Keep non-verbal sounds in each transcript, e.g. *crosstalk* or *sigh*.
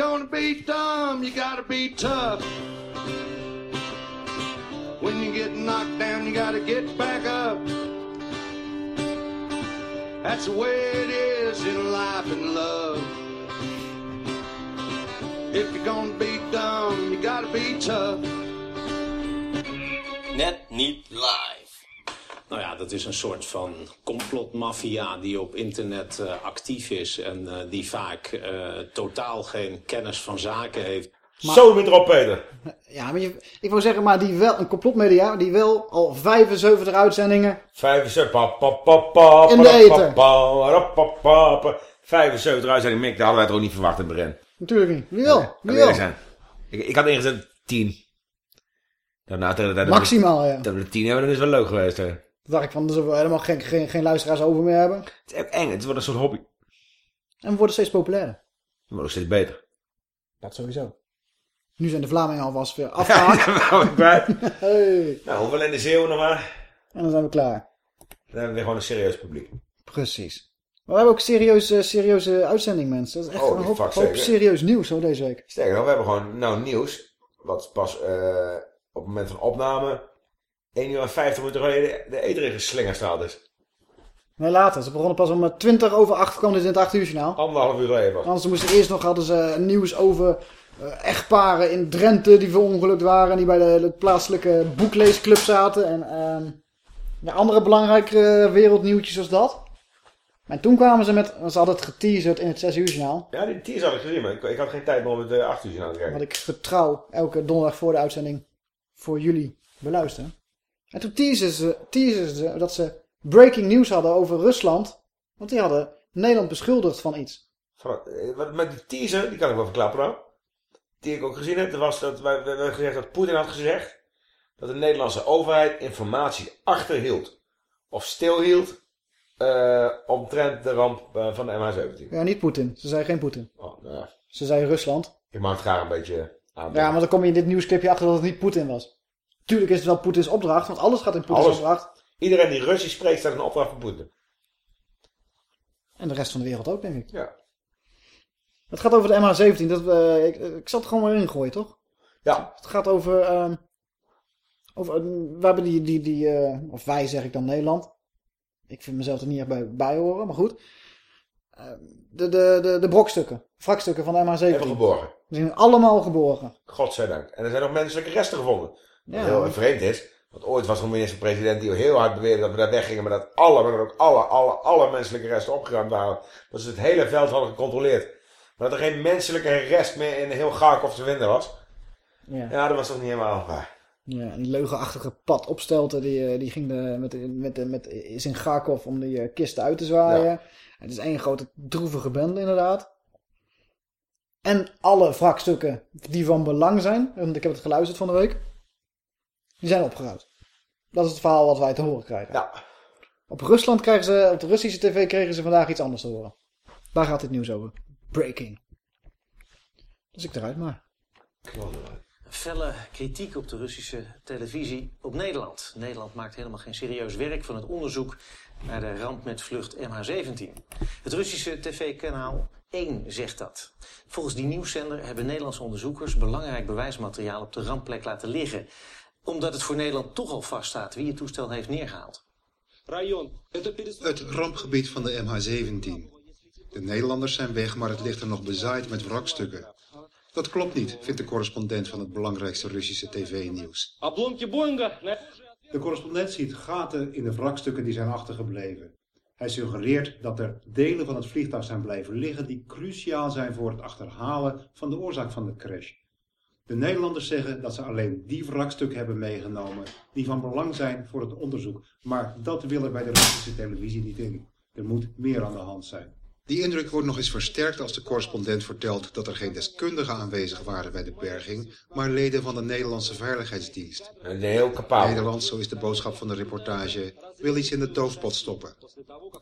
Gonna be dumb, you gotta be tough. When you get knocked down, you gotta get back up. That's the way it is in life and love. If you're gonna be dumb, you gotta be tough. Net niet live. Nou ja, dat is een soort van complotmafia die op internet eh, actief is en eh, die vaak eh, totaal geen kennis van zaken heeft. Zo met erop, Peter. *laughs* Ja, maar je, ik wil zeggen, maar die wel, een complotmedia, die wel al 75 uitzendingen 75, pa, pa, pa, pa, In de pa, eten. pa, pa, pa, pa, pa. 75 uitzendingen, Mick, dat hadden wij toch ook niet verwacht in het begin. Natuurlijk niet. Wie wel? Nee, Wie wel? zijn. Ik, ik had ingezet 10. Daarna Maximaal, ja. Dat we de 10 hebben, dan is het wel leuk geweest. Hè. Het Toen dacht ik van, er zullen we helemaal geen, geen, geen luisteraars over meer hebben. is echt eng, het wordt een soort hobby. En we worden steeds populairder. Het wordt ook steeds beter. Dat sowieso. Nu zijn de Vlamingen alvast weer *laughs* afgehaakt. Ja, dat bij. *laughs* hey. Nou, hoeveel in de zeeuwen nog maar? En dan zijn we klaar. Dan hebben we weer gewoon een serieus publiek. Precies. Maar we hebben ook serieuze, serieuze uitzending, mensen. Dat is echt Oh, een hoop, serieus nieuws hoor, deze week. Sterker nog, we hebben gewoon nou nieuws. Wat pas eh, op het moment van opname 1 uur en 50 minuten geleden de eter in geslingerd is. Nee, later. Ze begonnen pas om eh, 20 over 8 kwam dit in het 8 uur journaal. Anderhalf uur geleden. Anders moesten eerst nog hadden ze nieuws over eh, echtparen in Drenthe die verongelukt waren. En die bij de, de plaatselijke boekleesclub zaten. En ehm, ja, andere belangrijke eh, wereldnieuwtjes als dat. En toen kwamen ze met, ze hadden het geteaserd in het 6 uur journaal. Ja, die teaser had ik gezien, maar ik, ik had geen tijd meer om het uh, 8 uur aan te kijken. Wat ik getrouw elke donderdag voor de uitzending voor jullie beluister. En toen teaserden ze, teaserden ze dat ze breaking news hadden over Rusland. Want die hadden Nederland beschuldigd van iets. Eh, met die teaser, die kan ik wel verklappen. Die ik ook gezien heb, was dat wij, we gezegd dat Poetin had gezegd dat de Nederlandse overheid informatie achterhield of stilhield eh omtrent de ramp eh, van de MH17. Ja, niet Poetin. Ze zei geen Poetin. Oh, nou, ja. Ze zei Rusland. ik maak het graag een beetje aan. Ja, maar dan kom je in dit nieuwsclipje achter dat het niet Poetin was. Tuurlijk is het wel Poetins opdracht, want alles gaat in Poetins Alles. opdracht. Iedereen die Russisch spreekt staat een opdracht van Poetin. En de rest van de wereld ook, denk ik. Ja. Het gaat over de MH17. Dat, ik, ik zal het gewoon maar ingooien, toch? Ja. Het gaat over... ehm, over eh, we hebben die... die, die eh, of wij, zeg ik dan, Nederland. Ik vind mezelf er niet echt bij, bij horen, maar goed. Ehm, de, de, de, de brokstukken. Wrakstukken van de MH17. Even geborgen. Die zijn allemaal geborgen. Godzijdank. En er zijn ook menselijke resten gevonden. Ja. heel vreemd is. Want ooit was er een minister-president die heel hard beweerde dat we daar weggingen. Maar dat alle, maar dat ook alle, alle, alle menselijke resten opgeruimd waren. Dat ze het hele veld hadden gecontroleerd. Maar dat er geen menselijke rest meer in heel Garkov te vinden was. Ja. Ja, dat was toch niet helemaal waar. Ja, en die leugenachtige pad opstelte, die, eh, die ging de, met, met, met, is in Garkov om die eh, kisten uit te zwaaien. Het is één grote droevige bende, inderdaad. En alle wrakstukken die van belang zijn, want ik heb het geluisterd van de week, die zijn opgeruimd. Dat is het verhaal wat wij te horen krijgen. Ja. Op Rusland krijgen ze, op de Russische tv kregen ze vandaag iets anders te horen. Daar gaat dit nieuws over. Breaking. Dus ik eruit maar. Felle kritiek op de Russische televisie op Nederland. Nederland maakt helemaal geen serieus werk van het onderzoek naar de ramp met vlucht MH17. Het Russische tv-kanaal 1 zegt dat. Volgens die nieuwszender hebben Nederlandse onderzoekers belangrijk bewijsmateriaal op de rampplek laten liggen. Omdat het voor Nederland toch al vaststaat wie het toestel heeft neergehaald. Het rampgebied van de MH17. De Nederlanders zijn weg, maar het ligt er nog bezaaid met wrakstukken. Dat klopt niet, vindt de correspondent van het belangrijkste Russische tv-nieuws. De correspondent ziet gaten in de wrakstukken die zijn achtergebleven. Hij suggereert dat er delen van het vliegtuig zijn blijven liggen die cruciaal zijn voor het achterhalen van de oorzaak van de crash. De Nederlanders zeggen dat ze alleen die wrakstukken hebben meegenomen die van belang zijn voor het onderzoek, maar dat wil er bij de Russische televisie niet in. Er moet meer aan de hand zijn. Die indruk wordt nog eens versterkt als de correspondent vertelt dat er geen deskundigen aanwezig waren bij de berging, maar leden van de Nederlandse Veiligheidsdienst. Een heel kapaal. Nederland, zo is de boodschap van de reportage, wil iets in de doofpot stoppen.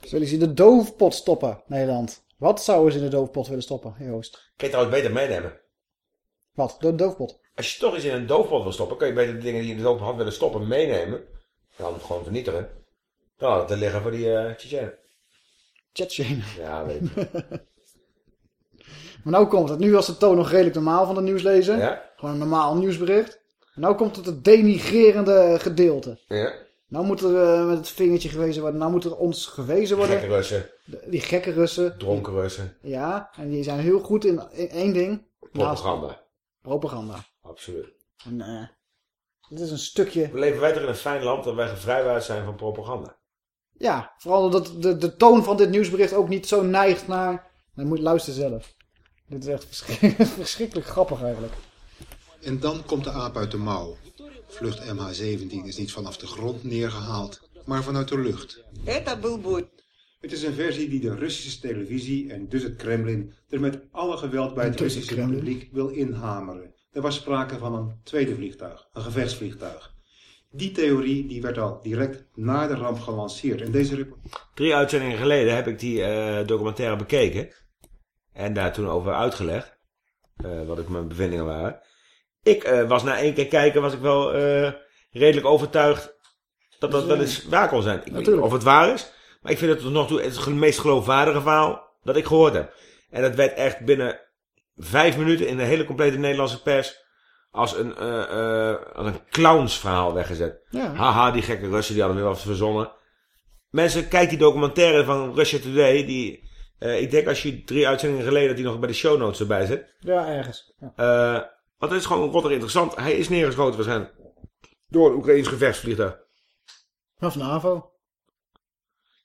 Zullen ze in de doofpot stoppen, Nederland? Wat zouden ze in de doofpot willen stoppen, Joost? Kun je trouwens beter meenemen. Wat? De doofpot? Als je toch iets in een doofpot wil stoppen, kun je beter de dingen die je in de doofpot had willen stoppen meenemen. En dan gewoon vernietigen. Dan had het te liggen voor die uh, Tsjetsjenen. Tsjetsjenen. Ja, weet ik. *laughs* maar nou komt het. Nu was de toon nog redelijk normaal van de nieuwslezer. Ja? Gewoon een normaal nieuwsbericht. En nou komt het het denigrerende gedeelte. Ja. Nou moet er uh, met het vingertje gewezen worden. Nou moet er ons gewezen worden. Gekke Russen. De, die gekke Russen. Dronken Russen. Ja, en die zijn heel goed in, in één ding. Propaganda. Propaganda. Absoluut. En uh, dit is een stukje... We leven wij toch in een fijn land dat wij gevrijwaard zijn van propaganda. Ja, vooral dat de, de toon van dit nieuwsbericht ook niet zo neigt naar... Dan moet je luisteren zelf. Dit is echt verschrikkelijk, *laughs* verschrikkelijk grappig eigenlijk. En dan komt de aap uit de mouw. Vlucht MH17 is niet vanaf de grond neergehaald, maar vanuit de lucht. Het is een versie die de Russische televisie en dus het Kremlin er met alle geweld bij het Russische publiek wil inhameren. Er was sprake van een tweede vliegtuig, een gevechtsvliegtuig. Die theorie die werd al direct na de ramp gelanceerd. En deze Drie uitzendingen geleden heb ik die uh, documentaire bekeken. En daar toen over uitgelegd. Uh, wat ik mijn bevindingen waren. Ik uh, was na één keer kijken, was ik wel redelijk overtuigd dat dat wel eens waar kon zijn. Ik weet niet of het waar is. Maar ik vind het tot nog toe het meest geloofwaardige verhaal dat ik gehoord heb. En dat werd echt binnen vijf minuten in de hele complete Nederlandse pers als een, uh, uh, als een clownsverhaal weggezet. Ja. Haha, die gekke Russen die hadden weer wat verzonnen. Mensen, kijk die documentaire van Russia Today. Die, uh, ik denk als je drie uitzendingen geleden dat die nog bij de show notes erbij zit. Ja, ergens. Ja. want het is gewoon rotter interessant. Hij is neergeschoten waarschijnlijk door een Oekraïns gevechtsvliegtuig. Of een AVO.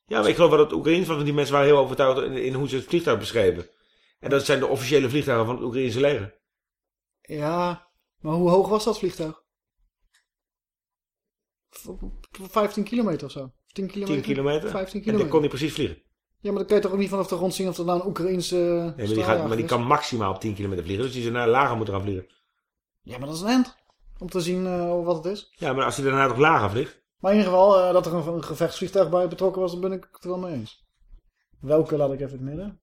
Ja, maar ik geloof wel dat Oekraïns, want die mensen waren heel overtuigd in, in hoe ze het vliegtuig beschreven. En dat zijn de officiële vliegtuigen van het Oekraïnse leger. Ja, maar hoe hoog was dat vliegtuig? 15 kilometer of zo? 10 kilometer? 10 kilometer? 15 En kilometer. die kon niet precies vliegen. Ja, maar dan kan je toch ook niet vanaf de grond zien of dat nou een Oekraïnse Nee, maar die, gaat, maar die kan maximaal op 10 kilometer vliegen. Dus die zou naar lager moeten gaan vliegen. Ja, maar dat is een end. Om te zien uh, wat het is. Ja, maar als hij daarna toch lager vliegt. Maar in ieder geval, uh, dat er een, gevechtsvliegtuig bij betrokken was, daar ben ik het wel mee eens. Welke laat ik even in het midden.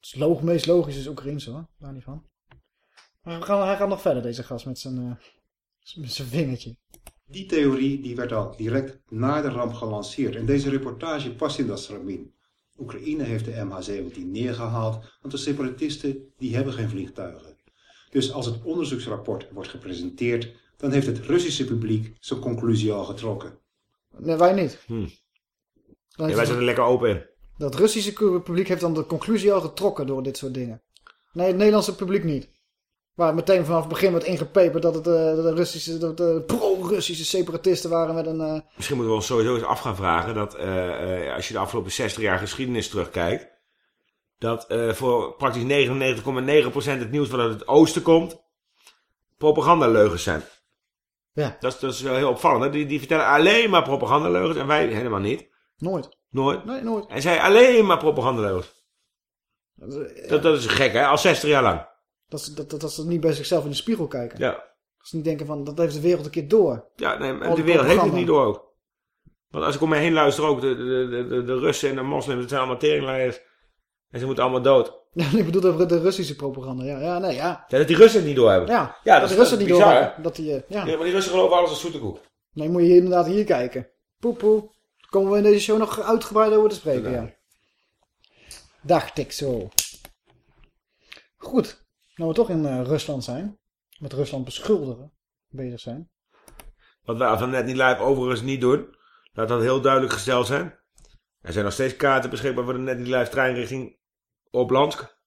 Het log, meest logisch is Oekraïnse hoor, daar niet van. Maar gaan, hij gaat nog verder, deze gast, met zijn, uh, zijn vingertje. Die theorie die werd al direct na de ramp gelanceerd. En deze reportage past in dat stramien. Oekraïne heeft de MH17 neergehaald, want de separatisten die hebben geen vliegtuigen. Dus als het onderzoeksrapport wordt gepresenteerd, dan heeft het Russische publiek zijn conclusie al getrokken. Nee, wij niet. Hm. Ja, wij zijn er lekker open in. Dat Russische publiek heeft dan de conclusie al getrokken door dit soort dingen. Nee, het Nederlandse publiek niet. Waar meteen vanaf het begin wordt ingepeperd dat het uh, de Russische, dat de pro-Russische separatisten waren met een... Uh... Misschien moeten we ons sowieso eens af gaan vragen dat uh, als je de afgelopen 60 jaar geschiedenis terugkijkt, dat voor praktisch 99,9% het nieuws wat uit het oosten komt, propagandaleugens zijn. Ja. Dat is, dat is wel heel opvallend. Hè? Die, die vertellen alleen maar propagandaleugens en wij helemaal niet. Nooit. Nooit? Nee, nooit. En zij alleen maar propagandaleugens. Dat, ja. dat, dat is gek hè, al 60 jaar lang. Dat ze dat, dat, dat niet bij zichzelf in de spiegel kijken. Ja. Dat ze niet denken van, dat heeft de wereld een keer door. Ja, nee, maar de wereld heeft het niet door ook. Want als ik om me heen luister ook, de, de, de, de, de Russen en de moslims, het zijn allemaal teringleiders. En ze moeten allemaal dood. *laughs* Ja, ik bedoel de, de Russische propaganda. Ja, ja, nee, ja. ja dat die Russen het niet doorhebben. Ja, ja dat de Russen niet doorhebben. Dat die, uh, ja. ja, maar die Russen geloven alles als zoete koek. Nee, moet je hier inderdaad hier kijken. Poe, poe. Daar komen we in deze show nog uitgebreid over te spreken, ja. Dacht ik zo. Goed. Nou we toch in uh, Rusland zijn. Met Rusland beschuldigen. Bezig zijn. Wat wij van net niet live overigens niet doen. Laat dat heel duidelijk gesteld zijn. Er zijn nog steeds kaarten beschikbaar voor de net niet live trein richting Oplansk.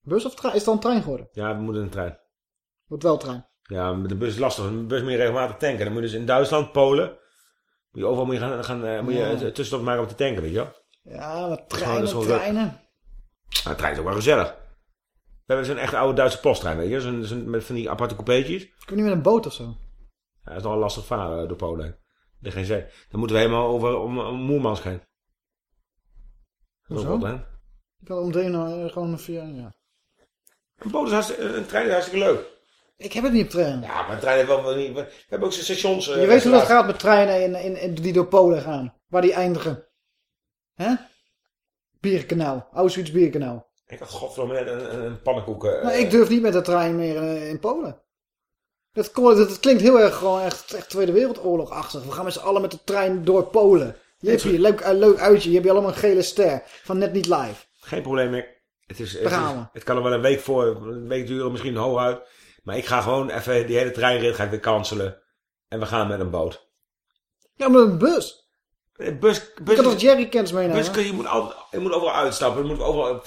Bus of trein? Is het dan een trein geworden? Ja, we moeten een trein. Wordt wel trein. Ja, met de bus is lastig. Met de bus moet je regelmatig tanken. Dan moet je dus in Duitsland, Polen. Moet je overal moet je gaan, gaan uh, moet je ja. tussenstop maken om te tanken, weet je wel. Ja, met treinen, gewoon, treinen. Ja, de trein is ook wel gezellig. We hebben zo'n echt oude Duitse posttrein, weet je. Zo'n zo met van die aparte coupeetjes. Kun je niet met een boot of zo? Ja, dat is nog lastig varen door Polen. Er geen zee. Dan moeten we helemaal over om, om Moermans heen. Je kan om drie gewoon via... Ja. Een boot is hartstikke, een trein is hartstikke leuk. Ik heb het niet op trein. Ja, maar een trein heeft wel wel niet... We hebben ook stations... eh, je weet hoe dat gaat met treinen in, in, in- die door Polen gaan. Waar die eindigen. Hè? Bierkanaal. Auschwitz-Bierkanaal. Ik had godverdomme net een, een, pannenkoek... eh, ik durf niet met de trein meer eh, in Polen. Dat, dat klinkt heel erg gewoon echt, echt Tweede Wereldoorlog-achtig. We gaan met z'n allen met de trein door Polen. Jippie, leuk, leuk uitje. Je hebt hier allemaal een gele ster. Van net niet live. Geen probleem, Mick. Het, is, het, is- kan er wel een week voor, een week duren, misschien hooguit. Maar ik ga gewoon even die hele treinrit ga ik weer cancelen. En we gaan met een boot. Ja, met een bus. Een bus, Je bus, kan toch jerrycans meenemen? bus kun je, moet, altijd, je moet overal uitstappen. Je moet overal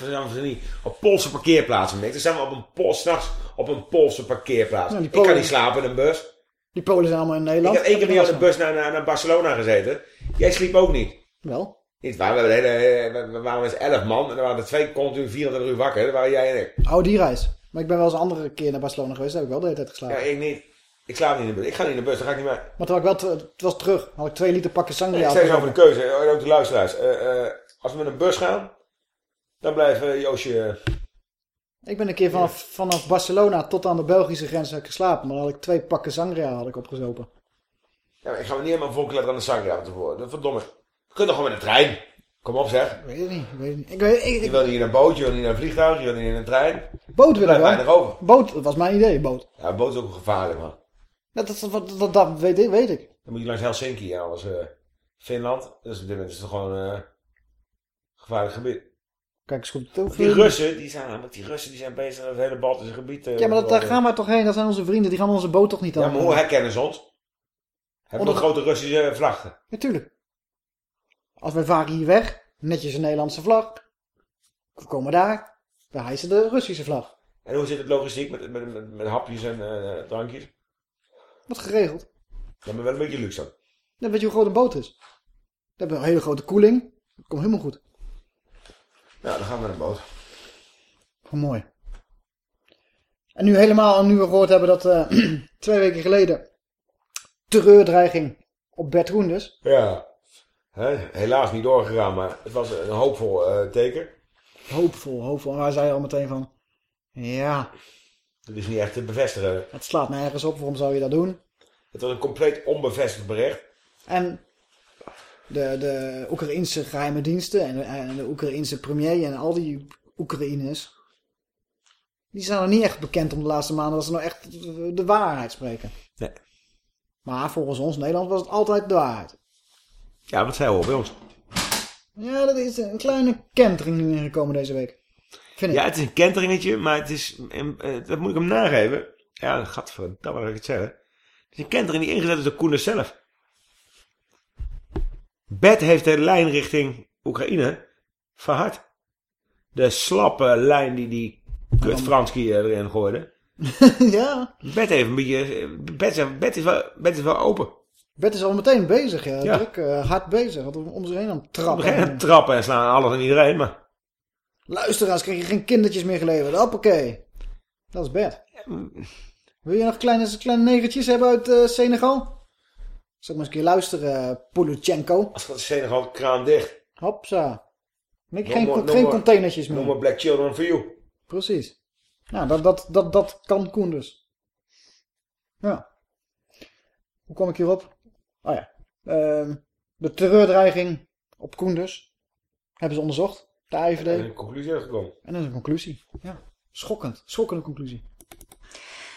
op Poolse parkeerplaatsen. Dan zijn we op een s'nachts op een Poolse parkeerplaats. Ik kan niet slapen in een bus. Die Polen zijn allemaal in Ik Nederland. heb één keer Heb met de bus naar, naar, naar Barcelona gezeten. Jij sliep ook niet. Wel. Niet waar, we, hebben de hele, we- we waren met elf man. En er waren er twee continu 24 uur wakker. Dat waren jij en ik. Oh, die reis. Maar ik ben wel eens een andere keer naar Barcelona geweest. Daar heb ik wel de hele tijd Ja, geslapen. ik niet. Ik slaap niet in de bus. Ik ga niet in de bus, dan ga ik niet meer. Maar toen had ik wel, het was terug. Had ik twee liter pakken sangria. ik stel eens over de keuze, en ook de luisteraars. Eh, eh, als we met een bus gaan, dan blijft eh, Joosje... Ik ben een keer vanaf, vanaf Barcelona tot aan de Belgische grens heb ik geslapen. Maar dan had ik twee pakken sangria had ik opgezopen. Ja, maar ik ga me niet helemaal volkletter aan de sangria te worden. Is verdomme. Je kunt toch gewoon met een trein? Kom op zeg. Ik weet het niet. Ik weet het niet. Ik weet, ik, Je wil niet in een boot, je wil niet in een vliegtuig, je wil niet in een trein. boot wil ik wel. weinig over. Boot, dat was mijn idee, boot. Ja, een boot is ook gevaarlijk man. Dat, dat, dat, dat, dat weet, ik, weet ik. Dan moet je langs Helsinki en alles. eh, Finland. Dus op dit moment is het gewoon eh gevaarlijk gebied. Kijk eens goed. Die Russen, die zijn, die Russen die zijn bezig met het hele Baltische gebied. eh, Ja, maar dat, daar gaan we toch heen. Dat zijn onze vrienden. Die gaan onze boot toch niet aan. Ja, maar hoe herkennen ze ons? Hebben we Onder- grote Russische vlaggen? Natuurlijk. Als wij varen hier weg, netjes een Nederlandse vlag. We komen daar, we hijsen de Russische vlag. En hoe zit het logistiek met, met, met, met hapjes en eh, drankjes? Wat geregeld. Hebben we wel een beetje luxe. Dan weet je hoe groot een boot is. We hebben een hele grote koeling. Dat komt helemaal goed. Nou, dan gaan we naar een boot. Gewoon mooi. En nu helemaal, nu we gehoord hebben dat eh, *clears throat* twee weken geleden terreurdreiging op Bert Roenders. Ja. Helaas niet doorgegaan, maar het was een hoopvol eh, teken. Hoopvol, hoopvol. En wij zeiden al meteen van, ja, Dat is niet echt te bevestigen. het slaat nergens op. Waarom zou je dat doen? Het was een compleet onbevestigd bericht. En de, de Oekraïnse geheime diensten en de, en de Oekraïnse premier en al die Oekraïners, die zijn nog niet echt bekend om de laatste maanden dat ze nou echt de waarheid spreken. Nee. Maar volgens ons, Nederland, was het altijd de waarheid. Ja, wat zei hoor bij ons. Ja, dat is een kleine kentering nu ingekomen deze week. Vind ik. Ja, het is een kenteringetje, maar het is... eh, Dat moet ik hem nageven. Ja, gadverdamme dat ik het zeggen. Het is een kentering die ingezet is door Koeners zelf. Bert heeft de lijn richting Oekraïne verhard. De slappe lijn die die kut Franski erin gooide. *laughs* ja, Bert heeft een beetje... Is- Bert, is, wel, Bert is wel open. Bert is al meteen bezig, ja. Ja. Druk, eh, hard bezig. Wat om zich heen aan het trappen. beginnen trappen en slaan alles en iedereen, maar... Luisteraars, krijg je geen kindertjes meer geleverd. Hoppakee. Dat is Bert. Wil je nog kleine, kleine negertjes hebben uit eh, Senegal? Zal ik maar eens een keer luisteren, Poluchenko. Als het Senegal kraan dicht. Hopsa. Nee, geen, more- geen containertjes meer. more black children for you. Precies. Nou, dat, dat, dat, dat kan Koen dus. Ja. Hoe kom ik hierop? Oh ja. Ehm, de terreurdreiging op Koenders hebben ze onderzocht. De En AIVD. een conclusie uitgekomen. En dat is een conclusie. Ja. Schokkend. Schokkende conclusie.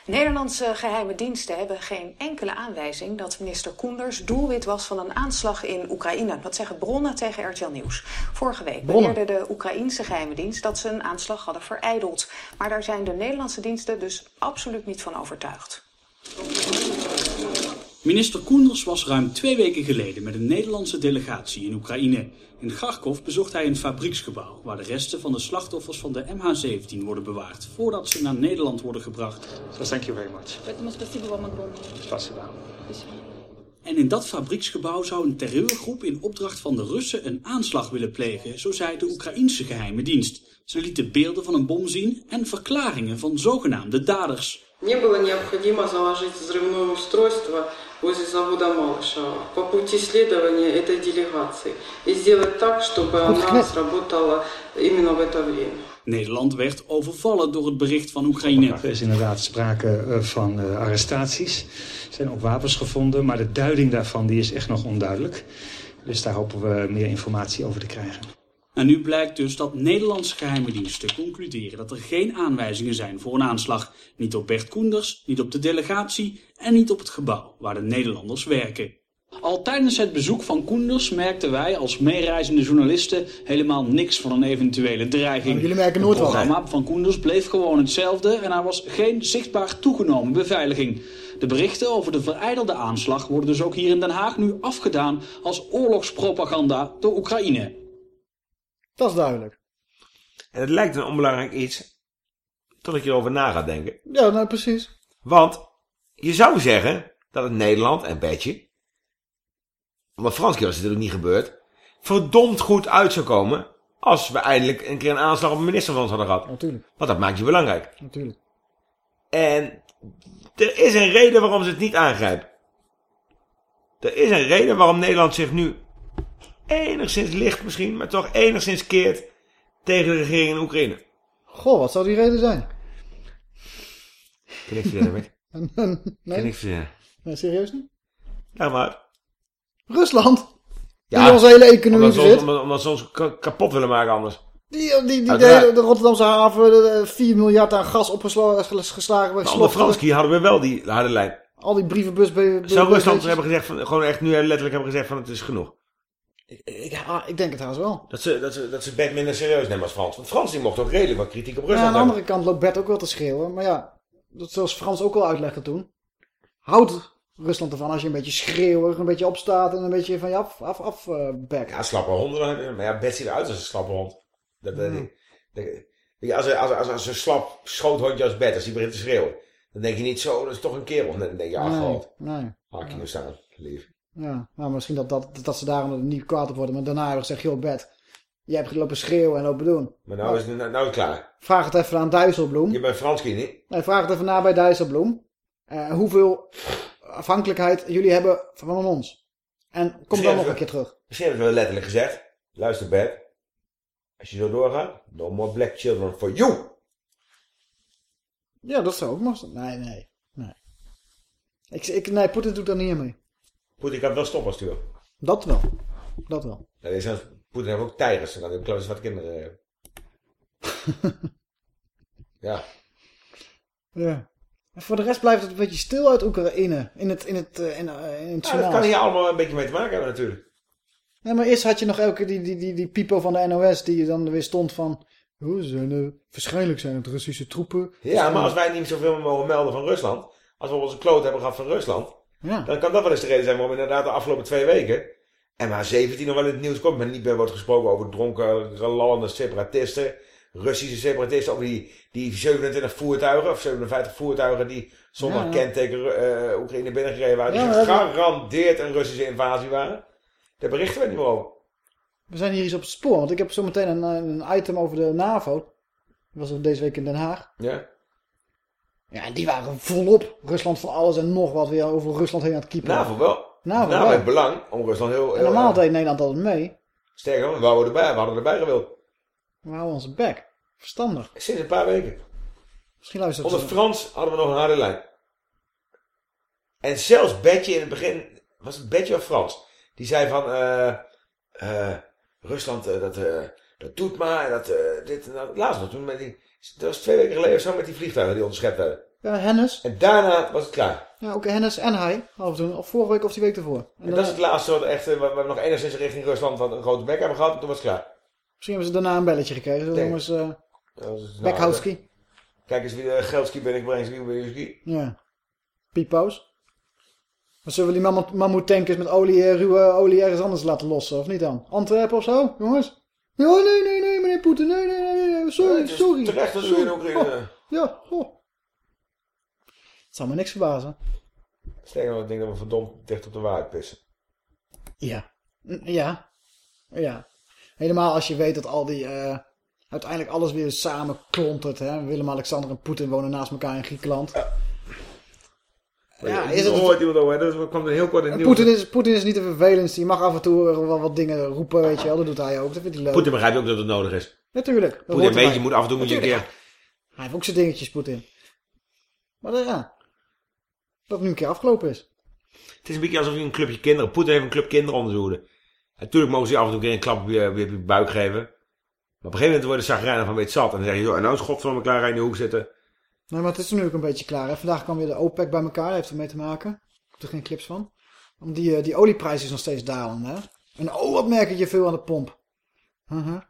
Nederlandse geheime diensten hebben geen enkele aanwijzing dat minister Koenders doelwit was van een aanslag in Oekraïne. Dat zeggen bronnen tegen RTL Nieuws. Vorige week beweerde de Oekraïense geheime dienst dat ze een aanslag hadden verijdeld. Maar daar zijn de Nederlandse diensten dus absoluut niet van overtuigd. Minister Koenders was ruim twee weken geleden met een Nederlandse delegatie in Oekraïne. In Kharkov bezocht hij een fabrieksgebouw waar de resten van de slachtoffers van de MH17 worden bewaard voordat ze naar Nederland worden gebracht. So thank you very much. Спасибо. En in dat fabrieksgebouw zou een terreurgroep in opdracht van de Russen een aanslag willen plegen, zo zei de Oekraïense geheime dienst. Ze lieten beelden van een bom zien en verklaringen van zogenaamde daders. Не было необходимо заложить взрывное устройство возле завода Малышева по пути следования этой делегации и сделать так, чтобы она сработала именно в это время. Nederland werd overvallen door het bericht van Oekraïne. Er is inderdaad sprake eh, van eh, arrestaties. Er zijn ook wapens gevonden, maar de duiding daarvan die is echt nog onduidelijk. Dus daar hopen we meer informatie over te krijgen. En nu blijkt dus dat Nederlandse geheime diensten concluderen dat er geen aanwijzingen zijn voor een aanslag. Niet op Bert Koenders, niet op de delegatie en niet op het gebouw waar de Nederlanders werken. Al tijdens het bezoek van Koenders merkten wij als meereizende journalisten helemaal niks van een eventuele dreiging. Maar jullie merken nooit het wat, hè? programma van Koenders bleef gewoon hetzelfde en er was geen zichtbaar toegenomen beveiliging. De berichten over de vereidelde aanslag worden dus ook hier in Den Haag nu afgedaan als oorlogspropaganda door Oekraïne. Dat is duidelijk. En het lijkt een onbelangrijk iets, tot je erover na gaat denken. Ja, nou precies. Want je zou zeggen dat het Nederland en Betje, omdat was het natuurlijk niet gebeurd, verdomd goed uit zou komen als we eindelijk een keer een aanslag op een minister van ons hadden gehad. Natuurlijk. Want dat maakt je belangrijk. Natuurlijk. En er is een reden waarom ze het niet aangrijpen. Er is een reden waarom Nederland zich nu enigszins licht misschien, maar toch enigszins keert tegen de regering in Oekraïne. Goh, wat zou die reden zijn? Ik kan niks verzinnen, Mick. *laughs* Ik kan nee? niks verzinnen. nee, serieus niet? Ja, maar... Rusland? Ja, die onze hele economie omdat ze, ons, bezit? omdat, omdat ze ons ka- kapot willen maken anders. Die, die, die de, Rotterdamse haven, de, de 4 miljard aan gas opgeslagen, onder Franski hadden we wel die harde lijn. Al die brievenbus... Zou Rusland hebben gezegd, van, gewoon echt nu letterlijk hebben gezegd van het is genoeg. Ik, ik, ah, ik denk het haast wel. Dat ze, dat ze, dat ze Bert minder serieus nemen als Frans. Want Frans die mocht ook redelijk wat kritiek op Ja, aan Rusland de hebben. andere kant loopt Bert ook wel te schreeuwen. Maar ja, dat zoals Frans ook al uitlegde toen. Houdt Rusland ervan als je een beetje schreeuwig, een beetje opstaat en een beetje van je af, af, af bek. Ja, slappe honden. Maar ja, Bert ziet eruit als een slappe hond. Dat, dat, Hmm. dat- je, als, als, als, als een slap schoothondje als Bert, als die begint te schreeuwen. Dan denk je niet zo, dat is toch een kerel. Dan denk je, ach nee, god, nee. haak je nu staan, lief. Ja, nou, misschien dat, dat, dat ze daarom niet kwaad op worden. Maar daarna hebben ze gezegd, joh Bert, jij hebt lopen schreeuwen en lopen doen. Maar nou is het nou, nou klaar. Vraag het even aan Dijsselbloem. Je bent Franski niet. Nee, vraag het even na bij Dijsselbloem. Eh, hoeveel afhankelijkheid jullie hebben van ons. En kom dan nog een keer terug. Misschien hebben ze wel letterlijk gezegd. Luister Bert. Als je zo doorgaat. No more black children for you. Ja, dat zou ook nog. Nee, nee, nee. Ik, ik, nee, Poetin doet daar niet aan mee. Poetin kan wel stoppen sturen. Dat wel. Dat wel. Ja, zijn- Poetin heeft ook tijgers. En dan heb ik wat kinderen. eh. *laughs* ja. Ja. En voor de rest blijft het een beetje stil uit Oekraïne. In het, in het, eh, in, eh, in het Ja, dat kan hier allemaal een beetje mee te maken hebben natuurlijk. Ja, maar eerst had je nog elke die, die, die, die pipo van de NOS die dan weer stond van... Oh, zijn er, waarschijnlijk zijn het Russische troepen. Ja, maar als wij niet zoveel meer mogen melden van Rusland. Als we onze kloot hebben gehad van Rusland. Ja. Dan kan dat wel eens de reden zijn waarom inderdaad de afgelopen twee weken. MH17 nog wel in het nieuws komt. Maar niet meer wordt gesproken over dronken, lallende separatisten. Russische separatisten. Over die, die 27 voertuigen. Of 57 voertuigen die zonder Ja, kenteken eh, Oekraïne binnengereden waren. Die Ja, gegarandeerd een Russische invasie waren. Daar berichten we niet meer over. We zijn hier eens op het spoor, want ik heb zo meteen een, een item over de NAVO. Dat was ook deze week in Den Haag. Ja. Ja, en die waren volop Rusland van alles en nog wat weer over Rusland heen aan het kiepen. NAVO wel. NAVO NAVO heeft belang om Rusland heel... En normaal deed Nederland altijd mee. Sterker, we wouden erbij. We hadden erbij gewild. We houden onze bek. Verstandig. Sinds een paar weken. Misschien luistert Onder Frans hadden we nog een harde lijn. En zelfs Betje in het begin, was het Betje of Frans? Die zei van, eh, eh, Rusland, eh, dat, dat doet maar, dat, dit en dat. Laatst nog, toen met die, dat was twee weken geleden zo met die vliegtuigen die onderschept werden. Ja, Hennis. En daarna was het klaar. Ja, ook Hennis en hij. Af en toe. Of vorige week of die week ervoor. En En dat is het laatste wat echt, eh, we nog enigszins richting Rusland wat een grote bek hebben gehad, en toen was het klaar. Misschien hebben ze daarna een belletje gekregen. Zo jongens, eh is- nou, Bekhowski. Kijk eens wie de geldski ben ik breng, wie wie wie. Ja. Pipo's. Maar zullen we die mammoet- mammoetankers met olie, eh, ruwe olie ergens anders laten lossen, of niet dan? Antwerpen of zo, jongens? Ja, nee, nee, nee, meneer Poetin, nee, nee, nee, nee, sorry, sorry. Terecht dat u sorry. in Oekraïne... Oh, ja, goh. Het zou me niks verbazen. Sterker nog, ik denk dat we verdomd dicht op de waarheid pissen. Ja. Ja. Ja. Helemaal als je weet dat al die... eh, uiteindelijk alles weer samen klontert. Willem-Alexander en Poetin wonen naast elkaar in Griekenland. Ja, Ja, is is het hoort iemand over. Dat kwam er heel kort in nieuws. Poetin is, Poetin is niet de vervelendste. Je mag af en toe wel wat dingen roepen, weet je wel. Dat doet hij ook. Dat vindt hij leuk. Poetin begrijpt ook dat het nodig is. Natuurlijk. Poetin weet je, moet af en toe moet je een keer... Hij heeft ook zijn dingetjes, Poetin. Maar dan, ja. Dat het nu een keer afgelopen is. Het is een beetje alsof je een clubje kinderen... Poetin heeft een club kinderen onder zijn hoede. Natuurlijk mogen ze je af en toe een keer een klap op je, op je buik geven. Maar op een gegeven moment worden de zagrijnen van weet zat. En dan zeg je zo, en nou is God van elkaar in de hoek zitten. Nee, maar het is nu ook een beetje klaar. Hè? Vandaag kwam weer de OPEC bij elkaar. Heeft ermee te maken. Ik heb er geen clips van. Om die, eh, die olieprijs is nog steeds dalend. Hè? En oh, wat merk je veel aan de pomp. Uh-huh.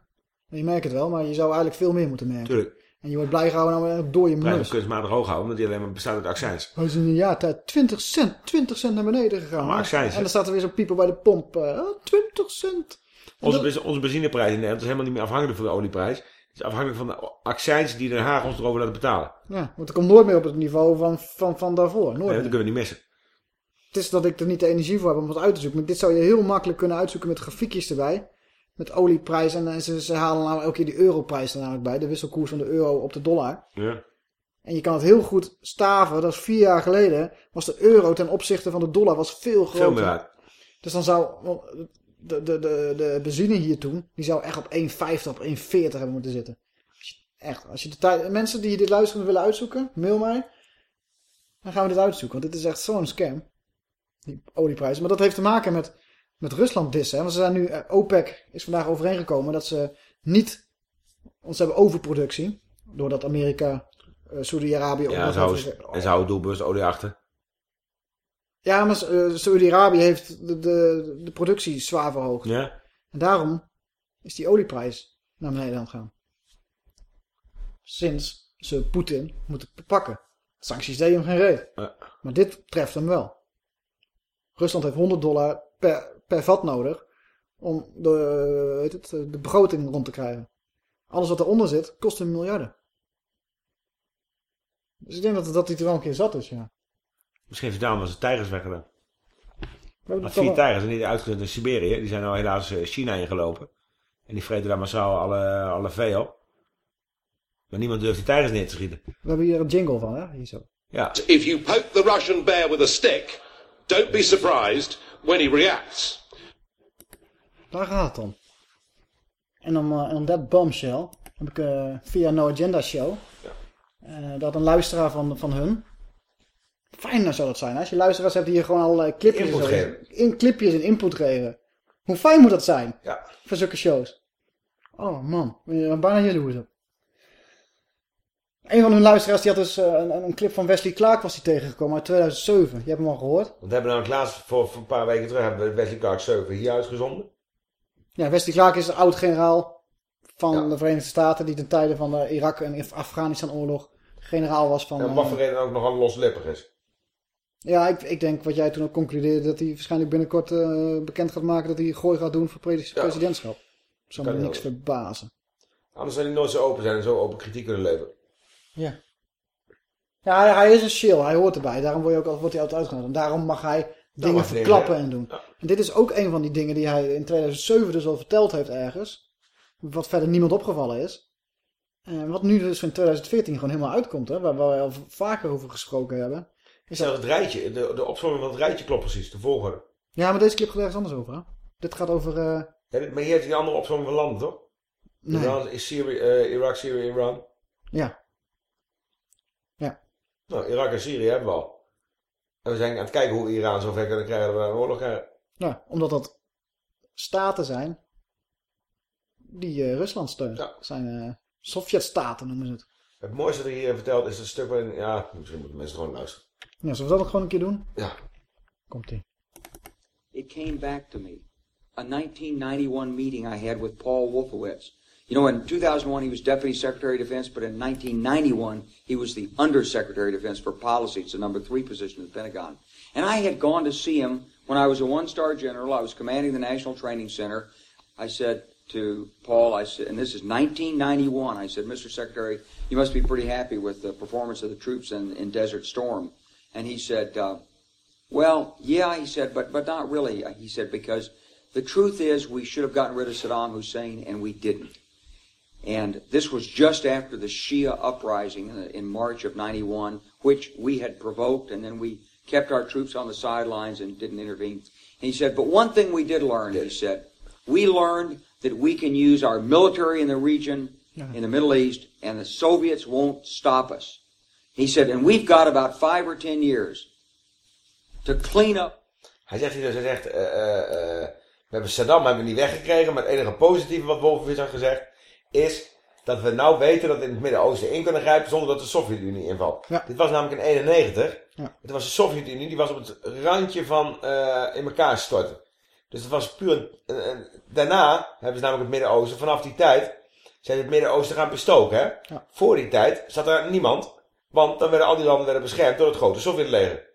Je merkt het wel, maar je zou eigenlijk veel meer moeten merken. Tuurlijk. En je wordt blij gehouden nou, door je Blijf mus. hem kunstmatig hoog houden, omdat die alleen maar bestaat uit accijns. Hij is in een jaar tijd 20 cent, 20 cent naar beneden gegaan. Maar accijns, en dan staat er weer zo'n pieper bij de pomp. eh, oh, 20 cent. En Onze, dat- onze benzineprijs in Nederland is helemaal niet meer afhankelijk van de olieprijs. Het is afhankelijk van de accijns die Den Haag ons erover laten betalen. Ja, want ik kom nooit meer op het niveau van, van, van daarvoor. Nooit Nee, meer. dat kunnen we niet missen. Het is dat ik er niet de energie voor heb om wat uit te zoeken. Maar dit zou je heel makkelijk kunnen uitzoeken met grafiekjes erbij. Met olieprijs. En, en ze, ze halen nou elke keer die europrijs er namelijk bij. De wisselkoers van de euro op de dollar. Ja. En je kan het heel goed staven. Dat is vier jaar geleden. Was de euro ten opzichte van de dollar was veel groter. Veel meer. Dus dan zou de, de, de, de benzine hier toen. Die zou echt op 1,50 op 1,40 hebben moeten zitten. Echt. Als je de tijd, mensen die dit luisteren willen uitzoeken. Mail mij. Dan gaan we dit uitzoeken. Want dit is echt zo'n scam. Die olieprijzen. Maar dat heeft te maken met, met Rusland dissen. hè. Want ze zijn nu, eh, OPEC is vandaag overeengekomen dat ze niet, want ze hebben overproductie. Doordat Amerika, eh Saudi-Arabië ook Ja, en ze houden doelbewust olie achter. Ja, maar eh, Saudi-Arabië heeft de, de, de productie zwaar verhoogd. Ja. En daarom is die olieprijs naar beneden aan het gaan. Sinds ze Poetin moeten pakken. Sancties deden hem geen reet. Ja. Maar dit treft hem wel. Rusland heeft 100 dollar per, per vat nodig om de, weet het, de begroting rond te krijgen. Alles wat eronder zit, kost hem miljarden. Dus ik denk dat, dat hij er wel een keer zat is, ja. Misschien heeft hij daarom was de tijgers weggedaan. We hebben Maar vier wel- tijgers zijn niet uitgezet in Siberië. Die zijn nou helaas eh, China ingelopen. En die vreten daar massaal alle, alle vee op. Maar niemand durft die tijgers neer te schieten. We hebben hier een jingle van, hè? Hier zo. Ja. If you poke the Russian bear with a stick, don't be surprised when he reacts. Daar gaat het om. En om, uh, that bombshell heb ik eh, via No Agenda Show... eh, dat een luisteraar van, van hun... Fijn zou dat zijn. hè? Als je luisteraars hebt die hier gewoon al clipjes, Input zo- geven. in, clipjes en input geven. Hoe fijn moet dat zijn? Ja. Voor zulke shows. Oh man, ben je bijna jaloers op. Een van hun luisteraars die had dus eh, een, een clip van Wesley Clark was die tegengekomen uit 2007. Je hebt hem al gehoord. Want we hebben namelijk laatst, voor, voor een paar weken terug, hebben we Wesley Clark 7 hier uitgezonden. Ja, Wesley Clark is de oud-generaal van de Verenigde Staten... die ten tijde van de Irak- en Afghanistan-oorlog generaal was van... En wat voor reden ook nogal loslippig is. ja, ik, ik denk wat jij toen ook concludeerde... dat hij waarschijnlijk binnenkort eh, bekend gaat maken... dat hij gooi gaat doen voor pres- Ja. presidentschap. Zou me niks verbazen. Anders zou hij nooit zo open zijn en zo open kritiek kunnen leveren. Ja. Ja, hij, hij is een shill. Hij hoort erbij. Daarom word, je ook, wordt hij altijd uitgenodigd. En daarom mag hij dingen mag verklappen en doen. En dit is ook een van die dingen die hij in 2007 dus al verteld heeft ergens. Wat verder niemand opgevallen is. En wat nu dus in 2014 gewoon helemaal uitkomt. Hè, waar, waar we al vaker over gesproken hebben. Is dat het rijtje, de, de opzomming van het rijtje klopt precies, de volgorde. Ja, maar deze clip gaat ergens anders over. Hè? Dit gaat over... eh, Ja, maar hier heeft hij een andere opzomming van landen, toch? Nee. Iran is Syrië, eh, Irak, Syrië, Iran. ja. Ja. Nou, Irak en Syrië hebben we al. En we zijn aan het kijken hoe we Iran zover kunnen krijgen dat we daar een oorlog krijgen. Ja, omdat dat staten zijn die eh, Rusland steunen. Dat zijn eh Sovjet-staten noemen ze het. Het mooiste dat hij hier vertelt is een stuk waarin... Ja, misschien moeten mensen gewoon luisteren. Ja, zullen we dat ook gewoon een keer doen? Ja. Komt-ie. it came back to me. A 1991 meeting I had with Paul Wolfowitz. You know, in 2001 he was Deputy Secretary of Defense, but in 1991 he was the Undersecretary of Defense for Policy. It's the number three position at the Pentagon. And I had gone to see him when I was a one-star general. I was commanding the National Training Center. I said to Paul, I said, and this is 1991, I said, Mr. Secretary, you must be pretty happy with the performance of the troops in, in Desert Storm. And he said, uh, well, yeah, he said, but but not really. He said because the truth is we should have gotten rid of Saddam Hussein and we didn't. And this was just after the Shia uprising in, in March of '91, which we had provoked, and then we kept our troops on the sidelines and didn't intervene. And he said, but one thing we did learn, he said, we learned that we can use our military in the region, in the Middle East, and the Soviets won't stop us. He said, and we've got about five or ten years to clean up. Hij zegt hier dus, hij zegt, eh, eh, eh, we hebben Saddam hebben we niet weggekregen, maar het enige positieve wat Wolfowitz had gezegd, is dat we nou weten dat we in het Midden-Oosten in kunnen grijpen zonder dat de Sovjet-Unie invalt. Dit was namelijk in 91. Ja. Het was de Sovjet-Unie, die was op het randje van eh, in elkaar storten. Dus het was puur... een- een- een- daarna hebben ze namelijk het Midden-Oosten, vanaf die tijd, zijn het Midden-Oosten gaan bestoken. Hè? Voor die tijd zat er niemand, want dan werden al die landen werden beschermd door het grote Sovjetleger.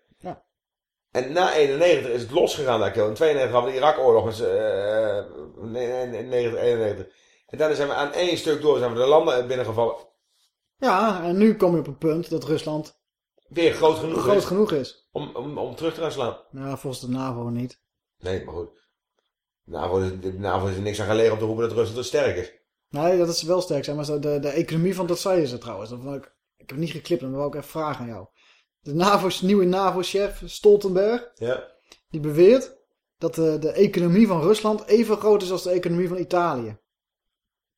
En na 91 is het losgegaan daar. In 92 hadden we de Irak-oorlog. nee, 90, 91. En daarna zijn we aan één stuk door zijn we de landen binnengevallen. Ja, en nu kom je op een punt dat Rusland Weer groot genoeg groot is genoeg is. Om, om, om terug te gaan slaan. Ja, volgens de NAVO niet. Nee, maar goed. De NAVO, is- de NAVO is er niks aan gelegen om te roepen dat Rusland sterk is. Nee, dat is wel sterk zijn. Maar de, de economie van dat zeiden ze trouwens. Dat ik, ik heb niet geklipt, maar wil ik even vragen aan jou. De NAVO's, nieuwe NAVO-chef Stoltenberg, Ja. die beweert dat de, de economie van Rusland even groot is als de economie van Italië.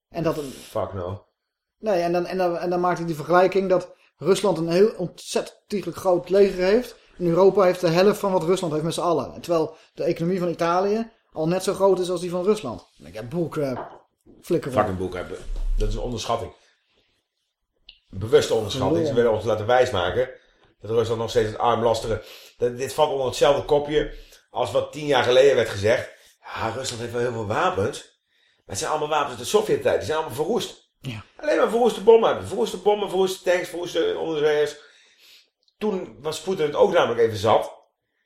En dat een, Fuck no. nee, en dan, en, dan, en dan maakt hij die vergelijking dat Rusland een heel ontzettend groot leger heeft. En Europa heeft de helft van wat Rusland heeft met z'n allen. En terwijl de economie van Italië al net zo groot is als die van Rusland. Dan denk ik, ja, bullcrap. Flikker op. Fucking boek hebben. Dat is een onderschatting. Een bewuste onderschatting. Ze willen ons laten wijsmaken dat Rusland nog steeds het armlastige... Dat, dit valt onder hetzelfde kopje als wat tien jaar geleden werd gezegd. Ja, Rusland heeft wel heel veel wapens. Het zijn allemaal wapens uit de Sovjet-tijd. Die zijn allemaal verroest. Ja. Alleen maar verroeste bommen. Verroeste bommen, verroeste tanks, verroeste onderzeeërs. Toen was Poetin het ook namelijk even zat.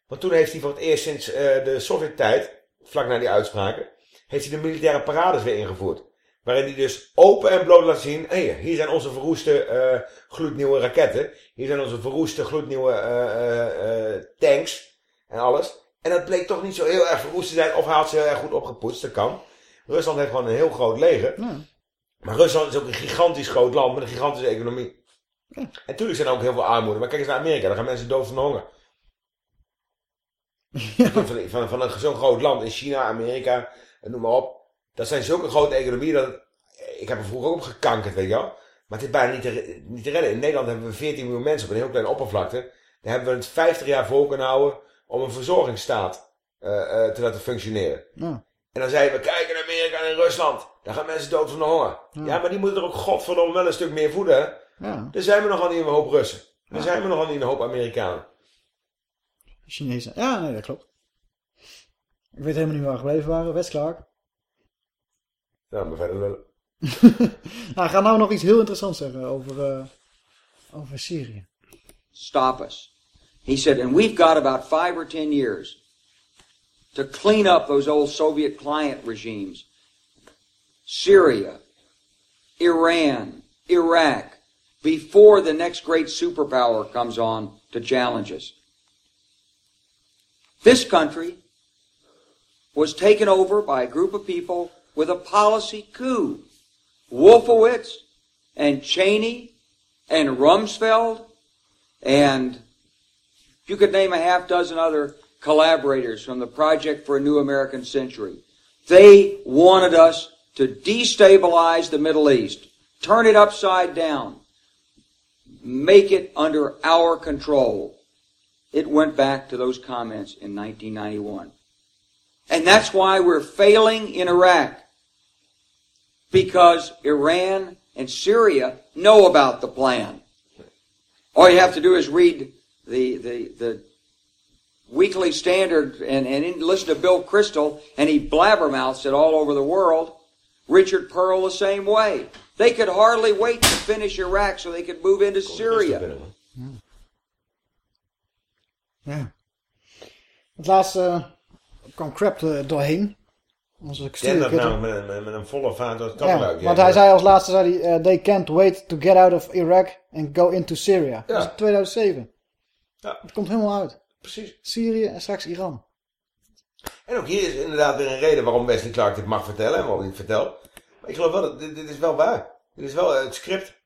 Want toen heeft hij voor het eerst sinds eh, de Sovjet-tijd, vlak na die uitspraken, heeft hij de militaire parades weer ingevoerd. Waarin hij dus open en bloot laat zien, hé, hier zijn onze verroeste eh, gloednieuwe raketten. Hier zijn onze verroeste gloednieuwe eh, tanks en alles. En dat bleek toch niet zo heel erg verroest te zijn. Of hij had ze heel erg goed opgepoetst, dat kan. Rusland heeft gewoon een heel groot leger. Maar Rusland is ook een gigantisch groot land met een gigantische economie. En natuurlijk zijn er ook heel veel armoede. Maar kijk eens naar Amerika, daar gaan mensen dood van de honger. Van, van, van een zo'n groot land in China, Amerika, en noem maar op. Dat zijn zulke grote economieën dat... Ik heb er vroeger ook op gekankerd, weet je wel. Maar het is bijna niet te, niet te redden. In Nederland hebben we 14 miljoen mensen op een heel kleine oppervlakte. Daar hebben we het 50 jaar voor kunnen houden om een verzorgingsstaat eh, eh, te laten functioneren. Ja. En dan zeiden we, kijk in Amerika en in Rusland. Daar gaan mensen dood van de honger. Ja, maar die moeten er ook godverdomme wel een stuk meer voeden? Ja. Er zijn we nogal niet een hoop Russen. Er zijn we nogal niet een hoop Amerikanen. Chinezen. Ja, nee, dat klopt. Ik weet helemaal niet waar we gebleven waren. West Clark. Ja, maar verder lullen. *laughs* nou, ga nou nog iets heel interessants zeggen over, eh, over Syrië. stop us. He said, and we've got about five or ten years to clean up those old Soviet client regimes. Syria, Iran, Iraq, before the next great superpower comes on to challenge us. This country was taken over by a group of people with a policy coup. Wolfowitz and Cheney and Rumsfeld and you could name a half dozen other collaborators from the Project for a New American Century. They wanted us to destabilize the Middle East, turn it upside down, make it under our control. It went back to those comments in 1991. And that's why we're failing in Iraq. Because Iran and Syria know about the plan. All you have to do is read the, the, the Weekly Standard and, and in- listen to Bill Crystal, and he blabbermouths it all over the world. Richard Pearl the same way. They could hardly wait to finish Iraq so they could move into Syria. Ja. Het laatste eh, kwam Crap doorheen. Onze Ik ken dat nou met, met, met een volle vaart door het Ja, kattenluik. want hij zei als laatste, zei hij, eh, they can't wait to get out of Iraq and go into Syria. Ja. Dat is 2007. Ja. Het komt helemaal uit. Precies. Syrië en straks Iran. En ook hier is inderdaad weer een reden waarom Wesley Clark dit mag vertellen en waarom hij het vertelt. Maar ik geloof wel, dat dit, dit is wel waar. Dit is wel eh, het script.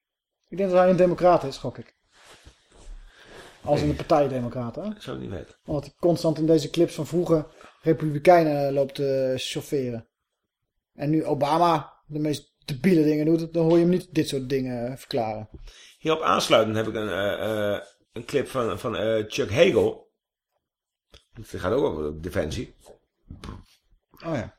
Ik denk dat hij een democraat is, gok ik. Als in de partij Democraten. Dat zou ik niet weten. Omdat hij constant in deze clips van vroeger Republikeinen loopt te chaufferen. En nu Obama de meest debiele dingen doet, dan hoor je hem niet dit soort dingen verklaren. Hierop aansluitend heb ik een, eh, eh, een clip van, van eh, Chuck Hagel. Dat gaat ook over defensie. Oh ja.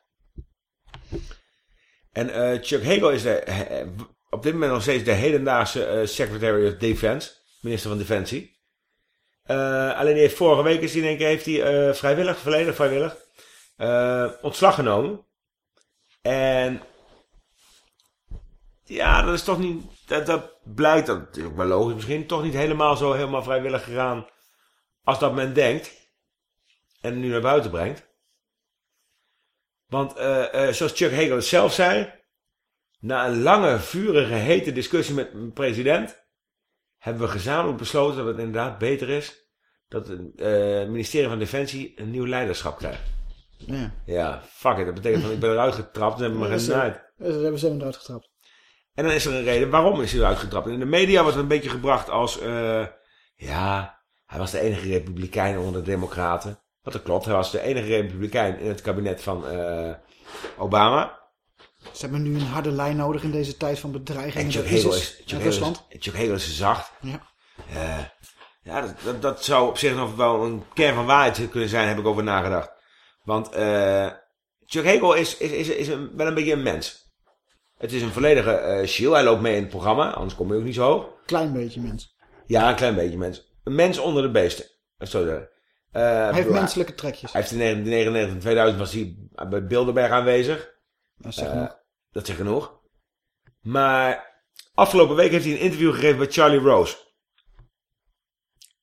En eh, Chuck Hagel is de, eh, op dit moment nog steeds de hedendaagse eh, Secretary of Defense. Minister van Defensie. Alleen die heeft vorige week is die, denk ik, heeft hij vrijwillig, volledig vrijwillig, ontslag genomen. En ja, dat is toch niet, dat, dat blijkt, dat is ook wel logisch misschien, toch niet helemaal zo helemaal vrijwillig gegaan als dat men denkt. En nu naar buiten brengt. Want eh, eh, zoals Chuck Hagel het zelf zei, na een lange, vurige, hete discussie met een president, hebben we gezamenlijk besloten dat het inderdaad beter is dat het eh, ministerie van Defensie een nieuw leiderschap krijgt. Ja. Ja, fuck it. Dat betekent van ik ben eruit getrapt en hebben me geen ze- hebben ze eruit getrapt. En dan is er een reden waarom is hij eruit getrapt. In de media wordt het een beetje gebracht als, ja, hij was de enige republikein onder de democraten. Wat dat klopt, hij was de enige republikein in het kabinet van eh, Obama. Ze hebben nu een harde lijn nodig in deze tijd van bedreiging. En Chuck is, Chuck Rusland. is, Chuck Hagel is zacht. Ja. Eh, ja, dat, dat, dat zou op zich nog wel een kern van waarheid kunnen zijn, heb ik over nagedacht. Want eh Chuck Hagel is, is, is, is een, wel een beetje een mens. Het is een volledige eh shield. Hij loopt mee in het programma, anders kom je ook niet zo hoog. Klein beetje mens. Ja, een klein beetje mens. Een mens onder de beesten. Zo Hij heeft bedoel, menselijke trekjes. Hij heeft in 1999 en 2000 was hij bij Bilderberg aanwezig. Dat zegt Eh, genoeg. Dat zegt genoeg. Maar afgelopen week heeft hij een interview gegeven bij Charlie Rose.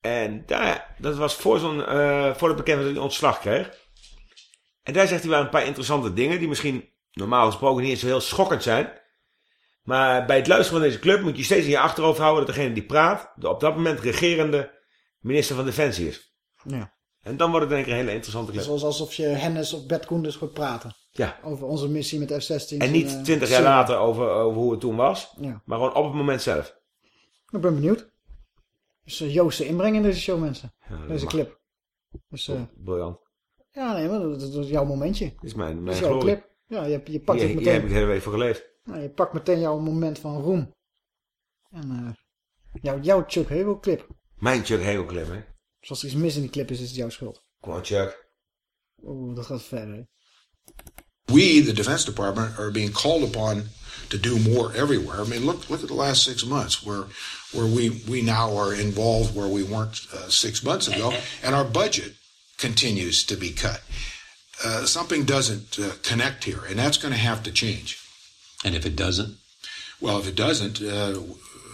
En daar, dat was voor, zo'n, eh voor het bekend dat hij ontslag kreeg. En daar zegt hij wel een paar interessante dingen die misschien normaal gesproken niet eens zo heel schokkend zijn. Maar bij het luisteren van deze club moet je steeds in je achterhoofd houden dat degene die praat, de op dat moment regerende minister van Defensie is. Ja. En dan wordt het denk ik een hele interessante club. Zoals alsof je Hennis of Bert Koenders hoort praten. Ja. Over onze missie met F-16. En niet twintig jaar later over, over hoe het toen was, Ja. maar gewoon op het moment zelf. Ik ben benieuwd. Dus uh, Joost de inbreng in deze show, mensen. dat deze mag. clip. Dus, eh, Briljant. ja, nee, maar dat, dat is jouw momentje. Dit is mijn, Dat is jouw glorie. clip. Ja, je, je pakt Hier, het hier meteen. heb ik de hele week voor geleefd. Nou, je pakt meteen jouw moment van roem. En eh, jouw, jouw Chuck Hagel clip. Mijn Chuck Hagel clip, hè. Dus als er iets mis in die clip is, is het jouw schuld. Kom on, Chuck. Oeh, dat gaat verder. hè. we, the Defense Department, are being called upon to do more everywhere. I mean, look look at the last six months, where where we we now are involved where we weren't uh, six months ago, *laughs* and our budget continues to be cut. Uh, something doesn't uh, connect here, and that's going to have to change. And if it doesn't, Well, if it doesn't, uh,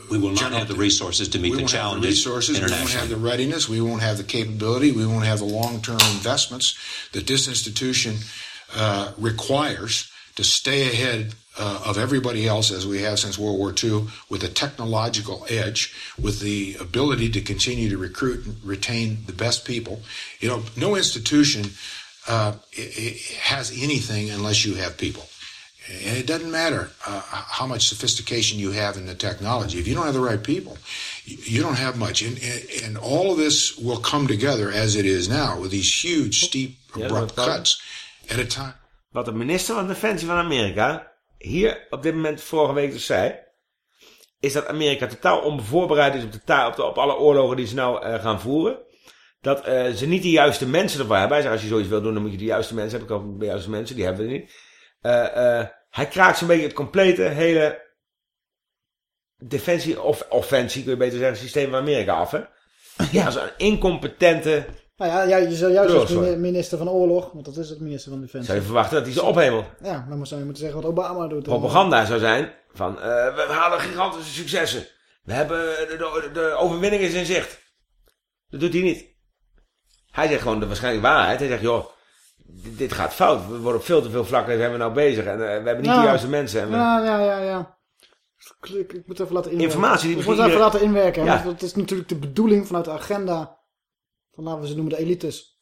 we will not have the resources to meet we the won't have the challenges resources, we won't have internationally. the readiness, we won't have the capability, we won't have the long-term investments that this institution uh, requires to stay ahead uh, of everybody else as we have since World War II with a technological edge, with the ability to continue to recruit and retain the best people. You know, no institution uh, i- i- has anything unless you have people. It doesn't matter uh, how much sophistication you have in the technology. If you don't have the right people, you, don't have much. And, and, all of this will come together as it is now with these huge, steep, abrupt kan. cuts at a time. Wat de minister van Defensie van Amerika hier op dit moment vorige week dus zei, is dat Amerika totaal onvoorbereid is op, de op, de- op alle oorlogen die ze nou eh, gaan voeren. Dat eh, ze niet de juiste mensen ervoor hebben. Hij zei, als je zoiets wil doen, dan moet je de juiste mensen hebben. Ik de juiste mensen, die hebben we niet. Eh, eh, hij kraakt zo'n beetje het complete, hele defensie, of offensie, kun je beter zeggen, systeem van Amerika af. Hè? Ja, als een incompetente... Nou ja, ja je zou juist als minister van Oorlog, want dat is het minister van Defensie. Zou je verwachten dat hij ze ophemelt? Ja, dan zou je moeten zeggen wat Obama doet. propaganda zou zijn van eh, we halen gigantische successen. We hebben de, de, de overwinning is in zicht. Dat doet hij niet. Hij zegt gewoon de waarschijnlijke waarheid. Hij zegt joh, dit, gaat fout. We worden op veel te veel vlakken zijn we nou bezig en eh, we hebben niet Ja. de juiste mensen. En we- Ja, ja, ja, ja. Ik, ik moet even laten inwerken. Informatie die Ik moet misschien even laten inwerken. Ja. Want het is natuurlijk de bedoeling vanuit de agenda van, laten we ze noemen, de elites.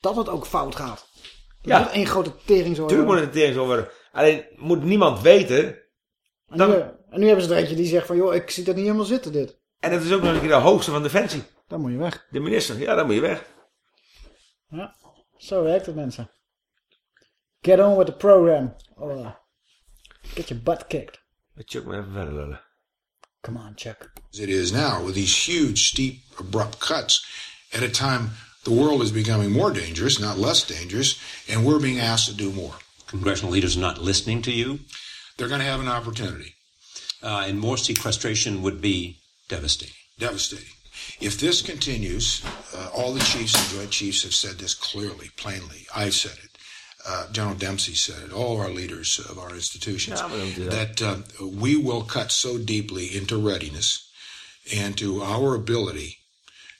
Dat het ook fout gaat. Dat Ja. het één grote tering zo Tuurlijk moet het een tering zo worden. Alleen moet niemand weten. En, nu, en nu hebben ze er eentje die zegt van, joh, ik zie dat niet helemaal zitten, dit. En het is ook nog een keer de hoogste van Defensie. Dan moet je weg. De minister, ja, dan moet je weg. Ja, zo werkt het mensen. Get on with the program. Oh, get your butt kicked. Chuck maar even verder lullen. Come on, Chuck. As it is now, with these huge, steep, abrupt cuts, at a time the world is becoming more dangerous, not less dangerous, and we're being asked to do more. Congressional leaders are not listening to you. They're going to have an opportunity. Uh, and more sequestration would be devastating. Devastating. If this continues, uh, all the chiefs and joint chiefs have said this clearly, plainly. I've said it. Uh, General Dempsey said it. All of our leaders of our institutions Yeah, we don't do that. that uh, we will cut so deeply into readiness and to our ability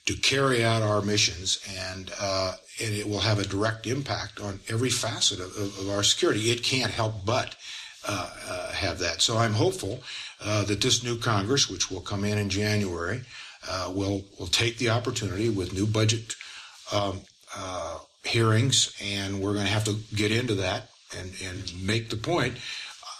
to carry out our missions, and uh, and it will have a direct impact on every facet of, of, of our security. It can't help but uh, uh, have that. So I'm hopeful uh, that this new Congress, which will come in in January, uh, will will take the opportunity with new budget um, uh, hearings, and we're going to have to get into that and and make the point.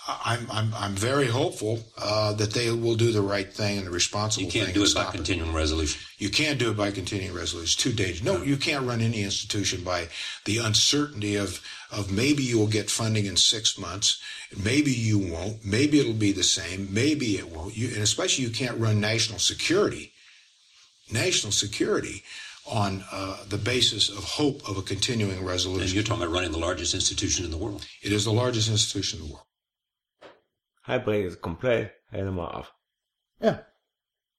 I'm I'm I'm very hopeful uh, that they will do the right thing and the responsible thing. You can't thing. do it by stop continuing resolution. You can't do it by continuing resolution. It's too dangerous. No, you can't run any institution by the uncertainty of of maybe you will get funding in six months, maybe you won't, maybe it'll be the same, maybe it won't. You, and especially you can't run national security, national security on uh, the basis of hope of a continuing resolution. And you're talking about running the largest institution in the world. It is the largest institution in the world. Hij brengt het compleet helemaal af. Ja.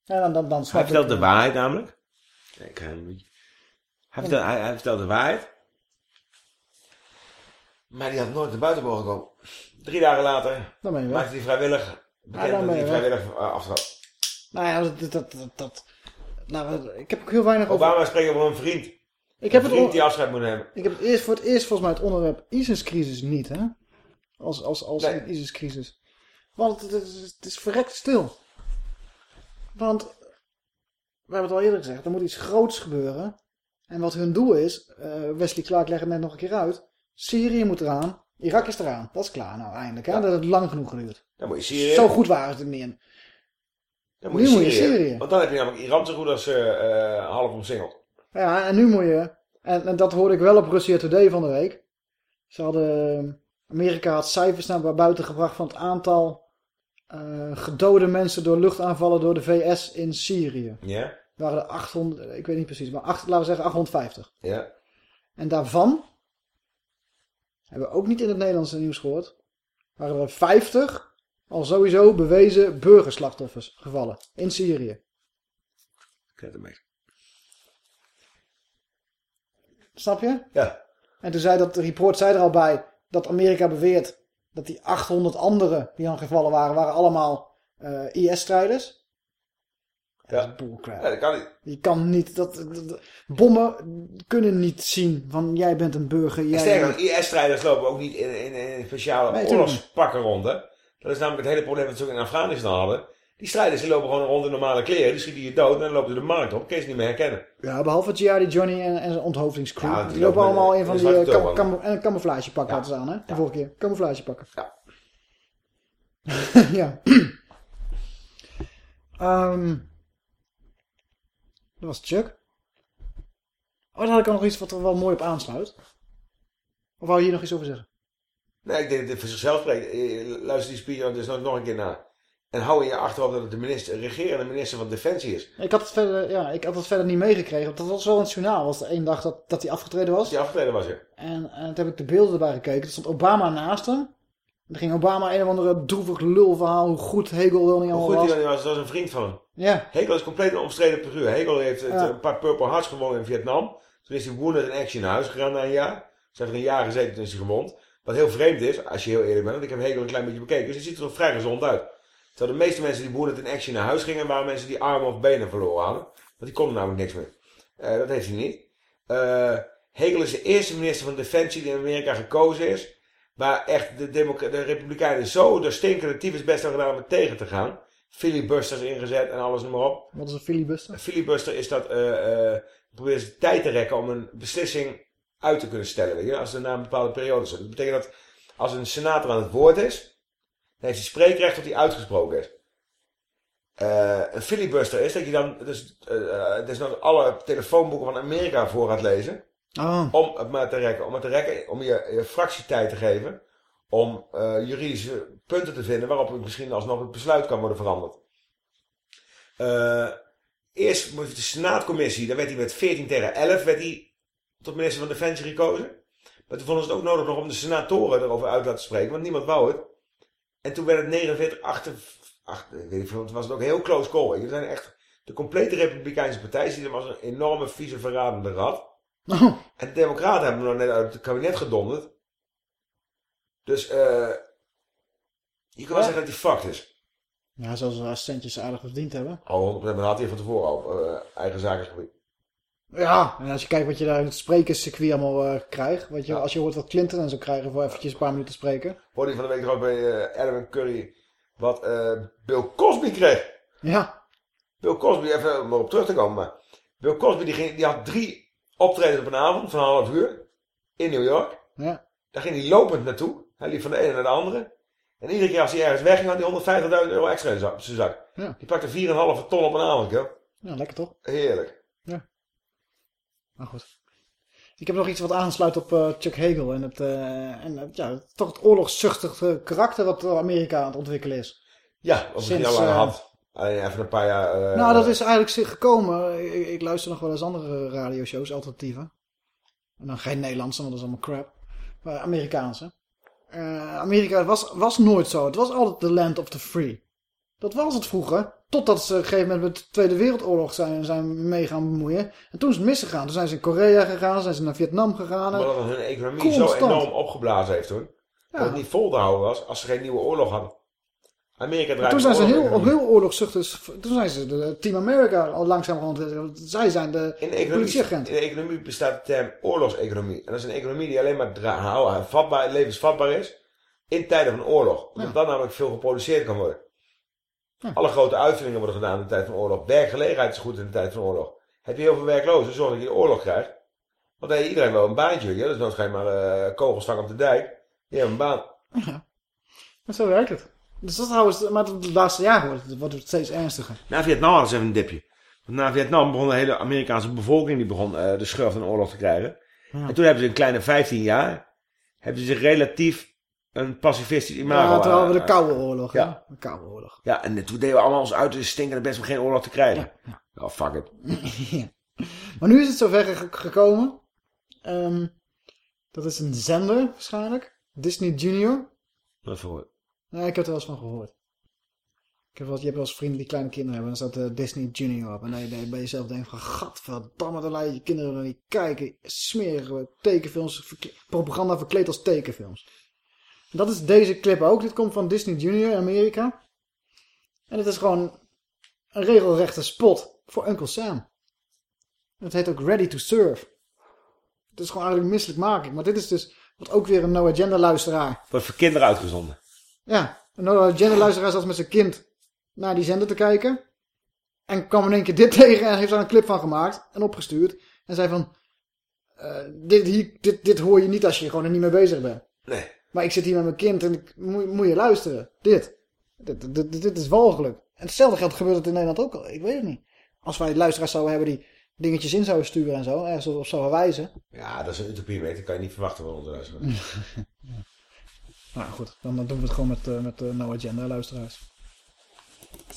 Ja, dan, dan, dan Hij vertelt ik- de waarheid namelijk. Ik niet- Hij vertelt, hij, hij vertelt de waarheid. Maar die had nooit naar buiten mogen komen. Drie dagen later maakte hij vrijwillig bekend dat ben hij vrijwillig uh, aftrad. Nou ja, dat... dat, dat, dat nou, ik heb ook heel weinig over... Obama spreekt over een vriend. Ik heb een het vriend on- die afscheid moet nemen. Ik heb het eerst, voor het eerst volgens mij het onderwerp ISIS-crisis niet, hè? Als, als, als Nee. een ISIS-crisis. Want het is, het is verrekt stil. Want, we hebben het al eerder gezegd, er moet iets groots gebeuren. En wat hun doel is, eh, Wesley Clark legt het net nog een keer uit. Syrië moet eraan, Irak is eraan. Dat is klaar nou eindelijk, hè? Dat heeft lang genoeg geduurd. Dan moet je Syrië. Zo goed waren ze er niet in. Dan moet Nu je moet je Syrië. Want dan heb je namelijk Iran zo goed als eh, half omsingeld. Ja, en nu moet je... En, en dat hoorde ik wel op Russia Today van de week. Ze hadden... eh, Amerika had cijfers naar buiten gebracht van het aantal eh, gedode mensen door luchtaanvallen door de VS in Syrië. Ja? waren er 800, ik weet niet precies, maar acht, laten we zeggen 850. Ja. En daarvan, hebben we ook niet in het Nederlandse nieuws gehoord, waren er 50 al sowieso bewezen burgerslachtoffers gevallen in Syrië. Kijk ermee. Snap je? Ja. En toen zei dat de report zei er al bij dat Amerika beweert dat die 800 anderen die dan gevallen waren, waren allemaal eh, IS-strijders. Ja. Bullcrap. Ja, dat kan niet. Je kan niet, dat, dat- dat- bommen kunnen niet zien van jij bent een burger. Jij sterker IS-strijders lopen ook niet in, in, in speciale Nee, oorlogspakken rond. Hè? Dat is namelijk het hele probleem wat ze ook in Afghanistan hadden. Die strijders die lopen gewoon rond in normale kleren. Die schieten je dood en dan lopen ze de markt op. Kun je ze niet meer herkennen. Ja, behalve Giardi Johnny en, en zijn onthoofdingscrew. Ja, die, die lopen allemaal in van die zwarte eh, cam, tulband. cam- en camouflagepak hadden ze aan, hè? De vorige keer. Camouflagepakken. Ja. *laughs* ja. Ehm dat was Chuck. Oh, dan had ik nog iets wat er wel mooi op aansluit. Of wou je hier nog iets over zeggen? Nee, ik denk dat dit voor zichzelf spreekt. Eh, Luister die speech dus nog nog een keer na. En hou in je achterhoofd dat het de minister, regerende minister van Defensie is. Ik had het verder, ja, ik had het verder niet meegekregen. Dat was wel het journaal. was de één dag dat, dat hij afgetreden was. Die afgetreden was, ja. En, en toen heb ik de beelden erbij gekeken. Er stond Obama naast hem. En dan ging Obama een of andere droevig lulverhaal. Hoe goed Hegel wel niet Hoe allemaal goed was. hij was, dat was een vriend van hem. Ja. Hegel is compleet een omstreden figuur. Hegel heeft het, Ja. een paar Purple Hearts gewonnen in Vietnam. Toen is hij wounded in action naar huis gegaan na een jaar. Ze heeft er een jaar gezeten, toen is hij gewond. Wat heel vreemd is, als je heel eerlijk bent, want ik heb Hegel een klein beetje bekeken. Dus hij ziet er nog vrij gezond uit. Terwijl de meeste mensen die wounded in action naar huis gingen, waren mensen die armen of benen verloren hadden. Want die konden namelijk niks meer. Eh, dat heeft hij niet. Eh, Hegel is de eerste minister van Defensie die in Amerika gekozen is. Waar echt de, de Republikeinen zo door stinkende tyfus best hebben gedaan om het tegen te gaan. Filibusters ingezet en alles noem maar op. Wat is een filibuster? Een filibuster is dat eh eh proberen ze tijd te rekken om een beslissing uit te kunnen stellen. Weet je? Als er na een bepaalde periode zit. Dat betekent dat als een senator aan het woord is, dan heeft hij spreekrecht tot hij uitgesproken is. eh, een filibuster is, dat je dan dus, eh, eh, dus nog alle telefoonboeken van Amerika voor gaat lezen. Oh. Om het maar te rekken, om het te rekken, om je, je fractietijd te geven. Om juridische punten te vinden waarop het misschien alsnog het besluit kan worden veranderd. Eerst moest de Senaatcommissie, daar werd hij met 14 tegen 11 werd hij tot minister van Defensie gekozen. Maar toen vonden ze het ook nodig nog om de senatoren erover uit te laten spreken, want niemand wou het. En toen werd het 49, 8, 8 ik weet niet, veel, toen was het ook een heel close call. Er zijn echt de complete Republikeinse partij ziet hem als een enorme vieze verradende rat. En de Democraten hebben hem nog net uit het kabinet gedonderd. Dus eh je kan wel zeggen dat hij fucked is. Ja, zoals we centjes aardig verdiend hebben. Oh, 100% maar dat had hij van tevoren al. eh, eigen zakengebied. Ja, en als je kijkt wat je daar in het sprekerscircuit allemaal eh, krijgt. Wat je, Als je hoort wat Clinton en zo krijgen voor eventjes een paar minuten spreken. Hoorde je van de week nog bij eh Edwin Curry wat eh, Bill Cosby kreeg. Ja. Bill Cosby, even om erop terug te komen. Maar Bill Cosby die, ging, die had drie optredens op een avond van een half uur. In New York. Ja. Daar ging hij lopend naartoe. Hij liep van de ene naar de andere. En iedere keer als hij ergens wegging had hij 150.000 euro extra in zijn zak. Ja. Die pakte 4,5 ton op een avond, joh. Ja, lekker toch? Heerlijk. Maar goed. Ik heb nog iets wat aansluit op eh, Chuck Hagel. En, het, eh, en het, ja, toch het oorlogszuchtige karakter wat Amerika aan het ontwikkelen is. Ja, of al lang eh, had. Alleen even een paar jaar... eh, nou, dat is eigenlijk gekomen. Ik, ik luister nog wel eens andere radioshows, alternatieve. En dan geen Nederlandse, want dat is allemaal crap. Maar Amerikaanse. Eh, Amerika was, was nooit zo. Het was altijd the land of the free. Dat was het vroeger. Totdat ze op een gegeven moment met de Tweede Wereldoorlog zijn, zijn mee gaan bemoeien. En toen is het misgegaan. Toen zijn ze in Korea gegaan, zijn ze naar Vietnam gegaan. Omdat hun economie zo enorm opgeblazen heeft hoor. Dat het niet vol te houden was als ze geen nieuwe oorlog hadden. Amerika draait toen zijn ze heel, oorlog-economie. heel oorlogszuchtig. Toen zijn ze de Team America al langzaam rond. Zij zijn de In de, economie, politieagent. in de economie bestaat de term oorlogseconomie. En dat is een economie die alleen maar houden- vatbaar, levensvatbaar is in tijden van oorlog. Omdat dan namelijk veel geproduceerd kan worden. Alle grote uitvindingen worden gedaan in de tijd van oorlog. Werkgelegenheid is goed in de tijd van oorlog. Heb je heel veel werklozen, zorg dat je de oorlog krijgt. Want iedereen wel een baantje. Ja? Dus dan ga je maar eh, kogels vangen op de dijk. Je hebt een baan. Maar zo werkt het. Dus dat houden ze, maar het laatste jaar wordt het, wordt het steeds ernstiger. Na Vietnam hadden ze even een dipje. Want na Vietnam begon de hele Amerikaanse bevolking die begon eh, de schurft van oorlog te krijgen. Ja. En toen hebben ze een kleine 15 jaar hebben ze zich relatief een pacifistisch imago Ja, hadden we de aan- Koude Oorlog. Ja. De Koude Oorlog. Ja, en toen deden we allemaal ons uit stinken en best om geen oorlog te krijgen. Ja, fuck it. *laughs* Maar nu is het zover ge- gekomen. Ehm, dat is een zender waarschijnlijk. Disney Junior. Wat voor Ja, ik heb er wel eens van gehoord. Ik heb wel, je hebt wel eens vrienden die kleine kinderen hebben. En dan staat eh, Disney Junior op. En dan je- dan je bij jezelf denkt van... Gadverdamme, dan laat je kinderen er niet kijken. Smerige tekenfilms. Propaganda verkleed als tekenfilms. Dat is deze clip ook. Dit komt van Disney Junior in Amerika. En het is gewoon een regelrechte spot voor Uncle Sam. Het heet ook Ready to Serve. Het is gewoon eigenlijk misselijkmakend. Maar dit is dus wat ook weer een No Agenda luisteraar Wordt voor kinderen uitgezonden. ja, een agenda luisteraar zat met zijn kind naar die zender te kijken. En kwam in één keer dit *laughs* tegen en heeft daar een clip van gemaakt en opgestuurd. En zei van, eh, dit, hier, dit, dit hoor je niet als je gewoon er niet mee bezig bent. Nee. Maar ik zit hier met mijn kind en ik, moet, moet je luisteren. Dit. Dit, dit, dit, is walgelijk. En hetzelfde geldt gebeurt het in Nederland ook al. Ik weet het niet. Als wij luisteraars zouden hebben die dingetjes in zouden sturen en zo. Ergens op zouden wijzen. Ja, dat is een utopie, weet. Dat kan je niet verwachten van onze luisteraars. *laughs* Nou goed, dan, dan doen we het gewoon met, eh, met de No Agenda luisteraars.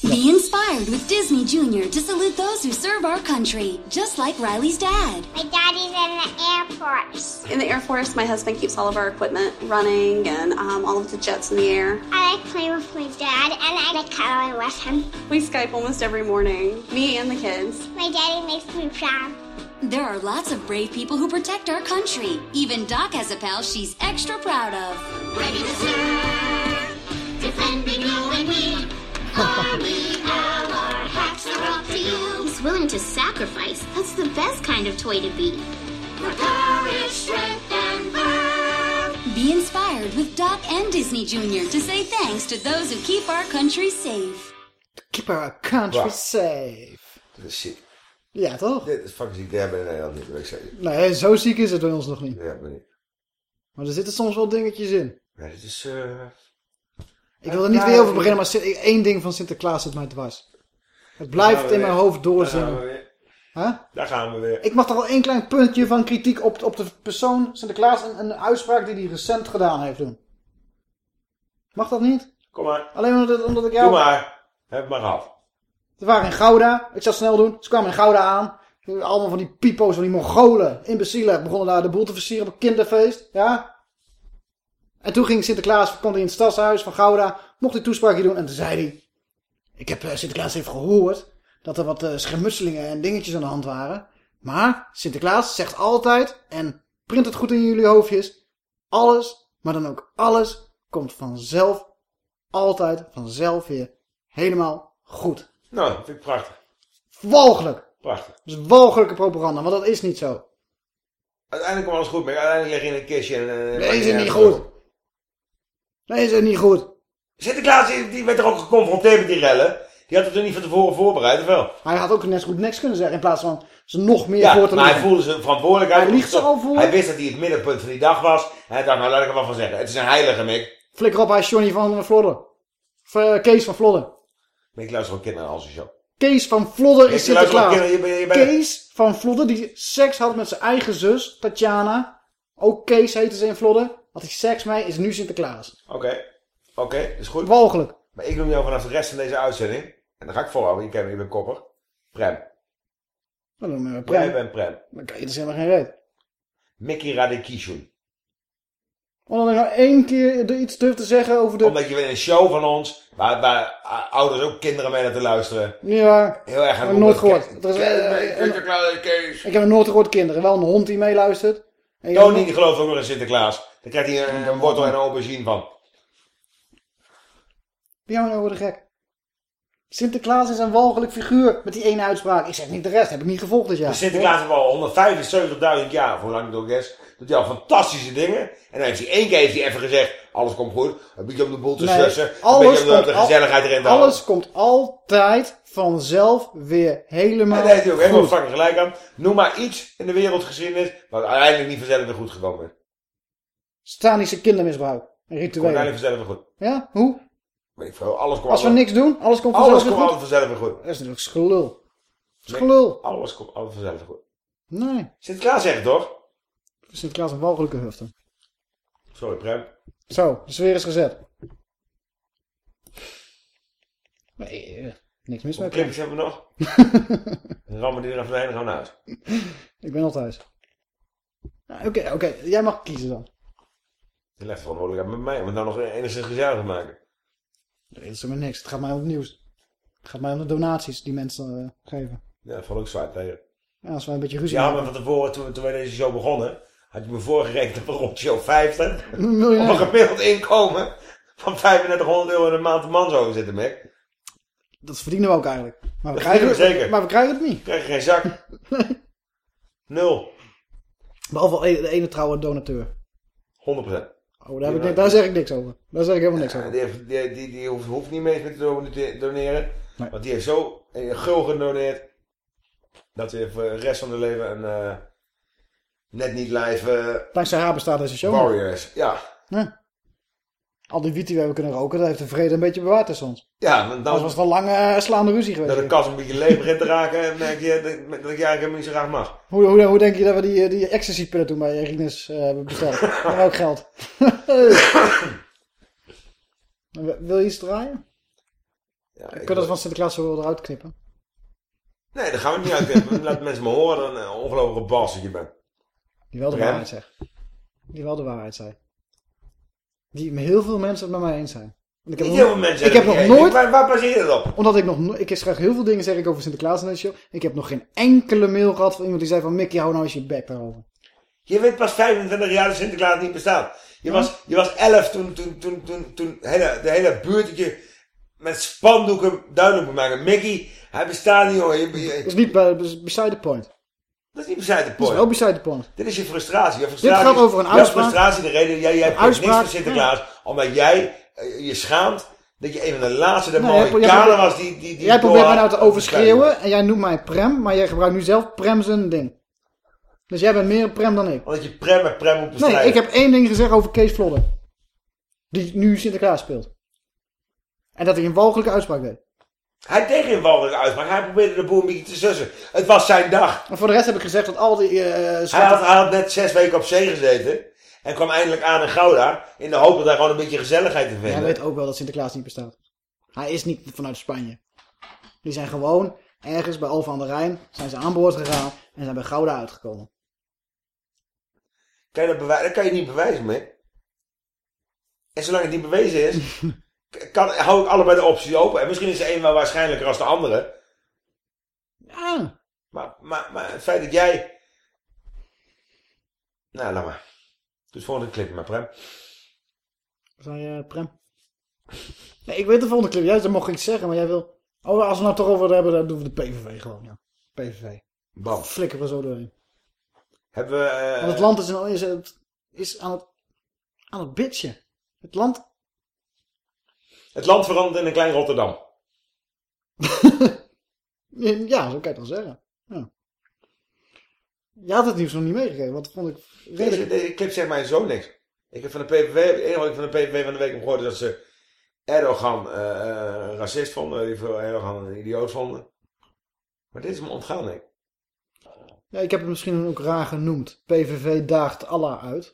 Be inspired with Disney Junior to salute those who serve our country, just like Riley's dad. My daddy's in the Air Force. In the Air Force, my husband keeps all of our equipment running and um, all of the jets in the air. I like playing with my dad and I like cuddling with him. We Skype almost every morning, me and the kids. My daddy makes me proud. There are lots of brave people who protect our country. Even Doc has a pal she's extra proud of. Ready to serve, defending you and me. Army, all our hats are off to you. He's willing to sacrifice. That's the best kind of toy to be. For courage, strength, and verve. Be inspired with Doc and Disney Junior to say thanks to those who keep our country safe. Keep our country Wow. safe. Dat is ziek. Ja, toch? Dit is fucking ziek. Dat hebben we in Nederland niet, wil ik zeggen. Nee, zo ziek is het bij ons nog niet. Ja, maar niet. Maar er zitten soms wel dingetjes in. Ja, dit is... eh Ik wil er niet weer over beginnen, maar één ding van Sinterklaas zit mij dwars. Het blijft in mijn hoofd doorzingen. Huh? Daar gaan we weer. Ik mag toch wel één klein puntje van kritiek op, op de persoon Sinterklaas. Een, een uitspraak die hij recent gedaan heeft doen. Mag dat niet? Kom maar. Alleen omdat, omdat ik jou... Doe maar. Heb het maar gehad. We waren in Gouda. Ik zal het snel doen. Ze kwamen in Gouda aan. Allemaal van die pipo's, van die Mongolen, imbecielen, begonnen daar de boel te versieren op een kinderfeest. Ja? En toen ging Sinterklaas, kwam hij in het stadshuis van Gouda, mocht hij toespraakje doen. En toen zei hij, ik heb eh, Sinterklaas even gehoord dat er wat eh, schermutselingen en dingetjes aan de hand waren. Maar Sinterklaas zegt altijd, en print het goed in jullie hoofdjes, alles, maar dan ook alles, komt vanzelf, altijd vanzelf weer helemaal goed. Nou, dat vind ik prachtig. Walgelijk. Prachtig. Dat is walgelijke propaganda, want dat is niet zo. Uiteindelijk komt alles goed, maar uiteindelijk lig je in een kistje en... eh, Nee, is het niet goed. Nee, is het niet goed. Sinterklaas, die, die werd er ook geconfronteerd met die rellen. Die had het er niet van tevoren voorbereid, of wel? Hij had ook net zo goed niks kunnen zeggen in plaats van ze nog meer Ja, voor te maar hij voelde zijn verantwoordelijkheid. Hij liegt ze al voor. Hij wist dat hij het middenpunt van die dag was. Hij dacht, nou laat ik er wel van zeggen. Het is een heilige, Mick. Flikker op, hij is Johnny van Vlodder. Of eh, Kees van Vlodder. Mick, luister ook kinderen als een show. Kees van Vlodder is Sinterklaas. kinderen, je Kees van Vlodder die seks had met zijn eigen zus, Tatjana. Ook Kees heette ze in Vlodder. Had hij seks mee, is nu Sinterklaas. Oké, oké, is goed. Walgelijk. Maar ik noem jou vanaf de rest van deze uitzending. En dan ga ik volhouden, je kent me, ik ben kopper. Prem. Dan noemen we Jij Prem. bent Prem. Dan kan je dus helemaal geen reet. Mickey Radikishun. Omdat ik nou één keer er iets durf te zeggen over de... Omdat je in een show van ons, waar, waar ouders ook kinderen mee naar te luisteren. Ja, Heel erg ik gaan heb nooit gehoord. Er is, ik heb nog nooit gehoord kinderen. Wel een hond die meeluistert. En Tony gelooft ook nog in Sinterklaas. Dan krijgt hij een, een wortel en een aubergine van. Wie jou nou voor de gek? Sinterklaas is een walgelijk figuur met die ene uitspraak. Ik zeg niet de rest, heb ik niet gevolgd dit jaar. Dus Sinterklaas heeft al 175.000 jaar, hoe lang ook is, doet hij al fantastische dingen. En dan heeft hij één keer heeft hij even gezegd, alles komt goed. Een beetje om de boel te Nee, sussen. Een beetje om de, de gezelligheid erin te houden. Alles komt altijd vanzelf weer helemaal En daar heeft hij ook helemaal fucking gelijk aan. Noem maar iets in de wereldgeschiedenis, wat uiteindelijk niet vanzelf goed gekomen is. Stanische kindermisbruik. En Komt rituelen. uiteindelijk vanzelf weer goed. Ja, hoe? Weet ik veel, alles komt Als we niks doen, alles komt Alles vanzelf weer komt goed. altijd vanzelf weer goed. Dat is natuurlijk gelul. Dat is Nee, gelul. Alles komt altijd vanzelf weer goed. Nee. Sinterklaas zegt toch? Sinterklaas een walgelijke hufte. Sorry, Prem. Zo, de sfeer is gezet. Nee, eh, niks mis Hoeveel met hebben we nog? *laughs* Dan rammen die er en gaan naar huis. Ik ben al thuis. Nou, Oké, oké. Jij mag kiezen dan. Je legt verantwoordelijkheid met mij om het nou nog enigszins gezellig te maken. Dat is helemaal niks. Het gaat mij om het nieuws. Het gaat mij om de donaties die mensen eh, geven. Ja, dat valt ook zwaar tegen. Ja, als wij een beetje ruzie Ja, maar van tevoren, toen, toen wij deze show begonnen, had je me voorgerekend op een rond show 50. Miljonair. Op een gemiddeld inkomen van 3500 euro in de maand de man zo zitten, Mick. Dat verdienen we ook eigenlijk. Maar we, Dat krijgen, we zeker. maar we krijgen het niet. Krijg je geen zak. *laughs* Nul. Behalve e- de ene trouwe donateur. 100%. Oh, daar, ik, daar zeg ik niks over. Daar zeg ik helemaal niks over. die, heeft, die, die, die hoeft, hoeft niet mee te do- te doneren. Want die heeft zo een gul gedoneerd. Dat hij voor de rest van zijn leven een eh, net niet live eh, Dankzij haar bestaat deze show. nog. warrior is. Ja. Ja. Al die wiet die we hebben kunnen roken, dat heeft de vrede een beetje bewaard tussen ons. Ja, dan, Anders was een lange eh, slaande ruzie geweest. dat de kas een beetje leeg begint te raken, merk je dat, dat ik je eigenlijk helemaal niet zo graag mag. Hoe, hoe, hoe denk je dat we die, eh, die ecstasy-pillen toen bij Rinus eh, hebben besteld? *laughs* Dat we ook geld. *laughs* Wil- je iets draaien? Ja, Kun je dat van Sinterklaas wel eruit knippen? Nee, dat gaan we niet uitknippen. Laat mensen me horen dat een ongelofelijke bas je bent. Die wel de waarheid zegt. Die wel de waarheid zei. Die heel veel mensen het met mij eens zijn. Want Ik heb Niet nog, heel veel mensen ik heb nog nooit... Waar, waar baseer je dat op? Omdat ik nog... no- Ik schrijf heel veel dingen zeg ik over Sinterklaas in deze show. Ik heb nog geen enkele mail gehad van iemand die zei van... Mickey, hou nou eens je bek daarover. Je weet pas 25 jaar dat Sinterklaas niet bestaat. Je, was, je was 11 toen, toen, toen, toen, toen hele, de hele buurtje met spandoeken duidelijk moet maken. Mickey, hij bestaat niet hoor. Je, je- Dat is niet beside the point. Dat is niet beside the Dat is point. wel beside the point. Dit is je frustratie. Je frustratie gaat is- over een jouw uitspraak. frustratie, de reden, jij, jij hebt niks voor Sinterklaas. Omdat jij eh, je schaamt dat je een van de laatste de probeert- was die... die, die jij probeert mij nou te overschreeuwen en jij noemt mij Prem, maar jij gebruikt nu zelf Prem zijn ding. Dus jij bent meer Prem dan ik. Omdat je Prem met Prem moet bestrijden. Nee, ik heb één ding gezegd over Kees Vlodder. Die nu Sinterklaas speelt. En dat hij een walgelijke uitspraak deed. Hij deed geen walgelijke uitspraak. Hij probeerde de boel een beetje te sussen. Het was zijn dag. Maar voor de rest heb ik gezegd dat al die... eh Hij zwarte- had, hij had net zes weken op zee gezeten. En kwam eindelijk aan in Gouda. In de hoop dat hij gewoon een beetje gezelligheid te vinden. Hij weet ook wel dat Sinterklaas niet bestaat. Hij is niet vanuit Spanje. Die zijn gewoon ergens bij Alphen aan de Rijn zijn ze aan boord gegaan en zijn bij Gouda uitgekomen. Kan je dat, bewijzen? dat kan je niet bewijzen, man. En zolang het niet bewezen is, *laughs* kan, hou ik allebei de opties open. En misschien is de een wel waarschijnlijker als de andere. Ja. Maar, maar, maar het feit dat jij... Nou, laat maar. Het volgende clip maar, Prem. Zei je, Prem? Nee, ik weet de volgende clip. Jij dat mocht ik zeggen, maar jij wil... Oh, als we nou toch over hebben, dan doen we de PVV gewoon, ja. PVV. Bam. Flikken we zo doorheen. Hebben we... eh, Want het land is, is, is, is aan, het, aan het bitchen. Het land... Het land verandert in een klein Rotterdam. *laughs* Ja, zo kan je het wel zeggen. Ja. Je had het nieuws nog niet meegegeven, want dat vond ik redelijk... deze clip zegt mij zo niks. Ik heb van de PVV, het enige wat ik van de PVV van de week heb gehoord is dat ze Erdogan een racist vonden, die veel Erdogan een idioot vonden. Maar dit is me ontgaan, nee. Ja, ik heb het misschien ook raar genoemd. PVV daagt Allah uit.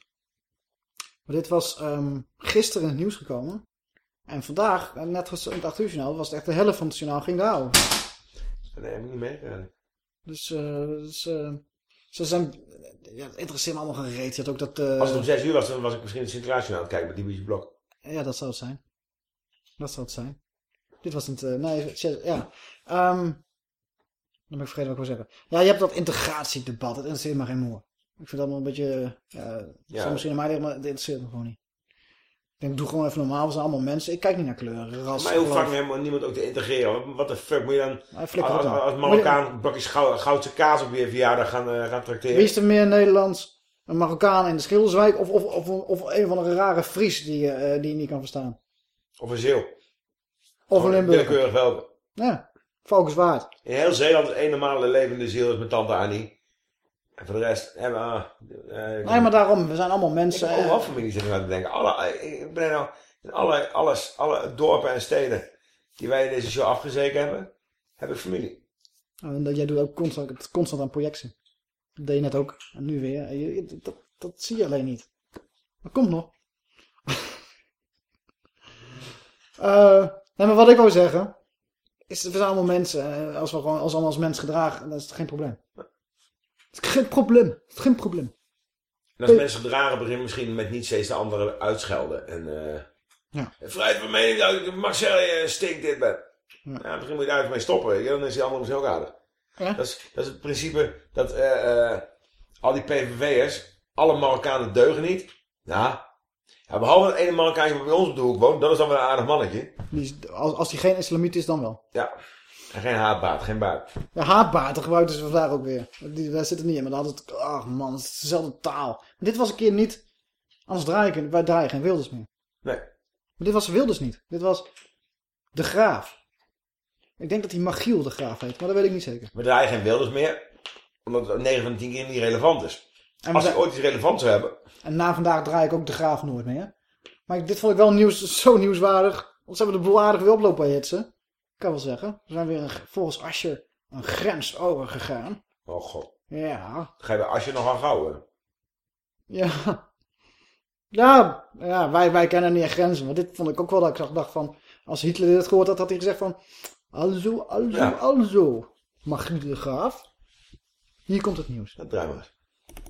Maar dit was ehm, gisteren in het nieuws gekomen. En vandaag, eh, net als in het 8 uur journaal, was het echt de helft van het journaal ging daarover. Nee, heb ik niet meegekregen. Dus, eh, dus eh, ze zijn... Ja, het interesseert me allemaal gereed. Je had ook dat... Als het om 6 uur was, dan was ik misschien het Sinterklaas aan het kijken met die Blok. Ja, dat zou het zijn. Dat zou het zijn. Dit was het... nee, ja. Ehm, dan ben ik vergeten wat ik wil zeggen. Ja, je hebt dat integratiedebat. Het interesseert me geen moer. Ik vind dat wel een beetje... Ja, misschien aan mij liggen, maar het interesseert me gewoon niet. Ik denk, doe gewoon even normaal. We zijn allemaal mensen. Ik kijk niet naar kleuren, ras, maar geloof. vaak helemaal niemand ook te integreren. Wat de fuck moet je dan als, Marokkaan blokjes goud, goudse kaas op je verjaardag gaan, eh, gaan trakteren? Wie is er meer Nederlands? Een Marokkaan in de Schilderswijk of, of, of, of een van de rare Fries die, je, eh, die je niet kan verstaan? Of een Zeeuw? Of een Limburger. Willekeurig welke. Ja, Valkenswaard. In heel Zeeland is één normale levende ziel is mijn tante Annie. En voor de rest... Eh, uh, Nee, maar daarom, we zijn allemaal mensen. Ik eh, familie zitten aan te denken. Alle, ik ben nou in alle, alles, alle dorpen en steden die wij in deze show afgezeken hebben, heb ik familie. En dat- jij doet ook constant, constant aan projectie. Dat deed je net ook. En nu weer. En je- dat, dat zie je alleen niet. Dat komt nog. *laughs* Eh, nee, maar wat ik wou zeggen. Is, we zijn allemaal mensen. En als we gewoon als allemaal als mens gedragen, dan is het geen probleem. Het is geen probleem. Het is geen probleem. En als mensen gedragen beginnen misschien met niet steeds de anderen uitschelden. En eh Ja. vrijheid van mening, nou, Marcel, je stinkt dit ben. Ja. misschien moet je daar even mee stoppen. weet je, Dan is die ander misschien ook aardig. Ja. Dat, is, dat is het principe dat eh, eh, al die PVV'ers, alle Marokkanen deugen niet. Nou, ja, behalve dat ene Marokkaantje wat bij ons op de hoek woont, dat is dan wel een aardig mannetje. Die is- als, als die geen islamiet is, dan wel. Ja, en geen haatbaard, geen baard. Ja, haatbaarten gebruikten ze vandaag ook weer. Die, daar zit het niet in, maar dan had het... Ach man, het is dezelfde taal. Maar dit was een keer niet... Anders draai ik... Wij draaien geen Wilders meer. Nee. Maar dit was Wilders niet. Dit was De Graaf. Ik denk dat hij Magiel De Graaf heet, maar dat weet ik niet zeker. We draaien geen Wilders meer, omdat het 9 van de 10 keer niet relevant is. En Als hij zijn- ooit iets relevant zou hebben, En na vandaag draai ik ook De Graaf nooit meer. Maar dit vond ik wel nieuws, zo nieuwswaardig. Want ze hebben de boel aardig weer oplopen bij hitsen. Ik kan wel zeggen. We zijn weer een, volgens Ascher een grens overgegaan. oh god, Ja. ga je bij Asje nog aan gauwen. Ja. Ja, ja wij, wij kennen niet grenzen. Maar dit vond ik ook wel dat ik dacht van... Als Hitler dit gehoord had, had hij gezegd van... Also, also, Ja. also. Magie de Graaf. Hier komt het nieuws. Dat draai maar.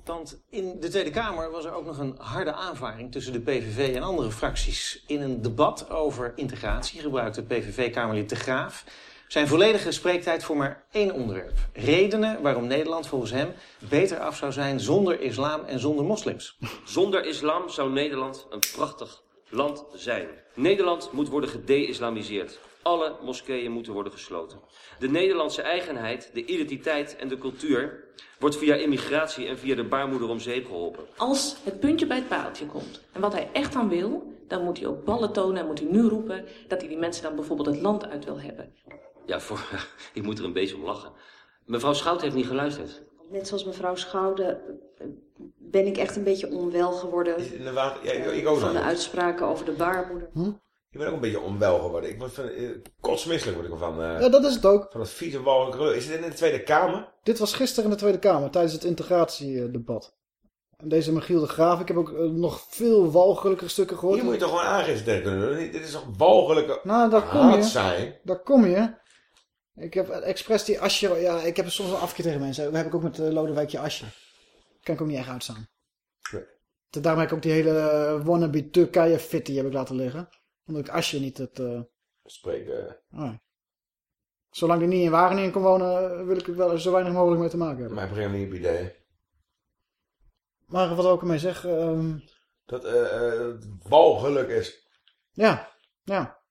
Want in de Tweede Kamer was er ook nog een harde aanvaring tussen de PVV en andere fracties. In een debat over integratie gebruikte PVV-Kamerlid De Graaf zijn volledige spreektijd voor maar één onderwerp. Redenen waarom Nederland volgens hem beter af zou zijn zonder islam en zonder moslims. Zonder islam zou Nederland een prachtig land zijn. Nederland moet worden gede-islamiseerd. Alle moskeeën moeten worden gesloten. De Nederlandse eigenheid, de identiteit en de cultuur wordt via immigratie en via de baarmoeder om zeep geholpen. Als het puntje bij het paaltje komt en wat hij echt aan wil, dan moet hij ook ballen tonen en moet hij nu roepen dat hij die mensen dan bijvoorbeeld het land uit wil hebben. Ja, voor, *laughs* ik moet er een beetje om lachen. Mevrouw Schout heeft niet geluisterd. Net zoals mevrouw Schouder ben ik echt een beetje onwel geworden In de water, ja, ik, ook van de uitspraken over de baarmoeder. Hm? Ik ben ook een beetje onwel geworden. Ik word van, eh, kotsmisselijk word ik ervan. eh, Ja, dat is het ook. Van dat vieze walgelijke. Is het in de Tweede Kamer? Dit was gisteren in de Tweede Kamer tijdens het integratiedebat. En deze Michiel de Graaf, ik heb ook eh, nog veel walgelijke stukken gehoord. Hier moet je toch gewoon aangifte tegen kunnen doen. Dit is toch walgelijke Nou, daar kom je. zijn. Daar kom je. Ik heb expres die Asje... Ja, ik heb het soms wel afkeer tegen mensen. Dat heb ik ook met uh, Lodewijkje Asje. Kan ik ook niet echt uitstaan. Nee. Daarom heb ik ook die hele uh, wannabe Turkije fitty heb ik laten liggen. Omdat ik Asje niet het... Uh... Spreken. Oh. Zolang die niet in Wageningen kon wonen, wil ik er wel zo weinig mogelijk mee te maken hebben. Mij brengt niet op idee. Maar wat ook ermee zeg... Um... Dat het walgelijk is. Ja, ja.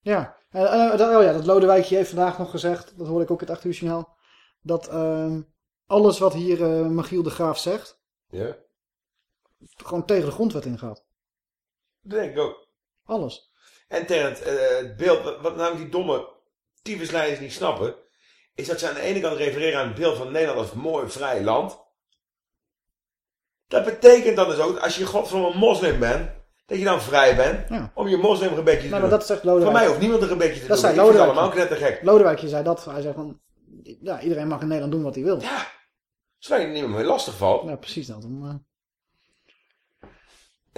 Ja. Uh, dat, oh ja, dat Lodewijkje heeft vandaag nog gezegd, dat hoorde ik ook in het 8 uur signaal, dat uh, alles wat hier uh, Michiel de Graaf zegt, ja. gewoon tegen de grondwet ingaat. Dat denk ik ook. Alles. En tegen het, uh, het beeld, wat, namelijk die domme tyfusleiders niet snappen, is dat ze aan de ene kant refereren aan het beeld van Nederland als mooi vrij land. Dat betekent dan dus ook, als je god van een moslim bent, dat je dan vrij bent ja. om je moslimgebedje te nee, doen. Maar dat zegt Lodewijk. Van mij hoeft niemand een gebedje te dat doen. Zei het Lodewijk. allemaal knettergek. Lodewijkje zei dat. Hij zei van, ja, iedereen mag in Nederland doen wat hij wil. Ja, zolang je niemand meer lastig valt. Ja, precies dat. Uh...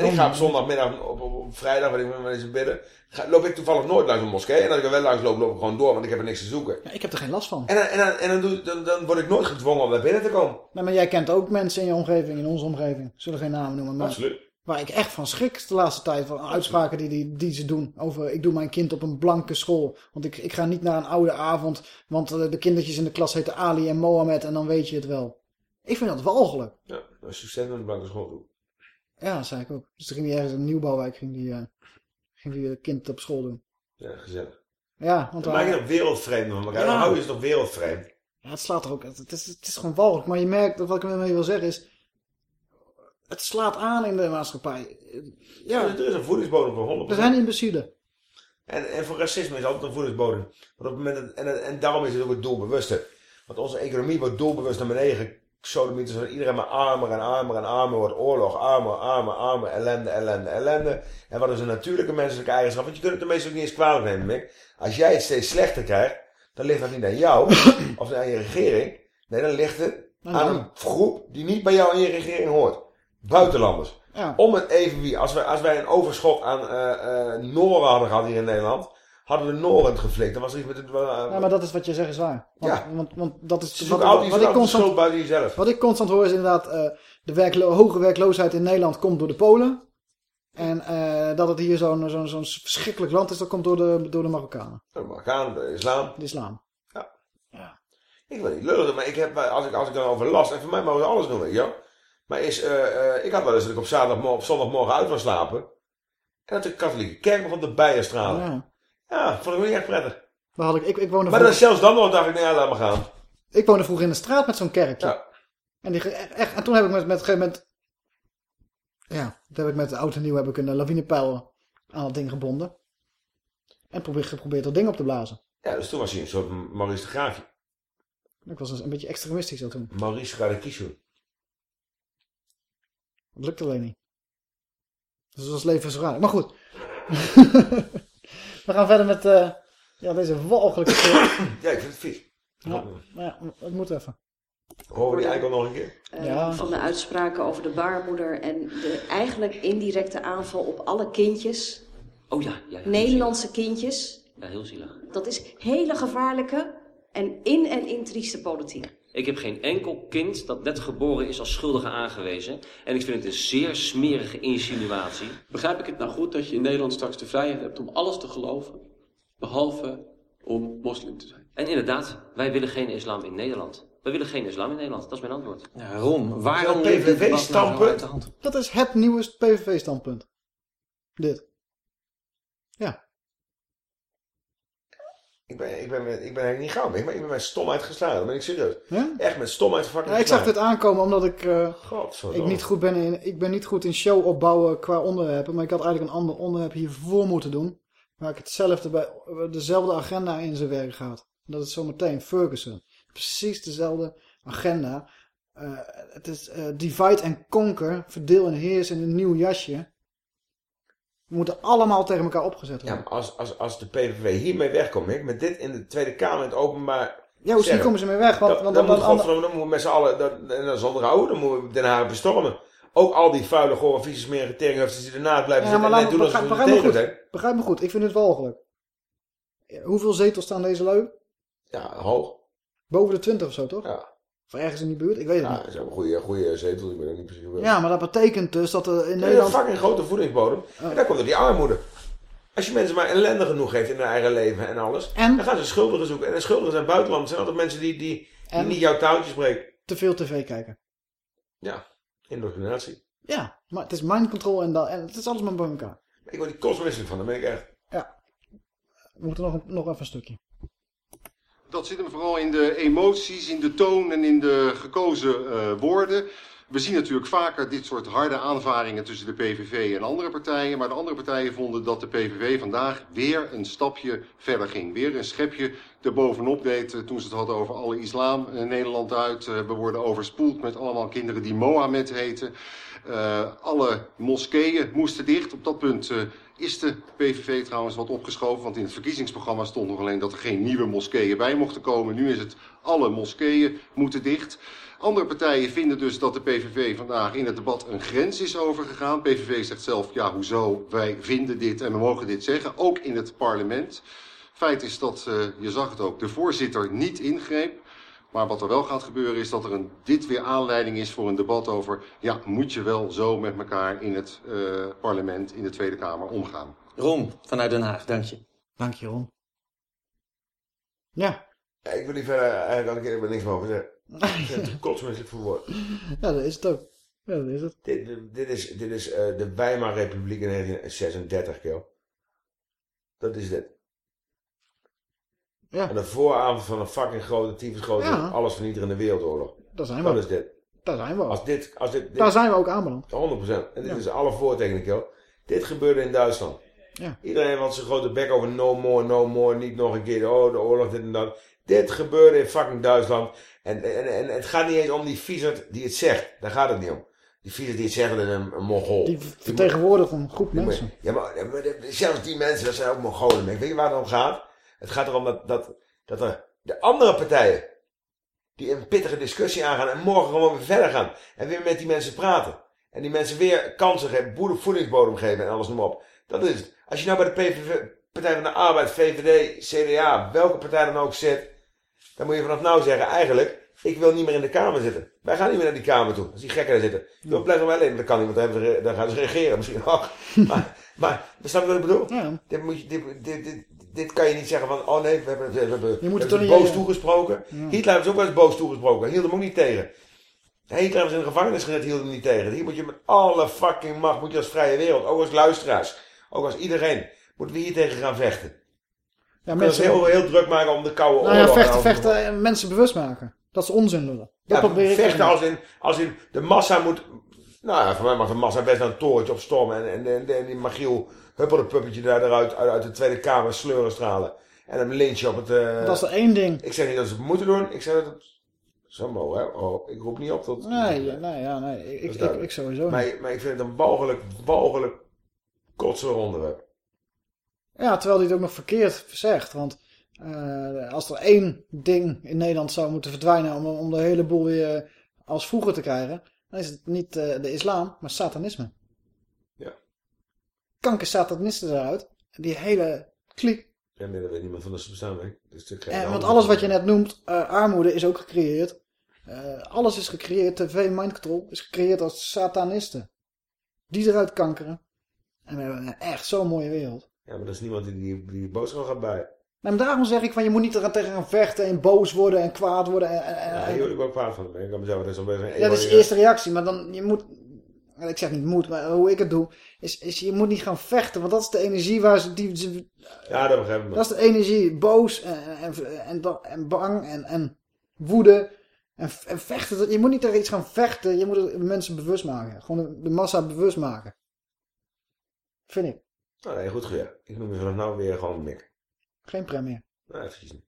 En ik ga op zondagmiddag, op, op, op vrijdag, wat ik met mensen bidden, ga, loop ik toevallig nooit langs een moskee. En als ik er wel langs loop, loop ik gewoon door, want ik heb er niks te zoeken. Ja, ik heb er geen last van. En, dan, en, dan, en dan, doe, dan, dan word ik nooit gedwongen om naar binnen te komen. Nee, maar jij kent ook mensen in je omgeving, in onze omgeving. Zullen geen namen noemen. Maar Absoluut. Waar ik echt van schrik de laatste tijd van uitspraken die, die, die ze doen. Over ik doe mijn kind op een blanke school. Want ik, ik ga niet naar een oude avond. Want de kindertjes in de klas heten Ali en Mohammed en dan weet je het wel. Ik vind dat walgelijk. Ja, als je succes met een blanke school doet. Ja, dat zei ik ook. Dus toen ging hij ergens in een nieuwbouwwijk ging die, uh, ging die kind op school doen. Ja, gezellig. Ja, want dan maak je toch wereldvreemd van elkaar. Ja. Dan hou je ze toch wereldvreemd. Ja, het slaat er ook. Het is, het is gewoon walgelijk. Maar je merkt, dat wat ik ermee wil zeggen is... Het slaat aan in de maatschappij. Ja. Er is een voedingsbodem voor 100%. Er zijn imbecielen. En, en voor racisme is altijd een voedingsbodem. Want op het moment en, en daarom is het ook het doelbewuste. Want onze economie wordt doelbewust naar beneden gesodemieterd. Zodat iedereen maar armer en armer en armer wordt. Oorlog, armer, armer, armer, ellende, ellende, ellende. En wat is een natuurlijke menselijke eigenschap? Want je kunt het de meeste ook niet eens kwalijk nemen, Mick. Als jij het steeds slechter krijgt, dan ligt dat niet aan jou *coughs* of aan je regering. Nee, dan ligt het aan een groep die niet bij jou in je regering hoort. Buitenlanders. Ja. Om het even wie. Als wij, als wij een overschot aan uh, uh, Noren hadden gehad hier in Nederland, hadden we Noren het geflikt. Dan was er iets met het. Uh, ja, maar dat is wat je zegt is waar. Want, ja. want, want dat is Ze wat, wat, ik constant, buiten jezelf. wat ik constant hoor is inderdaad, uh, de werklo hoge werkloosheid in Nederland komt door de Polen. En uh, dat het hier zo'n zo'n zo'n verschrikkelijk land is, dat komt door de, door de Marokkanen. De Marokkanen, de islam. De islam. Ja. ja. Ik wil niet lullen, maar ik heb, als ik, als ik dan over last, en voor mij mogen ze alles doen, weet je. Maar is, ik had wel eens dat ik op, zaterdagmorgen, op zondagmorgen uit was slapen. En dat de katholieke kerk begon te bijen stralen. Ja. Ja, vond ik niet echt prettig. Maar, had ik, ik, ik woonde maar zelfs dan nog dacht ik, nee, laat maar gaan. Ik woonde vroeger in de straat met zo'n kerkje. Ja. En, die, echt, en toen heb ik met, met. Ja, toen heb ik met de oud en nieuw heb ik een lawinepeil aan het ding gebonden. En probeer, geprobeerd dat ding op te blazen. Ja, dus toen was hij een soort Maurice de Graafje. Ik was een beetje extremistisch al toen. Maurice Radekishu. Dat lukt alleen niet. Dus dat was levensgevaarlijk. Maar goed. *laughs* We gaan verder met uh, ja, deze walgelijke *coughs* Ja, ik vind het vies. Ja, maar ja, het moet even. Horen we die eigenlijk al nog een keer? Uh, ja. Van de uitspraken over de baarmoeder en de eigenlijk indirecte aanval op alle kindjes. Oh ja, ja. Nederlandse kindjes. Ja, heel zielig. Dat is hele gevaarlijke en in en in trieste politiek. Ik heb geen enkel kind dat net geboren is als schuldige aangewezen. En ik vind het een zeer smerige insinuatie. Begrijp ik het nou goed dat je in Nederland straks de vrijheid hebt om alles te geloven, behalve om moslim te zijn? En inderdaad, wij willen geen islam in Nederland. Wij willen geen islam in Nederland, dat is mijn antwoord. Ja, Ron, waarom PVV-standpunt? Dat is het nieuwe PVV-standpunt. Dit. Ja. Ik ben, ik ben, ik ben eigenlijk niet gauw mee. Ik ben, ik ben met stomheid geslagen. Dat ben ik serieus. Echt met stomheid fucking ja, Ik zag dit aankomen omdat ik, uh, ik, niet goed ben in, ik ben niet goed in show opbouwen qua onderwerpen. Maar ik had eigenlijk een ander onderwerp hiervoor moeten doen. Waar ik hetzelfde bij, dezelfde agenda in zijn werk gaat. Dat is zometeen Ferguson. Precies dezelfde agenda. Uh, het is uh, divide and conquer. Verdeel en heers in een nieuw jasje. We moeten allemaal tegen elkaar opgezet Ja, worden. maar als, als, als de PVV hiermee wegkomt, met dit in de Tweede Kamer in het openbaar... Ja, misschien zeggen, komen ze mee weg. Want, dan, want dan, dan, moet, godverdomme, dan moeten we met z'n allen, dan, en dan zonder oude, dan moeten we Den Haag bestormen. Ook al die vuile, gore, vieze, smerige teringhufters die ernaast blijven Ja, maar zitten en net doen alsof begrijp, ze tegen zijn. begrijp me goed. Ik vind het walgelijk. Ja, Hoeveel zetels staan deze lui? Ja, hoog. Boven de 20 of zo, toch? Ja. Of ergens in die buurt? Ik weet het Ja, niet. dat zijn goede, goede zetels, ik weet ook niet precies hoe. Ja, maar dat betekent dus dat er in een Nederland... fucking grote voedingsbodem. En daar komt er die armoede. Als je mensen maar ellende genoeg geeft in hun eigen leven en alles, En? dan gaan ze schuldigen zoeken. En de schuldigen zijn buitenlanders. zijn altijd mensen die, die, die niet jouw touwtje spreken. Te veel tv kijken. Ja, indoctrinatie. Ja, maar het is mind control en, dat, en het is alles maar bij elkaar. Ik word die kostmisselijk van, dat ben ik echt. We moeten nog, een- nog even een stukje. Dat zit hem vooral in de emoties, in de toon en in de gekozen eh, woorden. We zien natuurlijk vaker dit soort harde aanvaringen tussen de PVV en andere partijen. Maar de andere partijen vonden dat de PVV vandaag weer een stapje verder ging. Weer een schepje erbovenop deed eh, toen ze het hadden over alle islam in Nederland uit. Eh, we worden overspoeld met allemaal kinderen die Mohammed heten. Eh, alle moskeeën moesten dicht. Op dat punt eh, is de PVV trouwens wat opgeschoven. Want in het verkiezingsprogramma stond nog alleen dat er geen nieuwe moskeeën bij mochten komen. Nu is het alle moskeeën moeten dicht. Andere partijen vinden dus dat de PVV vandaag in het debat een grens is overgegaan. PVV zegt zelf, ja hoezo, wij vinden dit en we mogen dit zeggen. Ook in het parlement. Feit is dat, eh, je zag het ook, de voorzitter niet ingreep. Maar wat er wel gaat gebeuren is dat er een, dit weer aanleiding is voor een debat over... ja, moet je wel zo met elkaar in het eh, parlement, in de Tweede Kamer omgaan. Ron, vanuit Den Haag, dank je. Dank je, Ron. Ja. Ja, ik wil niet verder, eigenlijk had ik er niks meer over zeggen. *laughs* Ik vind het kotsmisselijk voor woord. Ja, dat is het ook. Ja, dat is het. Dit, dit is, dit is eh, de Weimar Republiek in 1936, kill. Dat is dit. Ja. En de vooravond van een fucking grote, tyfus grote, Ja. alles vernietigende wereldoorlog. Daar zijn we Dat is dit. Daar zijn we. Als dit, als dit, dit Daar zijn we ook aanbeland. 100%. En dit Ja. is alle voortekenen. Dit gebeurde in Duitsland. Ja. Iedereen had zijn grote bek over no more, no more, niet nog een keer, oh, de oorlog, dit en dat. Dit gebeurde in fucking Duitsland. En, en, en, het gaat niet eens om die viezerd die het zegt. Daar gaat het niet om. Die viezerd die het zegt, dat is een, een mongool. Die vertegenwoordigt een groep mensen. Ja, maar, zelfs die mensen, dat zijn ook mongolen. Weet je waar het om gaat? Het gaat erom dat, dat, dat er de andere partijen, die een pittige discussie aangaan en morgen gewoon weer verder gaan. En weer met die mensen praten. En die mensen weer kansen geven, voedingsbodem geven en alles noem op. Dat is het. Als je nou bij de PVV, Partij van de Arbeid, VVD, CDA, welke partij dan ook zit, dan moet je vanaf nou zeggen, eigenlijk, ik wil niet meer in de Kamer zitten. Wij gaan niet meer naar die Kamer toe, als die gekken daar zitten. Ik wil blijven wij alleen, dat kan dan, hebben dan gaan ze regeren misschien ook. *laughs* maar, maar, snap je wat ik bedoel? Dit, moet je, dit, dit, dit, dit kan je niet zeggen van, oh nee, we hebben, we hebben, we Je moet hebben toch niet- boos toegesproken. Ja. Hitler ze ook wel eens boos toegesproken, hield hem ook niet tegen. Hitler ze in de gevangenis gezet, hield hem niet tegen. Hier moet je met alle fucking macht, moet je als vrije wereld, ook als luisteraars, ook als iedereen, moeten we hier tegen gaan vechten. Ja, mensen- heel, heel druk maken om de koude Nou ja, vechten, en vechten en mensen bewust maken. Dat ze onzin lullen. Dat ja, probeer ik vechten als in, als in de massa moet... Nou ja, voor mij mag de massa best naar een torentje opstormen. En, en, en, en die Magiel huppelde puppetje daar eruit uit, uit de Tweede Kamer sleuren stralen. En een lynchje op het... eh, Dat is er één ding. Ik zeg niet dat ze het moeten doen. Ik zeg dat het... Hè. Oh, ik roep niet op tot... Nee, ja, nee, ja, nee. Dat Ik, ik, sowieso Maar, niet. maar ik vind het een walgelijk, walgelijk kotser onderwerp. Ja, terwijl hij het ook nog verkeerd zegt. Want eh, als er één ding in Nederland zou moeten verdwijnen om, om de hele boel weer als vroeger te krijgen, dan is het niet eh, de islam, maar satanisme. Kanker satanisten eruit. Die hele kliek. Ja, nee, dat weet niemand van de weet. Dus En, want alles wat je net noemt, eh, armoede is ook gecreëerd. Eh, alles is gecreëerd, tv, mind control, is gecreëerd als satanisten. Die eruit kankeren. En we hebben echt zo'n mooie wereld. Ja, maar er is niemand die die, die boodschap gaat bij. Nou, maar daarom zeg ik van je moet niet er tegen gaan vechten en boos worden en kwaad worden. En, Ja, hier word wel kwaad van. Ik kan mezelf, dat best een ja, dat is de eerste reactie, maar dan je moet. Ik zeg niet moet, maar hoe ik het doe, is, is je moet niet gaan vechten, want dat is de energie waar ze. Die, ze- Ja, dat begrijp ik. dat is de energie, boos en, en, en, en bang en, en woede. En, en vechten, je moet niet tegen iets gaan vechten, je moet het mensen bewust maken. Gewoon de, de massa bewust maken. Vind ik. Nou, nee, goed gedaan. Ik noem je vanaf nou weer gewoon Mick. Geen premier. Nou, eventjes niet.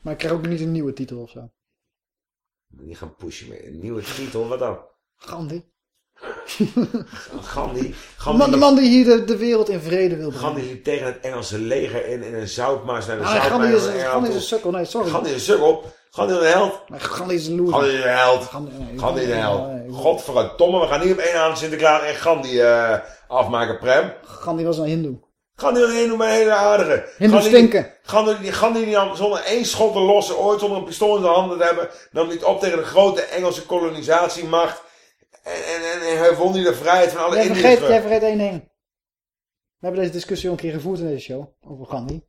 Maar ik krijg ook niet een nieuwe titel of zo. Niet gaan pushen met een nieuwe titel, wat dan? Gandhi. Gandhi. Gandhi, man, de man die hier de, de wereld in vrede wil brengen. Gandhi liep tegen het Engelse leger in, in een zoutmars naar de Nou, zoutmijn Gandhi is, een- Gandhi is een sukkel, nee, sorry. Gandhi is een sukkel. Gandhi is een held. Nee, Gandhi is een loser. Gandhi is een held. Gandhi, nee, Gandhi is een held. nee. Godverdomme, we gaan niet op één aan Sinterklaas en Gandhi eh, afmaken, Prem. Gandhi was een hindoe. Gandhi was een hindoe, maar een hele aardige. Hindoe Gandhi- stinken. Gandhi, die Gandhi die nam zonder één schot te lossen, ooit zonder een pistool in zijn handen te hebben, nam niet op tegen de grote Engelse kolonisatiemacht. En, en, en, hij vond hij de vrijheid van alle Jij vergeet, jij vergeet één ding. We hebben deze discussie al een keer gevoerd in deze show. Over Gandhi.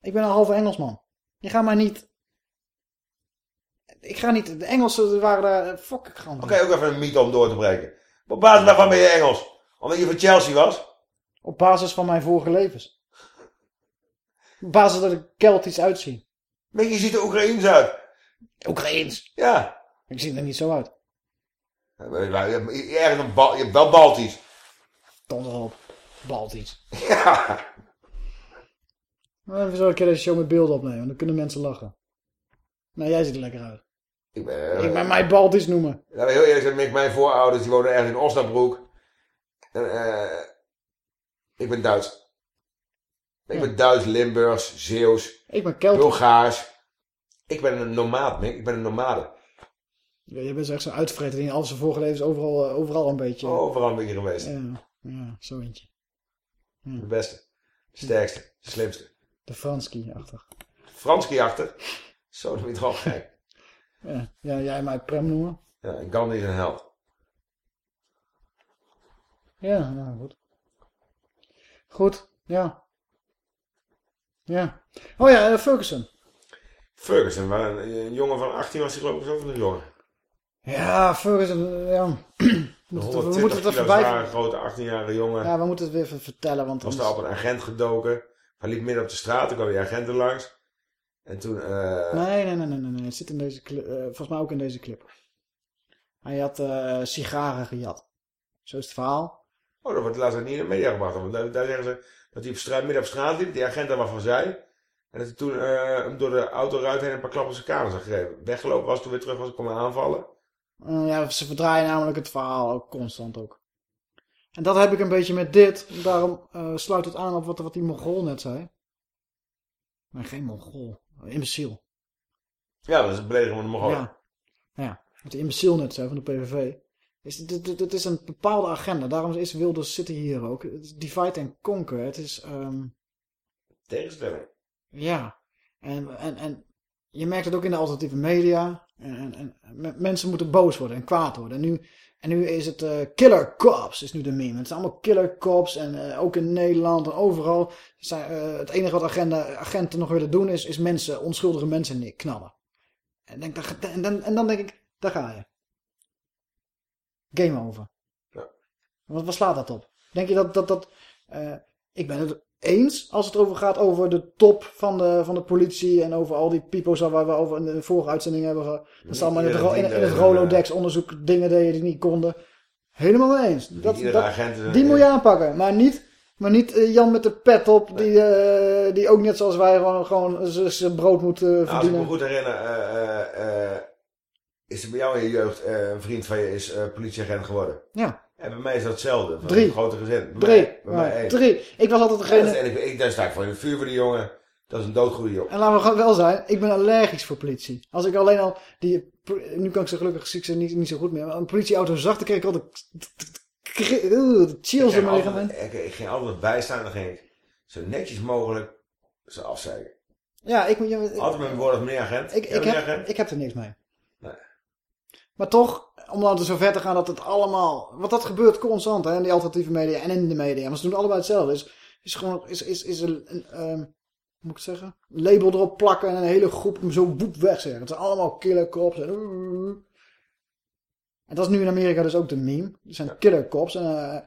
Ik ben een halve Engelsman. Je gaat maar niet... Ik ga niet... De Engelsen waren daar... Fuck Gandhi. Oké, ook even een mythe om door te breken. Op basis waarvan ben je Engels? Omdat je van Chelsea was? Op basis van mijn vorige levens. Op basis dat ik Keltisch uitzie. Nee, je ziet er Oekraïens uit. Oekraïens? Ja. Ik zie er niet zo uit. Je hebt, een Bal- je hebt wel Baltisch. Donder op. Baltisch. Ja. Maar we zullen een keer deze show met beelden opnemen. Dan kunnen mensen lachen. Nou, jij ziet er lekker uit. Ik ben, Ik ben mij Baltisch noemen. We heel eerlijk ik- mijn voorouders die wonen ergens in Osnabrück. En, eh, ik ben Duits. Ik ben Duits, Limburgs, Zeeuws, Ik ben Keltisch. Bulgaars. Ik ben een nomaat, Mick. Ik ben een nomade. Ja, jij bent echt zo'n uitvreter die in al zijn vorige levens overal, eh, overal een beetje... Overal een beetje geweest. Ja, ja zo eentje. De beste. De sterkste. De slimste. De Franski-achtig. Franski achter. Zo, ben je toch al gek. *laughs* Ja, ja, jij mij Prem noemen. Ja, en Gandhi is een held. Ja, nou goed. Goed, ja. Ja. Oh ja, eh, Ferguson. Ferguson, waar een, een jongen van 18 was hij geloof ik, zo van een jongen. Ja, Ferguson, eh, ja. Een *clears throat* We moeten het- we 120 moeten het kilo even bij... zware, grote 18-jarige jongen. Ja, we moeten het weer even vertellen, want... was daar op een agent gedoken. Hij liep midden op de straat, toen kwamen die agenten langs. En toen... eh, Nee, nee, nee, nee, nee. Het zit in deze clip, eh, volgens mij ook in deze clip. Hij had eh, sigaren gejat. Zo is het verhaal. Oh, dat wordt laatst niet in de media gebracht. Want daar, daar zeggen ze dat hij op straat, midden op straat liep, die agent daar wat van zei. En dat hij toen eh, hem door de autoruit heen een paar klappen op zijn kamer zag gegeven. Weggelopen was, toen weer terug was, komen aanvallen. Eh, ja, ze verdraaien namelijk het verhaal ook constant ook. En dat heb ik een beetje met dit. Daarom eh, sluit het aan op wat, wat die Mongool net zei. Nee, geen Mongool. Imbeciel. Ja, dat is een belediging van de Mongolen. Ja. ja. Wat die imbeciel net zei van de PVV. Is, dit, dit, dit is een bepaalde agenda. Daarom is Wilders City hier ook. Het is divide and conquer. Het is... ehm, Tegenstelling. Ja, en, en, en je merkt het ook in de alternatieve media. En, en, en me- mensen moeten boos worden en kwaad worden. En nu, en nu is het eh, killer cops, is nu de meme. Het zijn allemaal killer cops en eh, ook in Nederland en overal. Zijn, eh, het enige wat agenda, agenten nog willen doen is, is mensen, onschuldige mensen knallen. En, denk, en, dan, en dan denk ik, daar ga je. Game over. Ja. Wat, wat slaat dat op? Denk je dat... dat, dat ik ben het eens als het over gaat over de top van de, van de politie en over al die pipo's waar we over in de vorige uitzending hebben gehad. Dat staan maar in het, in, in het Rolodex onderzoek dingen deden die niet konden. Helemaal mee eens. Dat, die moet je aanpakken, maar niet, maar niet eh, Jan met de pet op die, eh, die ook net zoals wij gewoon, gewoon zijn brood moet eh, Nou, als ik verdienen. me goed herinner, is er bij jou in je jeugd een vriend van je is politieagent geworden. Ja. En bij mij is dat hetzelfde. Van Drie. Een grote gezin. Drie. mij- bij Ja, drie. Ik was altijd degene- Ja, en ik, ik, daar sta ik voor in het vuur voor die jongen. Dat is een doodgoede jongen. En laten we gewoon wel zijn, ik ben allergisch voor politie. Als ik alleen al die, nu kan ik ze gelukkig zie ik ze niet, niet zo goed meer, maar een politieauto zag, dan kreeg ik altijd de chills in mijn lichaam. ik, ik ging altijd bijstaan dan ging ik zo netjes mogelijk ze afzeiken. Ja, ik, ja, Altijd met mijn woord als meneer agent. ik, ik, heb, agent. ik heb er niks mee. Nee. Maar toch, om dan zo ver te gaan dat het allemaal... Want dat gebeurt constant hè, in die alternatieve media en in de media. Maar ze doen allebei hetzelfde. Is, is gewoon is, is, is een, een ehm, hoe moet ik het zeggen? Een label erop plakken en een hele groep hem zo boep wegzeggen. Het zijn allemaal killer cops. En, en dat is nu in Amerika dus ook de meme. Er zijn killer cops. En, eh,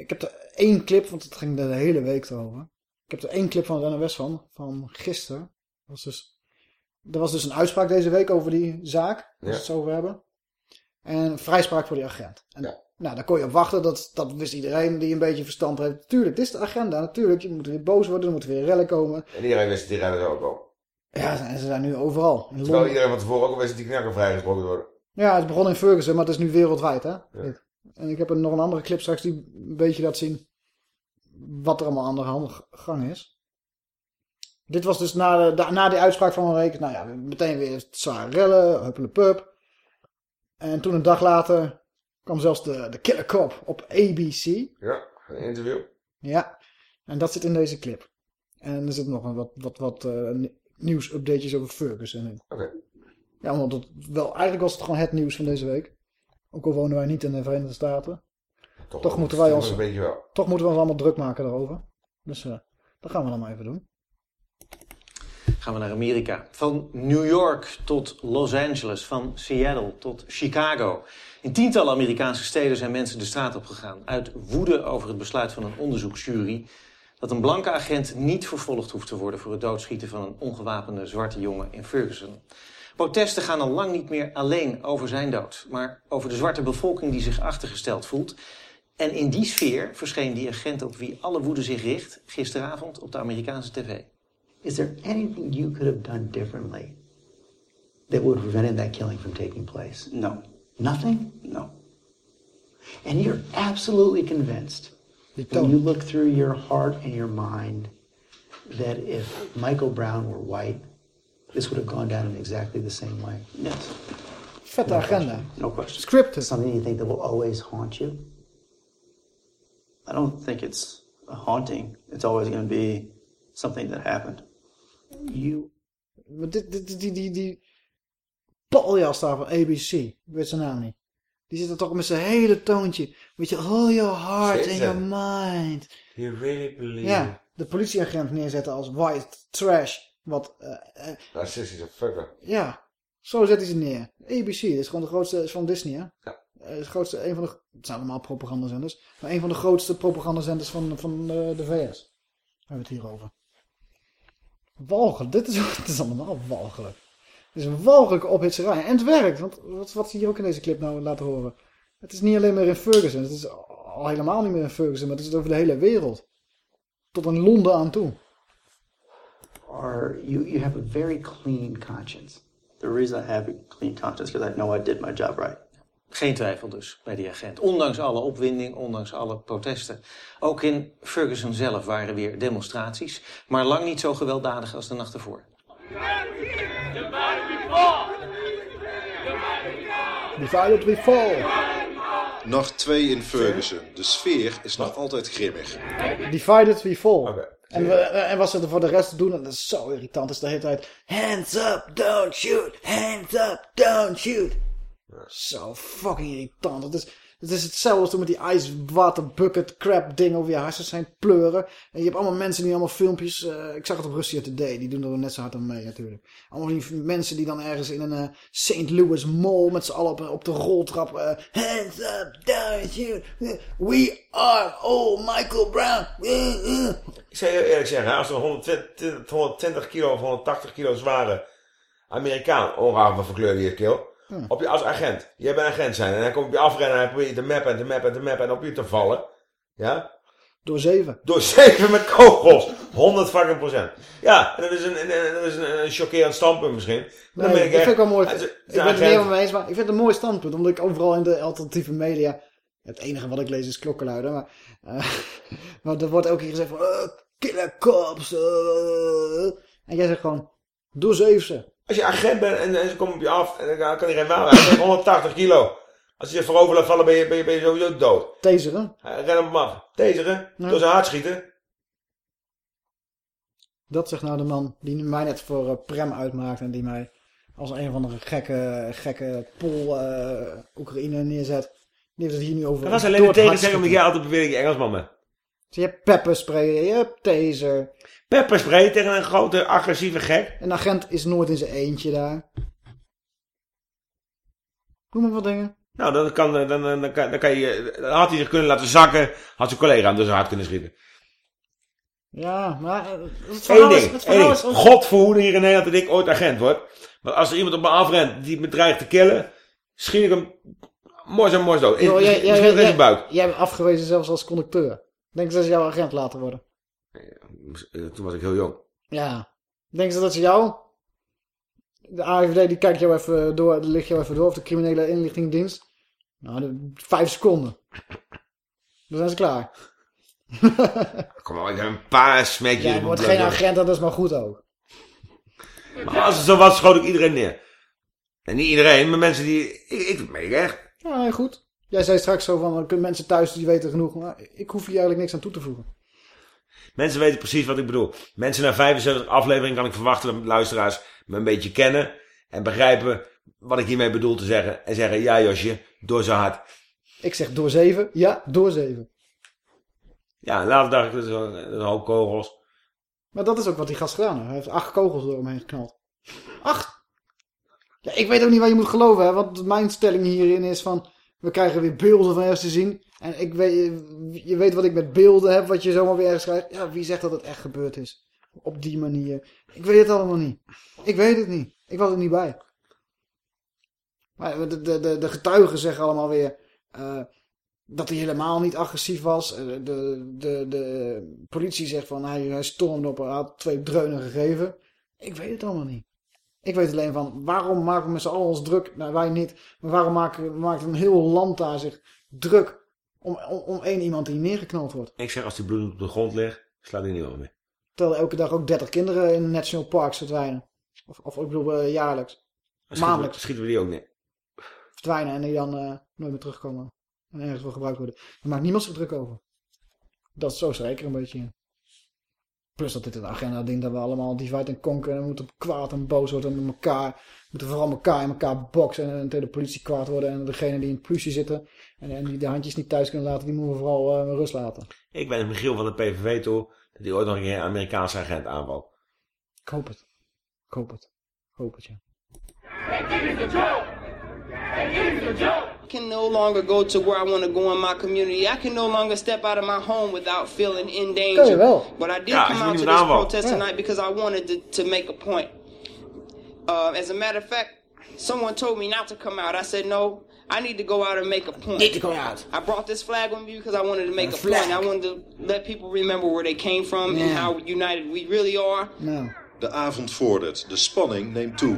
ik heb er één clip, want het ging de hele week erover. Ik heb er één clip van het NOS van, van gisteren. Dat was dus, er was dus een uitspraak deze week over die zaak, als we Ja. het zo over hebben. En vrijspraak voor die agent. En, Nou, daar kon je op wachten, dat, dat wist iedereen die een beetje verstand heeft. Tuurlijk, dit is de agenda, natuurlijk. Je moet weer boos worden, er moeten weer rellen komen. En iedereen wist die renners ook al. Ja, en ze zijn nu overal. In Terwijl iedereen van tevoren ook al wist dat die knakker vrijgesproken worden. Ja, het begon in Ferguson, maar het is nu wereldwijd, hè? En ik heb er nog een andere clip straks die een beetje laat zien wat er allemaal aan de hand- gang is. Dit was dus na, de, na die uitspraak van een week. Nou ja, meteen weer zware rellen, huppelepup. En toen een dag later kwam zelfs de, de Killer Cop op ABC. Ja, een interview. Ja, en dat zit in deze clip. En er zitten nog een wat, wat, wat eh, ni- nieuwsupdatejes over Ferguson in. Oké. Ja, want het, wel, eigenlijk was het gewoon het nieuws van deze week. Ook al wonen wij niet in de Verenigde Staten. Toch, moeten wij ons, Een beetje wel. toch moeten we ons allemaal druk maken daarover. Dus eh, dat gaan we dan maar even doen. Gaan we naar Amerika. Van New York tot Los Angeles, van Seattle tot Chicago. In tientallen Amerikaanse steden zijn mensen de straat op gegaan. Uit woede over het besluit van een onderzoeksjury... dat een blanke agent niet vervolgd hoeft te worden... voor het doodschieten van een ongewapende zwarte jongen in Ferguson. Protesten gaan al lang niet meer alleen over zijn dood... maar over de zwarte bevolking die zich achtergesteld voelt... En in die sfeer verscheen die agent op wie alle woede zich richt... gisteravond op de Amerikaanse tv. Is there anything you could have done differently that would have prevented that killing from taking place? No. Nothing? No. And you're absolutely convinced when you look through your heart and your mind that if Michael Brown were white, this would have gone down in exactly the same way? Yes. Vette agenda. No question. Scripted. Something you think that will always haunt you? I don't think it's a haunting. It's always going to be something that happened. You. Maar dit, dit, die, die, die paljas daar van ABC, ik weet zijn naam niet. Die zit er toch met zijn hele toontje. Weet je, all your heart and your mind. You really believe. Ja, de politieagent neerzetten als white trash. Wat, eh, eh, Racistische fucker. ja, zo zet hij ze neer. ABC, dat is gewoon de grootste, is van Disney hè? Ja. Eh, Het grootste, een van de, het zijn allemaal propagandazenders. Maar een van de grootste propagandazenders van, van eh, de VS. We hebben het hier over. Walgelijk. Dit is, *laughs* dit is allemaal walgelijk. Het is een walgelijke ophitserij. En het werkt. Want wat, wat ze hier ook in deze clip nou laten horen. Het is niet alleen maar in Ferguson. Het is al helemaal niet meer in Ferguson. Maar het is over de hele wereld. Tot in Londen aan toe. Are you, you have a very clean conscience. The reason I have a clean conscience is because I know I did my job right. Geen twijfel dus bij die agent. Ondanks alle opwinding, ondanks alle protesten. Ook in Ferguson zelf waren weer demonstraties. Maar lang niet zo gewelddadig als de nacht ervoor. Divided we fall. Nacht 2 in Ferguson. De sfeer is nog altijd grimmig. Divided we fall. En, we, en wat ze er voor de rest doen, en dat is zo irritant, is de hele tijd... Hands up, don't shoot! Hands up, don't shoot! Zo fucking irritant. Het is, het is hetzelfde als toen met die ijswater bucket crap ding over je hersens zijn pleuren. En je hebt allemaal mensen die allemaal filmpjes... eh, ik zag het op Russia Today, die doen er net zo hard aan mee natuurlijk. Allemaal die mensen die dan ergens in een eh, St. Louis mall met z'n allen op, op de roltrap... eh, Hands up, shoot! We are all Michael Brown! Uh, uh. Ik zou je eerlijk zeggen, als een 120, 120 kilo of 180 kilo zware Amerikaan, ongeacht wat voor kleur kill, Ja. op je als agent, jij bent agent zijn en hij komt op je afrennen en hij probeert te mappen en te mappen en te mappen en op je te vallen, ja? Door zeven. Door *laughs* zeven met kogels, 100 fucking procent. Ja, en dat is een, een, dat is een, een chockerend standpunt misschien. Nee, dan ben dat ik vind ik wel mooi. Ik ben het niet helemaal mee eens, maar ik vind het een mooi standpunt. Omdat ik overal in de alternatieve media... Het enige wat ik lees is klokkenluiden. Maar, eh, *laughs* maar er wordt elke keer gezegd van... eh, killer cops. eh. En jij zegt gewoon... Doe zeven ze. Als je agent bent en, en ze komen op je af en dan kan iedereen wel. Hij heeft 180 kilo. Als je je voorover laat vallen ben je, ben je, ben je sowieso dood. Taseren. Ren hem af. Taseren. Ja. Door zijn hart schieten. Dat zegt nou de man die mij net voor eh, Prem uitmaakt. En die mij als een van de gekke, gekke Pool eh, Oekraïne neerzet. Die heeft het hier nu over. Dat was alleen de tegen zeggen omdat jij altijd beweert dat je Engelsman bent. Dus je hebt pepperspray, je hebt taser. Pepperspray tegen een grote agressieve gek. Een agent is nooit in zijn eentje daar. Noem maar wat dingen. Nou, dan, kan, dan, dan, dan, kan, dan, kan je, dan had hij zich kunnen laten zakken. Had zijn collega hem zijn hart kunnen schieten. Ja, maar eh, het Eén verhaal is... ding. Ding. is God verhoede hier in Nederland dat ik ooit agent word. Want als er iemand op me afrent die me dreigt te killen. Schiet ik hem mooi zijn mooi dood. Jij, jij, jij, zijn buik. jij bent afgewezen zelfs als conducteur. Denk ze dat ze jouw agent laten worden? Eh, Toen was ik heel jong. Ja. Denken ze dat ze jou... De AIVD die kijkt jou even door, ligt jou even door, of de criminele inlichtingendienst. Nou, de- vijf seconden. Dan zijn ze klaar. *laughs* Kom maar, ik heb een paar smetjes. Jij op wordt geen agent, dat is maar goed ook. Maar als het zo was, schoot ik iedereen neer. En niet iedereen, maar mensen die... Ik, ik ik echt. Ja, goed. Jij zei straks zo van, kunnen mensen thuis die weten genoeg. Maar ik hoef hier eigenlijk niks aan toe te voegen. Mensen weten precies wat ik bedoel. Mensen na 75 afleveringen kan ik verwachten dat luisteraars me een beetje kennen. En begrijpen wat ik hiermee bedoel te zeggen. En zeggen, ja Josje, door zo hard. Ik zeg door zeven. Ja, door zeven. Ja, later dacht ik, dat is een, een hoop kogels. Maar dat is ook wat die gast gedaan heeft. Hij heeft acht kogels door hem heen geknald. Acht! Ja, ik weet ook niet waar je moet geloven, hè. Want mijn stelling hierin is van... We krijgen weer beelden van ergens te zien. En ik weet, je weet wat ik met beelden heb, wat je zomaar weer ergens krijgt. Ja, wie zegt dat het echt gebeurd is? Op die manier. Ik weet het allemaal niet. Ik weet het niet. Ik was er niet bij. Maar de, de, de, getuigen zeggen allemaal weer... eh, dat hij helemaal niet agressief was. Eh, De, de, de politie zegt van hij, hij stormde op, hij had twee dreunen gegeven. Ik weet het allemaal niet. Ik weet alleen van waarom maken we met z'n allen ons druk, nou wij niet, maar waarom maken, maakt een heel land daar zich druk om, om, om één iemand die neergeknald wordt. Ik zeg, als die bloed op de grond ligt, slaat hij niet meer mee. Terwijl elke dag ook 30 kinderen in national parks verdwijnen. Of, of ik bedoel eh, jaarlijks. Schieten we- Maandelijks Schieten we die ook neer. verdwijnen en die dan eh, nooit meer terugkomen. En ergens voor gebruikt worden. Daar maakt niemand zich druk over. Dat is zo zeker een beetje. in. Plus dat dit een agenda ding dat we allemaal divide en conquer. En we moeten kwaad en boos worden met elkaar. We moeten vooral elkaar in elkaar boksen. En tegen de politie kwaad worden. En degene die in het politie zitten. En, en die de handjes niet thuis kunnen laten. Die moeten we vooral eh, rust laten. Ik ben het Michiel van de PVV toe, dat hij ooit nog een keer een Amerikaanse agent aanvalt. Ik hoop het. Ik hoop het. Ik hoop het, ja. Can no longer go to where I want to go in my community. I can no longer step out of my home without feeling in danger. But I did Ja, come out to this aanval. protest Ja. tonight because I wanted to, to make a point. Uh, as a matter of fact, someone told me not to come out. I said, no, I need to go out and make a point. Need to go out. I brought this flag with me because I wanted to make A a, point. I wanted to let people remember where they came from and how united we really are. Nou. De avond vordert. De spanning neemt toe.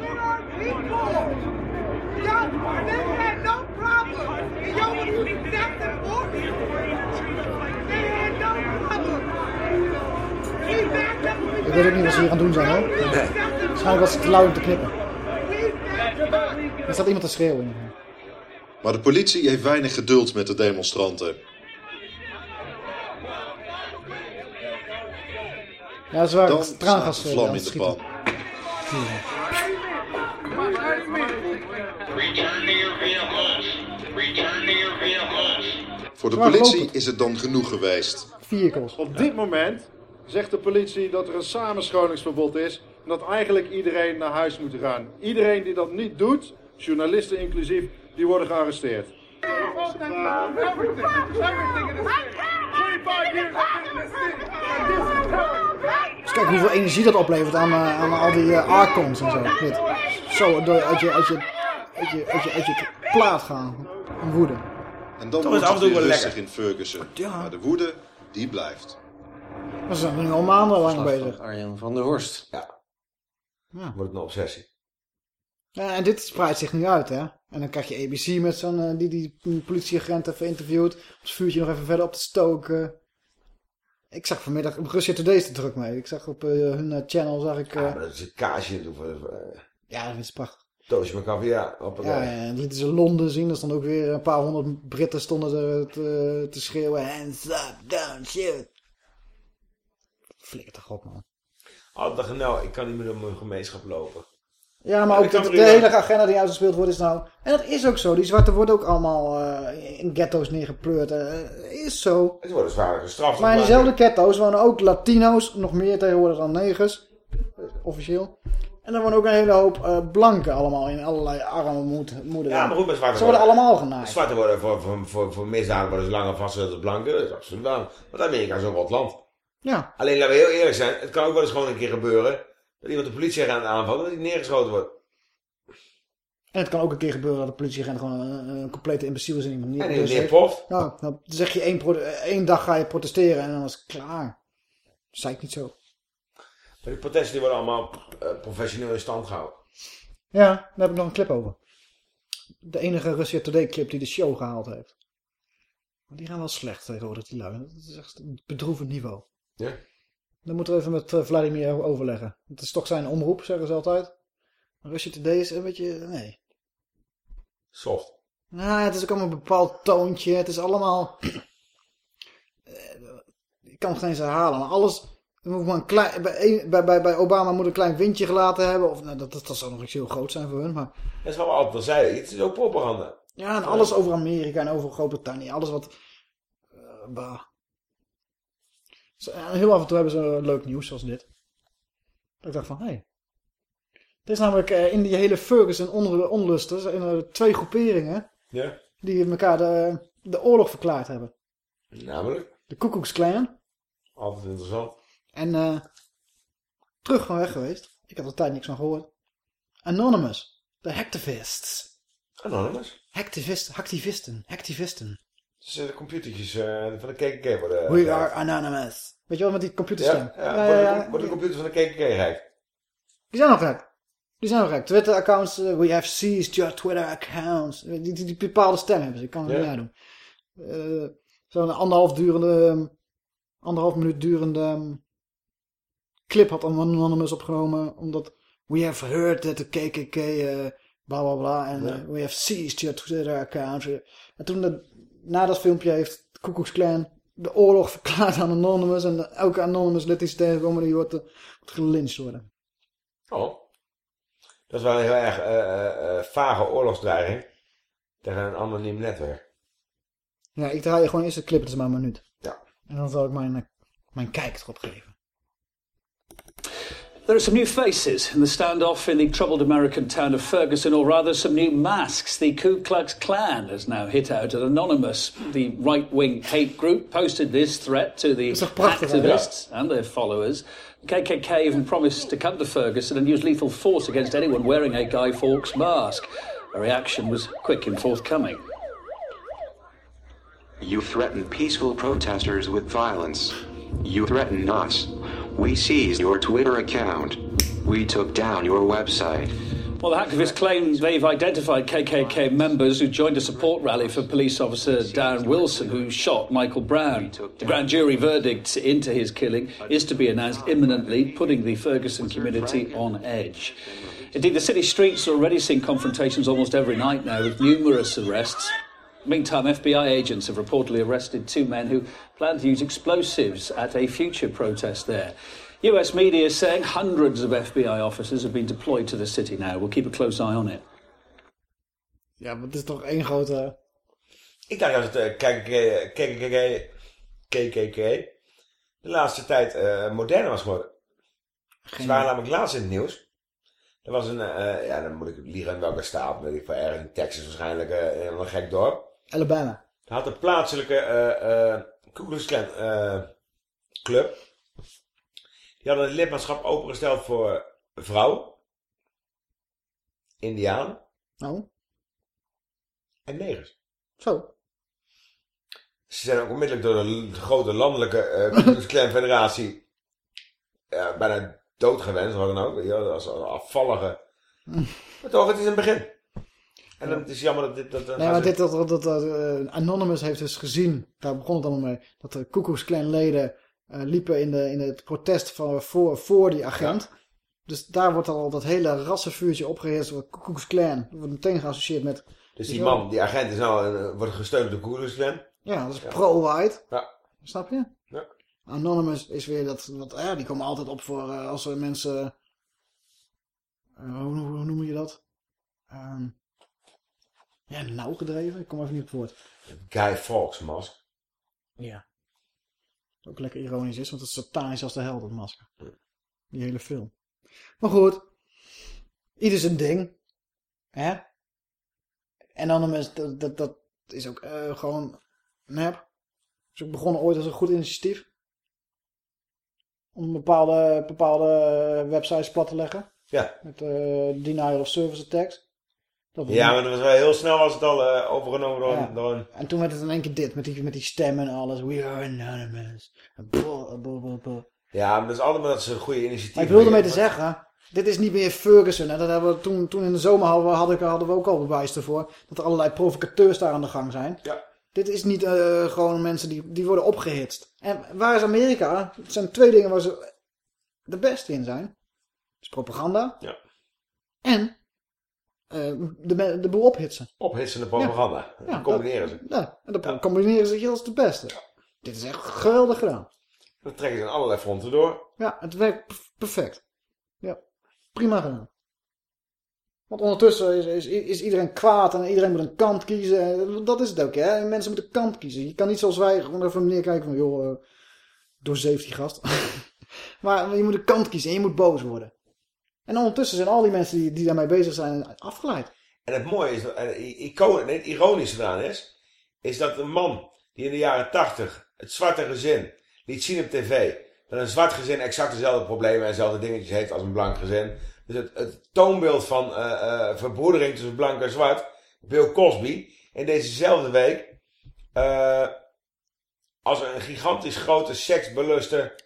Ik weet ook niet wat ze hier aan het doen zijn hoor. Waarschijnlijk was het te luid om te knippen. Er staat iemand te schreeuwen. Maar de politie heeft weinig geduld met de demonstranten. Ja, ze waren Dan traangas slaat de schieten. pan. Voor de politie is het dan genoeg geweest. Vehicles. Op dit moment zegt de politie dat er een samenscholingsverbod is. En dat eigenlijk iedereen naar huis moet gaan. Iedereen die dat niet doet, journalisten inclusief, die worden gearresteerd. Dus kijk hoeveel energie dat oplevert aan, eh, aan al die archons en zo. Zo, door, uit, je, uit, je, uit, je, uit, je, uit je plaat gaan. Een woede. En dan wordt het af het en toe weer wel rustig lekker. in Ferguson. Maar de woede, die blijft. Ze zijn er nu al maandenlang bezig. Arjen van der Horst. Ja. Ja. Wordt een obsessie. Ja, en dit spreidt zich nu uit, hè. En dan krijg je ABC met zo'n, eh, die die politieagent even interviewt. Om het vuurtje nog even verder op te stoken. Ik zag vanmiddag, Russia Today is er druk mee. Ik zag op eh, hun eh, channel, zag ik... Ja, maar dat is een kaasje. Of, uh, ja, dat is prachtig. Toosje met koffie, ja. Op Ja, en lieten ze Londen zien. Er stonden ook weer een paar honderd Britten stonden er te, te schreeuwen. Hands up, don't shoot. Flikker toch op, man. Oh, dacht ik, nou, ik kan niet meer door mijn gemeenschap lopen. Ja, maar Ja, ook dat de, de hele agenda die uitgespeeld wordt is nou... En dat is ook zo. Die zwarten worden ook allemaal eh, in ghetto's neergepleurd. eh, is zo. Ze worden zwaar gestraft. Maar in diezelfde ghetto's wonen ook Latino's. Nog meer tegenwoordig dan negers. eh, Officieel. En dan wonen ook een hele hoop eh, blanken allemaal in allerlei arme moed, moeder. Ja, maar goed, zwarte Ze worden allemaal genaaid. Zwarte worden voor, voor, voor, voor misdaad worden ze langer vastgezet als blanken. Dat is absoluut waar. Want Amerika is een rot land. Ja. Alleen laten we heel eerlijk zijn. Het kan ook wel eens gewoon een keer gebeuren. Dat iemand de politie gaat aanvallen. Dat hij neergeschoten wordt. En het kan ook een keer gebeuren dat de politieagent gewoon een, een complete imbeciel is en iemand niet En heeft. neerploft. Nou, dan zeg je één, pro- één dag ga je protesteren en dan is het klaar. Dat zei ik niet zo. Die protesten die worden allemaal eh, professioneel in stand gehouden. Ja, daar heb ik nog een clip over. de enige Russia Today clip die de show gehaald heeft. Maar die gaan wel slecht tegenwoordig, die lui. Dat is echt een bedroevend niveau. Ja? Dan moeten we even met eh, Vladimir overleggen. Het is toch zijn omroep, zeggen ze altijd. Maar Russia Today is een beetje... Nee. Soft. Nou, het is ook allemaal een bepaald toontje. Het is allemaal... *clears throat* Eh, Ik kan het geen eens herhalen. Maar alles... moet maar een klein, bij, bij, bij, bij Obama moet een klein windje gelaten hebben. Of, nou, dat, dat, dat zou nog iets heel groot zijn voor hun. Maar Dat is wat we altijd al zeiden. Het is ook propaganda. ja, en alles over Amerika en over Groot-Brittannië. Alles wat... eh, bah. Heel af en toe hebben ze leuk nieuws zoals dit. Dat ik dacht van, hé. Hey. Er is namelijk eh, in die hele Ferguson onder, onlusten zijn er twee groeperingen Ja. die elkaar de, de oorlog verklaard hebben. Namelijk. De Ku Klux Klan. Altijd interessant. En eh, terug van weg geweest. Ik heb er tijd niks van gehoord. Anonymous. De hacktivists. Anonymous? Hacktivisten. Hacktivisten. Hacktivisten. Dus eh, de computertjes eh, van de KKK worden... We eh, are anonymous. Weet je wel, met die computerstem. Ja, ja, worden, de- worden de computers van de KKK gehackt? Die zijn nog gek. Die zijn nog gek. Twitter-accounts. eh, we have seized your Twitter-accounts. Die, die, die bepaalde stem hebben ze. Ik kan het Ja. niet nadoen. Eh Zo'n anderhalf durende... anderhalf minuut durende ehm, clip had Anonymous opgenomen. Omdat we have heard that the KKK... eh bla bla bla. En Ja. eh, we have seized your Twitter-accounts. En toen, de, na dat filmpje heeft Klux Klan de oorlog *laughs* verklaard aan Anonymous. En elke Anonymous lid die ze tegenkomen, die wordt, eh, wordt worden. Oh. Dat is wel een heel erg vage oorlogsdreiging tegen een anoniem netwerk. Ja, ik draai gewoon eerst de clip, het is maar een minuut. Ja. En dan zal ik mijn, mijn kijk erop geven. There are some new faces in the standoff in the troubled American town of Ferguson, or rather, some new masks. The Ku Klux Klan has now hit out at Anonymous. The right wing hate group posted this threat to the prachtig, hè? activists and their followers. KKK even promised to come to Ferguson and use lethal force against anyone wearing a Guy Fawkes mask. A reaction was quick and forthcoming. You threaten peaceful protesters with violence. You threaten us. We seized your Twitter account. We took down your website. Well, the activists claim they've identified KKK members who joined a support rally for police officer Darren Wilson, who shot Michael Brown. The grand jury verdict into his killing is to be announced imminently, putting the Ferguson community on edge. Indeed, the city streets are already seeing confrontations almost every night now, with numerous arrests. Meantime, FBI agents have reportedly arrested two men who plan to use explosives at a future protest there. US media is saying hundreds of FBI officers have been deployed to the city now. We'll keep a close eye on it. Ja, maar het is toch één grote... Ik dacht dat het eh, KKK, KKK, KKK de laatste tijd eh moderner was geworden. Ze waren namelijk laatst in het nieuws. Er was een, eh, ja dan moet ik liegen in welke staat, weet ik van ergens in Texas waarschijnlijk, eh, in een gek dorp. Alabama. Daar had de plaatselijke eh eh Ku Klux Klan eh, club. Die hadden het lidmaatschap opengesteld voor vrouwen, indianen Nou, en negers. zo. Ze zijn ook onmiddellijk door de grote landelijke eh Ku *laughs* Klux Klan federatie ja, bijna doodgewenst, wat dan ook. Als, als afvallige. *laughs* Maar toch, het is een begin. En dan, het is jammer dat dit... Dat, Nee, maar dit, dat, dat, dat, eh, Anonymous heeft dus gezien, daar begon het allemaal mee, dat de Klan leden eh, liepen in, de, in het protest van, voor, voor die agent. Dus daar wordt al dat hele rassenvuurtje opgeheerst door Klan. Dat wordt meteen geassocieerd met... Dus die man, die agent, is nou, eh, wordt gesteund door Klan. Ja, dat is pro-white. Ja. Snap je? Ja. Anonymous is weer dat, wat, ja, die komen altijd op voor als er mensen, hoe, hoe, hoe noem je dat? Ehm ja, nauw gedreven? Ik kom even niet op het woord. Guy Fawkes mask. Ja. Ook lekker ironisch is, want het is satanisch als de hel, dat masker. Die hele film. Maar goed. Ieder zijn ding. Hè? En Anonymous, dat, dat, dat is ook eh, gewoon nep. Is ook begonnen ooit als een goed initiatief. Om bepaalde, bepaalde websites plat te leggen. Ja. Met eh, denial of service attacks. Dat Ja, maar dat was wel heel snel was het al eh, overgenomen door, Ja. door. En toen werd het in één keer dit, met die, met die stemmen en alles. We are anonymous. En blah, blah, blah, blah. Ja, maar dat is allemaal dat ze een goede initiatief Maar ik wilde mee te zeggen, Dit is niet meer Ferguson. En dat hebben we toen, toen in de zomer hadden we, hadden, hadden we ook al bewijs ervoor. Dat er allerlei provocateurs daar aan de gang zijn. Ja. Dit is niet eh, gewoon mensen die, die worden opgehitst. En waar is Amerika? Het zijn twee dingen waar ze de beste in zijn. is propaganda. Ja. En de, me- de boel ophitsen. Ophitsende propaganda. Ja, Dat combineren ze. Ja, en dat combineren ze als de beste. Dit is echt geweldig gedaan. Dat trekken ze aan allerlei fronten door. Ja, het werkt perf- perfect. Ja, prima gedaan. Want ondertussen is, is, is iedereen kwaad en iedereen moet een kant kiezen. Dat is het ook, hè. Mensen moeten een kant kiezen. Je kan niet zoals wij gewoon even neerkijken van, joh, uh, doorzeeft die gast. *laughs* maar je moet een kant kiezen en je moet boos worden. En ondertussen zijn al die mensen die, die daarmee bezig zijn afgeleid. En het mooie is, en het ironische eraan is, is dat een man die in de jaren tachtig het zwarte gezin liet zien op tv, dat een zwart gezin exact dezelfde problemen en dezelfde dingetjes heeft als een blank gezin. Dus het, het toonbeeld van eh, verbroedering tussen blank en zwart, Bill Cosby, in dezezelfde week, eh, als een gigantisch grote seksbeluste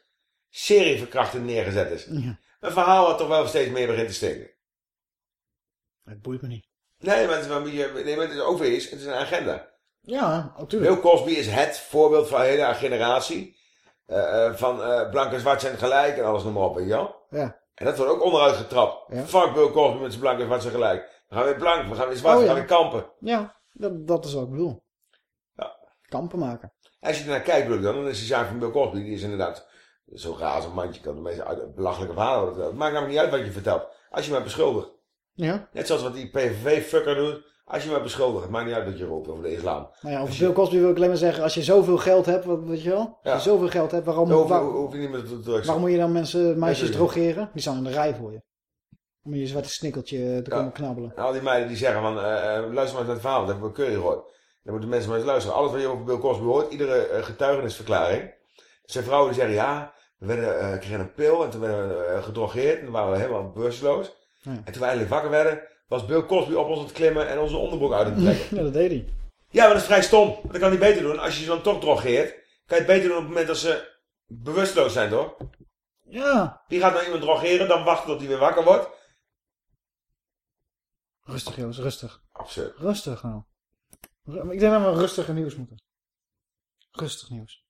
serieverkrachter neergezet is. Ja. Een verhaal wat toch wel steeds meer begint te stinken. Het boeit me niet. Nee, maar het is, wel een beetje- nee, maar het is ook weer iets, het is een agenda. Ja, natuurlijk. Bill Cosby is het voorbeeld van een hele generatie. eh, eh, van eh, blank en zwart zijn gelijk en alles noem maar op, weet je wel? Ja. En dat wordt ook onderuit getrapt. Ja. Fuck Bill Cosby met zijn blank en zwart zijn gelijk. We gaan weer blank, we gaan weer zwart, Oh, we gaan weer kampen. Ja, dat, dat is wat ik bedoel. Ja. Kampen maken. Als je ernaar kijkt, bedoel ik dan, dan is de zaak van Bill Cosby, die is inderdaad zo raar als een mandje. kan de meest belachelijke verhalen worden verteld. Het maakt namelijk niet uit wat je vertelt. Als je maar beschuldigt. Ja. Net zoals wat die PVV-fucker doet. Als je maar beschuldigt. Het maakt niet uit wat je roept over de islam. Nou ja, over Bill Cosby wil ik alleen maar zeggen, als je zoveel geld hebt, wat, weet je wel? Als Ja. je zoveel geld hebt, waarom, hoef, waar- hoef, hoef je niet meer te drugs. waarom moet je dan mensen, meisjes drogeren? Die staan in de rij voor je. Om je zwarte snikkeltje te komen knabbelen. En al die meiden die zeggen van, eh, eh, luister maar eens naar het verhaal, dat hebben we keurig gehoord. Dan moeten mensen maar eens luisteren. Alles wat je over Bill Cosby hoort, iedere eh, getuigenisverklaring. Er zijn vrouwen die zeggen, ja, we werden, eh, kregen een pil en toen werden we eh, gedrogeerd. En toen waren we helemaal bewusteloos. Ja. En toen we eindelijk wakker werden, was Bill Cosby op ons aan het klimmen en onze onderbroek uit het trekken. *laughs* Ja, dat deed hij. ja, maar dat is vrij stom. Dat kan hij beter doen. Als je ze dan toch drogeert, kan je het beter doen op het moment dat ze bewusteloos zijn, toch? Ja. Wie gaat nou iemand drogeren, dan wachten tot hij weer wakker wordt? Rustig Joost, rustig. Absurd. Rustig nou. Ik denk dat we rustiger nieuws moeten. Rustig nieuws.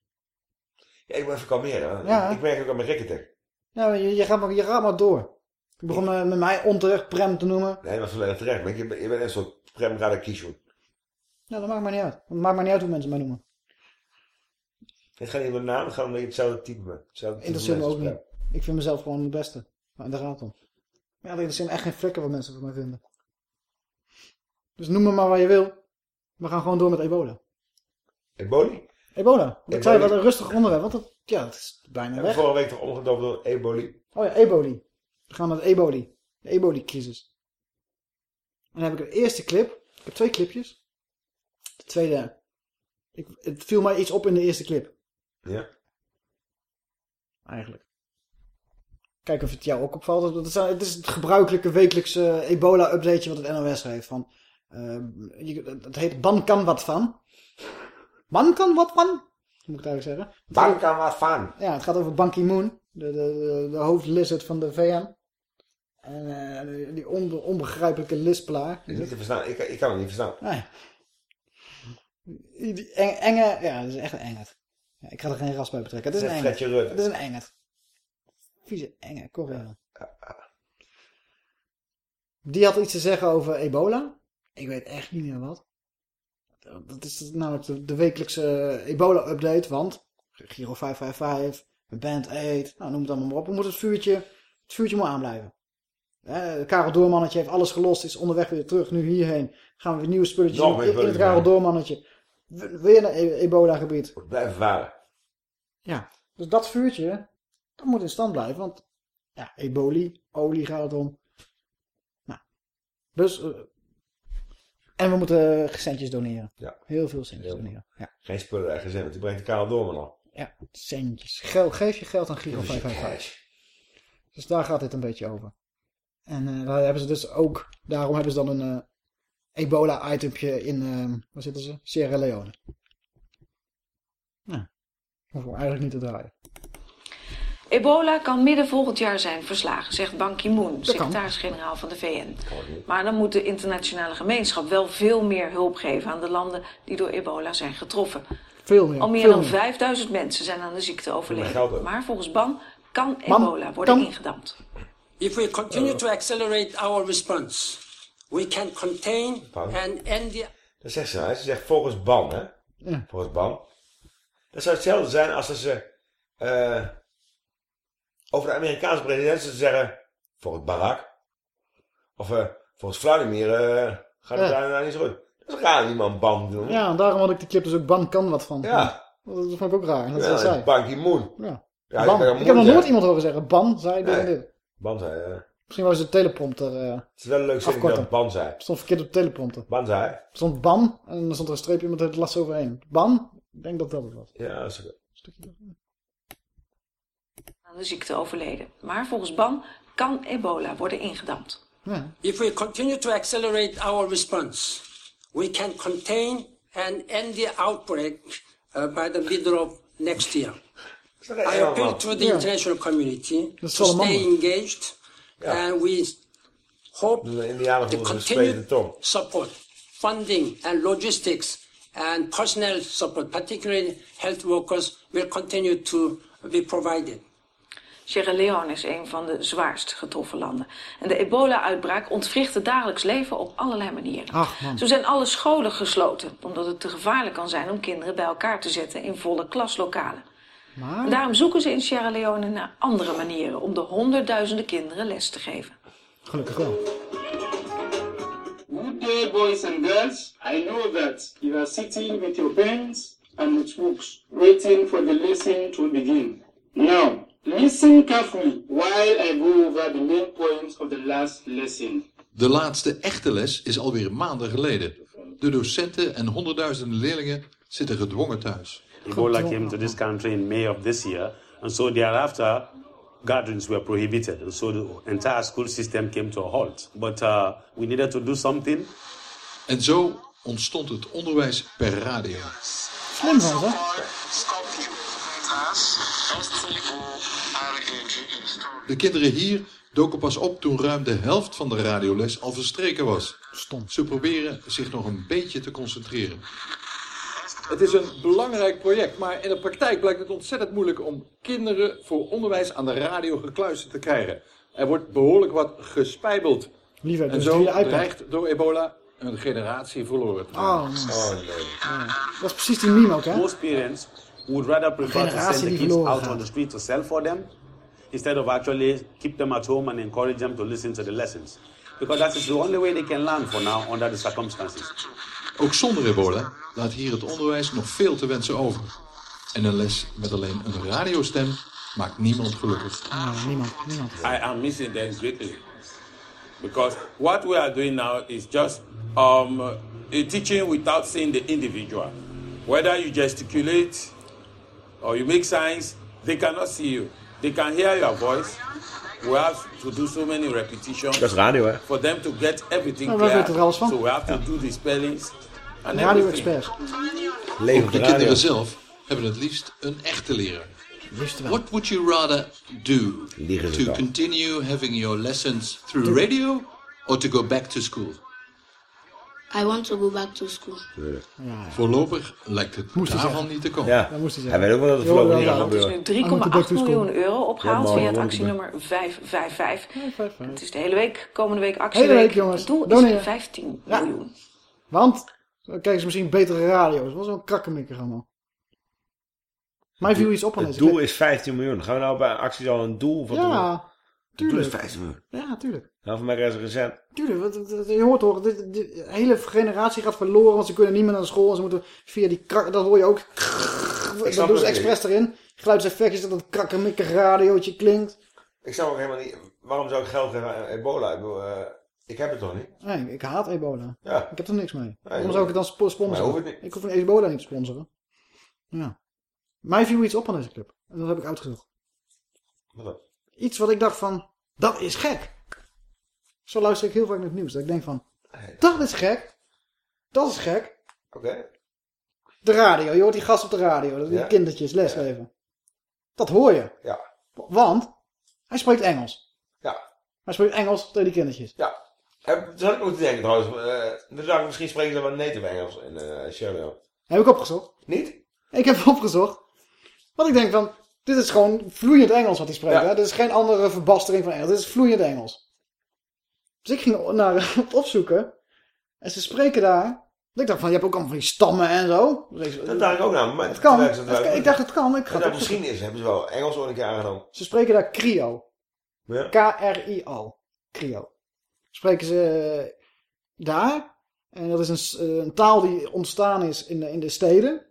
Ja, ik moet even kalmeren. Ja. Ik merk ook aan mijn rikketek. Ja, je, je, gaat maar, je gaat maar door. Je begon met mij onterecht Prem te noemen. Nee, dat is volledig terecht. Maar je, bent- je bent een soort Prem Radakishun. Ja, dat maakt mij niet uit. Het maakt mij niet uit hoe mensen mij noemen. Het gaat niet om de naam, het gaat je hetzelfde type bent. Hetzelfde type Interesseert me ook niet. Ik vind mezelf gewoon de beste. Maar daar gaat het om. Ja, dat interesseert echt geen flikker wat mensen van mij vinden. Dus noem me maar wat je wil. We gaan gewoon door met ebola. Ebola? Ebola. Ik zei wat een rustig onderwerp. Want dat, ja, dat is bijna We weg. vorige week toch omgedoopt door eboli. Oh ja, eboli. We gaan naar de eboli. De eboli-crisis. En dan heb ik een eerste clip. Ik heb twee clipjes. De tweede. Ik, het viel mij iets op in de eerste clip. Ja. Eigenlijk. Kijk of het jou ook opvalt. Het is, het is het gebruikelijke wekelijkse ebola-updateje wat het NOS heeft. Van, je, het heet Ban kan wat van. Ban kan wat van? Moet ik het eigenlijk zeggen. Ban kan wat van. Ja, het gaat over Ban Ki-moon. De, de, de, hoofdlizard van de VN. En eh, die onbe- onbegrijpelijke lispelaar. Dat is niet te verstaan. Ik, ik kan het niet verstaan. Nee. Die enge, enge, ja, dat is echt een engert. Ja, ik ga er geen ras bij betrekken. Het is een engert. Het is een engert. Vieze enge Koreaan. Die had iets te zeggen over ebola. Ik weet echt niet meer wat. Dat is namelijk de, de wekelijkse ebola-update, want Giro 555, Band 8, nou noem het allemaal maar op. We moeten het vuurtje, het vuurtje moet aanblijven. Eh, Karel Doormannetje heeft alles gelost, is onderweg weer terug, nu hierheen. Gaan we weer nieuwe spulletjes Nog in, in het Karel. Doormannetje. Weer naar e- ebola-gebied. Blijven varen. Ja, dus dat vuurtje, dat moet in stand blijven, want ja, eboli, olie gaat het om. Nou, dus, eh, en we moeten centjes doneren. Ja. Heel veel centjes doneren. Ja. Geen spullen ergens in, want die brengt de Karel Doorman al. Ja, centjes. Geld, geef je geld aan Giro Geef je 555. Dus daar gaat dit een beetje over. En eh, daar hebben ze dus ook, daarom hebben ze dan een eh, ebola-itempje in, eh, waar zitten ze? Sierra Leone. Nou, hoeven we eigenlijk niet te draaien. Ebola kan midden volgend jaar zijn verslagen, zegt Ban Ki-moon, secretaris-generaal van de VN. Maar dan moet de internationale gemeenschap wel veel meer hulp geven aan de landen die door ebola zijn getroffen. Veel meer. Al meer veel dan 5000 mensen zijn aan de ziekte overleden. Maar volgens Ban kan ebola worden kan- ingedamd. If we continue to accelerate our response, we can contain and end the Dat zegt ze, hè? ze zegt volgens ban, hè? Ja. Volgens ban. Dat zou hetzelfde zijn als dat ze eh, over de Amerikaanse president ze zeggen volgens Barack. Of eh, volgens Vladimir eh, gaat het daar nou niet zo goed. Dat is raar iemand ban doen. Ja, en daarom had ik die clip dus ook Ban kan wat van. Ja. Dat vond ik ook raar. Dat Ja, zei. Ban Ki-moon. Ja. Ik heb nog nooit iemand horen zeggen. Ban zei Nee. dit. Ban zei, eh, Misschien was het de teleprompter. het is wel een leuk zin dat ban zei. stond verkeerd op de teleprompter. Ban zei. Stond ban en dan stond er een streepje met het las overheen. Ban? Ik denk dat dat het was. Ja, dat is oké. Aan de ziekte overleden. Maar volgens Ban kan ebola worden ingedamd. Ja. If we continue to accelerate our response, we can contain and end the outbreak uh, by the middle of next year. I appeal to the Ja. international community to stay engaged, and we hope to continue support, funding, and logistics, and personnel support, particularly health workers, will continue to be provided. Sierra Leone is een van de zwaarst getroffen landen. En de ebola-uitbraak ontwricht het dagelijks leven op allerlei manieren. Ach man. Zo zijn alle scholen gesloten, omdat het te gevaarlijk kan zijn om kinderen bij elkaar te zetten in volle klaslokalen. En Maar daarom zoeken ze in Sierra Leone naar andere manieren om de honderdduizenden kinderen les te geven. gelukkig wel. Good day, boys and girls. I know that you are sitting with your pens and notebooks, waiting for the lesson to begin. Now, listen carefully while I go over the main points of the last lesson. De laatste echte les is alweer maanden geleden. De docenten en honderdduizenden leerlingen zitten gedwongen thuis. Ebola came to this country in May of this year, and so thereafter, gatherings were prohibited, and so the entire school system came to a halt. But uh, we needed to do something. En zo ontstond het onderwijs per radio. Slim ze. De kinderen hier doken pas op toen ruim de helft van de radioles al verstreken was. Ze proberen zich nog een beetje te concentreren. Het is een belangrijk project, maar in de praktijk blijkt het ontzettend moeilijk om kinderen voor onderwijs aan de radio gekluisterd te krijgen. Er wordt behoorlijk wat gespijbeld. Liever, En zo dreigt door ebola een generatie verloren te Oh, gaan. man. Dat is precies die meme ook, hè? Most parents would rather prefer to send the kids verloren out on the street to sell for them, instead of actually keep them at home and encourage them to listen to the lessons. Because that is the only way they can learn for now under the circumstances. Ook zonder ebola laat hier het onderwijs nog veel te wensen over. En een les met alleen een radiostem maakt niemand gelukkig. niemand, niemand. I am missing them greatly. Because what we are doing now is just um, a teaching without seeing the individual. Whether you gesticulate or you make signs, they cannot see you. They can hear your voice. We have to do so many repetitions Dat is radio, hè? for them to get everything Nou, clear. weten er alles van. So we have to do the spellings and Radio everything. experts. Ook de kinderen zelf hebben het liefst een echte leraar. What would you rather do? To continue having your lessons through radio or to go back to school? I want to go back to school. Voorlopig lijkt het Moest hij daarvan zeggen. niet te komen. Ja, Dat moest hij hij zeggen. weet ook wel dat het voorlopig niet gaat ja. Het is gebeuren. nu 3,8 miljoen euro opgehaald Ja, via het actienummer 555. Het is de hele week, komende week Hele actieweek. week, jongens. Het doel is Doneren. 15 Ja. miljoen. Want, dan krijgen ze misschien betere radio's. Dat was wel krakkemikker allemaal. Mij viel iets op aan Het doel is 15 miljoen. Gaan we nou bij acties al een doel van doen? Ja, Het is tuurlijk. 15 miljoen. Ja, tuurlijk. Nou, voor mij krijgen ze een cent. Tuurlijk, wat- wat- wat- je hoort toch, de hele generatie gaat verloren, want ze kunnen niet meer naar school. En ze moeten via die krak, dat hoor je ook. Dat snap doen ze het expres erin. Geluidseffectjes, dat het krakkemikkig radiootje klinkt. Ik zou ook helemaal niet... Waarom zou ik geld geven aan ebola? Ik, bedoel, eh, ik heb het toch niet? Nee, ik haat ebola. Ja. Ik heb er niks mee. Waarom zou ik het dan sponsoren? het niet. Ik hoef een ebola niet te sponsoren. Ja. Mij viel iets op aan deze clip. En dat heb ik uitgezocht. Wat dan? Iets wat ik dacht van, dat is gek. Zo luister ik heel vaak naar het nieuws. Dat ik denk van, dat is gek. Dat is gek. Oké. De radio, je hoort die gast op de radio. Dat die Ja. kindertjes lesgeven. Dat hoor je. Ja. Want hij spreekt Engels. Ja. Hij spreekt Engels tegen die kindertjes. Ja. Dat had ik ook te denken trouwens. Uh, dan misschien spreken ze wel native Engels in uh. Heb ik opgezocht. Niet? Ik heb *laughs* opgezocht. Want ik denk van, dit is gewoon vloeiend Engels wat hij spreekt. Hè? Dit is geen andere verbastering van Engels. Dit is vloeiend Engels. Dus ik ging naar *laughs* opzoeken. En ze spreken daar. Ik dacht van, je hebt ook allemaal van die stammen en zo. Dat dacht ik ook nou. Maar het kan. ik dacht het kan. Ik ga het misschien is, hebben ze wel Engels ooit een keer aangenomen. Ze spreken daar Krio. Ja. K-R-I-O. Krio. Spreken ze eh, daar. En dat is een, een taal die ontstaan is in de, in de steden.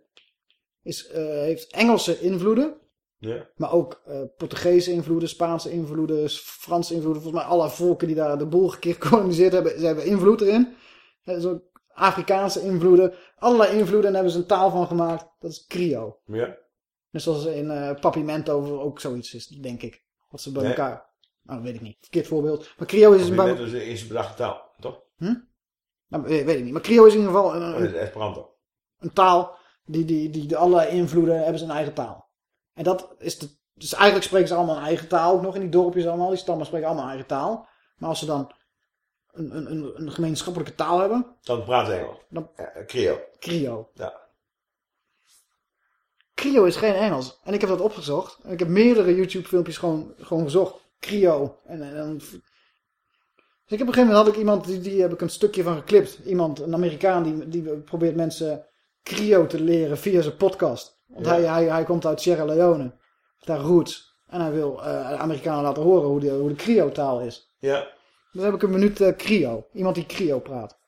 Is, uh, heeft Engelse invloeden. Ja. Maar ook uh, Portugese invloeden, Spaanse invloeden, Franse invloeden. Volgens mij alle volken die daar de boel *laughs* gekoloniseerd hebben, ze hebben invloed erin. Zo Afrikaanse invloeden. Allerlei invloeden en hebben ze een taal van gemaakt. Dat is Krio. Ja. Net zoals in uh, Papimento ook zoiets is, denk ik. Wat ze bij Nee. elkaar... Nou, weet ik niet. Verkeerd voorbeeld. Maar Krio is... Net als de eerste bedachte taal, toch? Hm? Nou, weet, ik niet. Maar Krio is in ieder geval een, Oh, dit is Esperanto. een taal die, die, die, die allerlei invloeden hebben ze een eigen taal. En dat is de, dus eigenlijk spreken ze allemaal een eigen taal ook nog in die dorpjes allemaal. Die stammen spreken allemaal eigen taal. Maar als ze dan een, een, een, een gemeenschappelijke taal hebben, Dan praat ze Engels. Dan- Ja. Krio. Ja. Krio is geen Engels. En ik heb dat opgezocht. En ik heb meerdere YouTube filmpjes gewoon, gewoon gezocht. Krio. En, en, dan- dus ik heb op een gegeven moment had ik iemand, die, die heb ik een stukje van geklipt. Iemand, een Amerikaan, die, die probeert mensen Krio te leren via zijn podcast. Want Ja. hij, hij, hij komt uit Sierra Leone. Daar roots. En hij wil eh, de Amerikanen laten horen hoe de, hoe de Krio-taal is. Ja. Dus heb ik een minuut Krio. Iemand die Krio praat.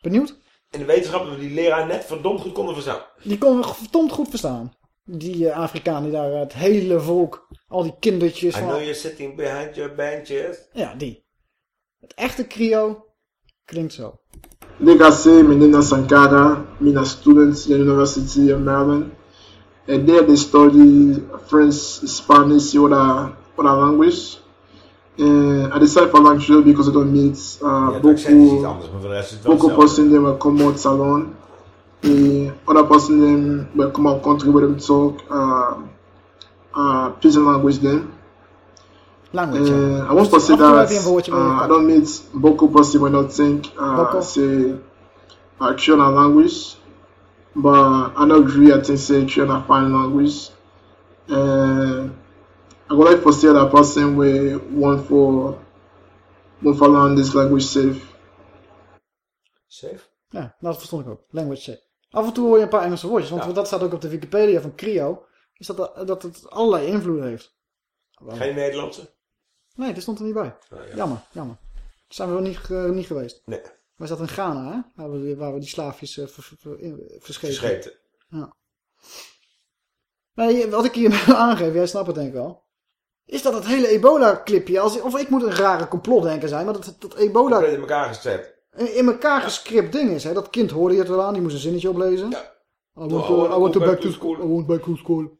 Benieuwd? In de wetenschap hebben we die leraar net verdomd goed konden verstaan. Die kon we verdomd goed verstaan. Die eh, Afrikaan die daar het hele volk, al die kindertjes I van... know you're sitting behind your benches. Ja, die. Het echte Krio klinkt zo. Legacy Menina Sankara, mina students in the University of Maryland. And there they study French, Spanish, other, other language. And I decided for language because I don't meet uh, iets beaucoup, beaucoup person them will come out salon. And other person them will come out country with them talk uh, uh, pidgin language them. Language. Uh, I want to say that uh, I don't meet beaucoup person when I think uh, Boko. say uh, Creole language, but I don't agree. I think say Creole fine language. Uh, I would like to say that person we want for want for learn this language safe. Safe? Ja, dat verstond ik ook. Language check. Af en toe hoor je een paar Engelse woordjes. Want dat staat ook op de Wikipedia van Krio. Is dat, dat het allerlei invloeden heeft. Geen Nederlandse? Nee, dat stond er niet bij. Jammer, jammer. Daar zijn we wel niet, ge- niet geweest. Nee. Wij zaten in Ghana, hè? Waar we, waar we die slaafjes eh, ver, in-. Ja. Nee, wat ik hier *laughs* aangeef, jij snapt het denk ik wel. Is dat het hele ebola-clipje, of ik moet een rare complotdenker zijn, maar dat, dat ebola in elkaar gezet. in in elkaar gescript ding is. Hè? Dat kind hoorde je het wel aan, die moest een zinnetje oplezen. Ja. I want, Oh, to, I want to back to school. I want back to school.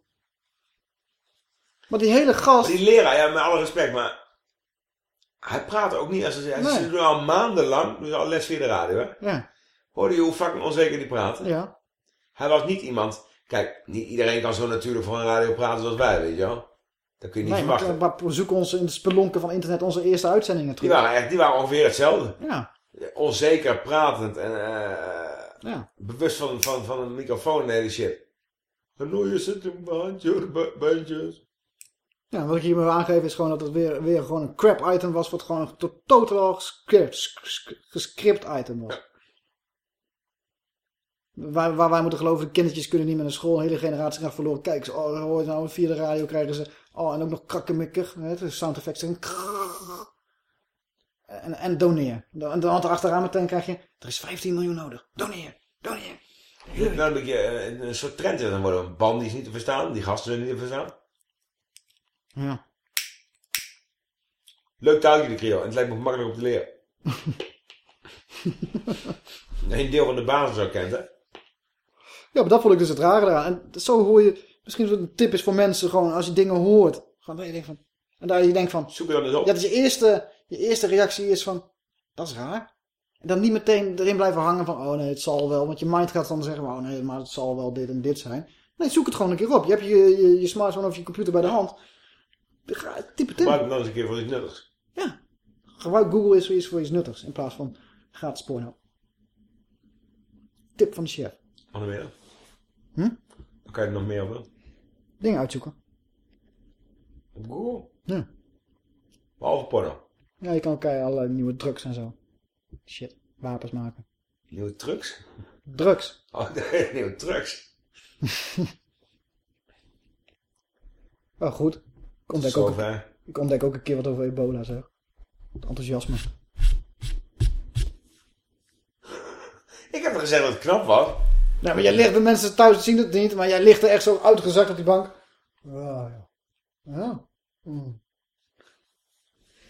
Maar die hele gast... Die leraar, ja, met alle respect, maar... Hij praat ook niet als hij zegt. Nee. Ze doen al maandenlang, dus al les via de radio, hè? Ja. Hoorde je hoe fucking onzeker die praten? Ja. Hij was niet iemand... Kijk, niet iedereen kan zo natuurlijk voor een radio praten zoals wij, weet je wel? Dat kun je niet Nee, maar, verwachten. maar we zoeken ons in de spelonken van internet onze eerste uitzendingen Die terug. waren, echt, die waren ongeveer hetzelfde. Ja. Onzeker, pratend en eh, Ja. bewust van, van, van een microfoon en hele shit. I know you're sitting behind your be- benches. Ja, wat ik hier wil aangeven is gewoon dat het weer, weer gewoon een crap item was. Wat gewoon een to- totaal gescript, gescript item was. Waar, waar wij moeten geloven, de kindertjes kunnen niet meer naar school. Een hele generatie gaat verloren. Kijk, ze, oh, hoor nou, via de radio krijgen ze... Oh, en ook nog krakkemikkig. De sound effects. En, en, en doneer. En dan achteraan meteen krijg je... Er is 15 miljoen nodig. Doneer. Doneer. Je hebt eh, een, soort trend. Dan worden een band die is niet te verstaan. Die gasten zijn niet te verstaan. Ja. Leuk touwtje de Creo. En het lijkt me makkelijk om te leren. *laughs* Een deel van de basis al kent, hè? Ja, maar dat vond ik dus het rare eraan. En zo hoor je... Misschien dat het een tip is voor mensen gewoon... Als je dingen hoort... Gewoon dat je denkt van... En daar je denkt van... Zoek het dan eens op. Ja, dat je eerste, je eerste reactie is van... Dat is raar. En dan niet meteen erin blijven hangen van... Oh nee, het zal wel. Want je mind gaat dan zeggen... Oh nee, maar het zal wel dit en dit zijn. Nee, zoek het gewoon een keer op. Je hebt je, je, je smartphone of je computer bij de hand. Typ het in. Gebruik hem dan eens een keer voor iets nuttigs. Gebruik Google is voor iets, voor iets nuttigs in plaats van gratis porno. Tip van de chef. Wat meer? Hm? Dan kan je er nog meer over. Dingen uitzoeken. Op Google? Ja. Behalve porno. Ja, je kan ook kijken alle nieuwe drugs en zo. Shit, wapens maken. Nieuwe trucks? Drugs. Oh, *laughs* nee, nieuwe trucks. Oh, goed. Ik ontdek, ook, Zover. ik ontdek ook een keer wat over ebola, zeg. Het enthousiasme. *laughs* Ik heb er gezegd dat het knap was. Nou, maar jij ligt, de mensen thuis zien het niet, maar jij ligt er echt zo uitgezakt op die bank. Ja, ja. Ja. Mm.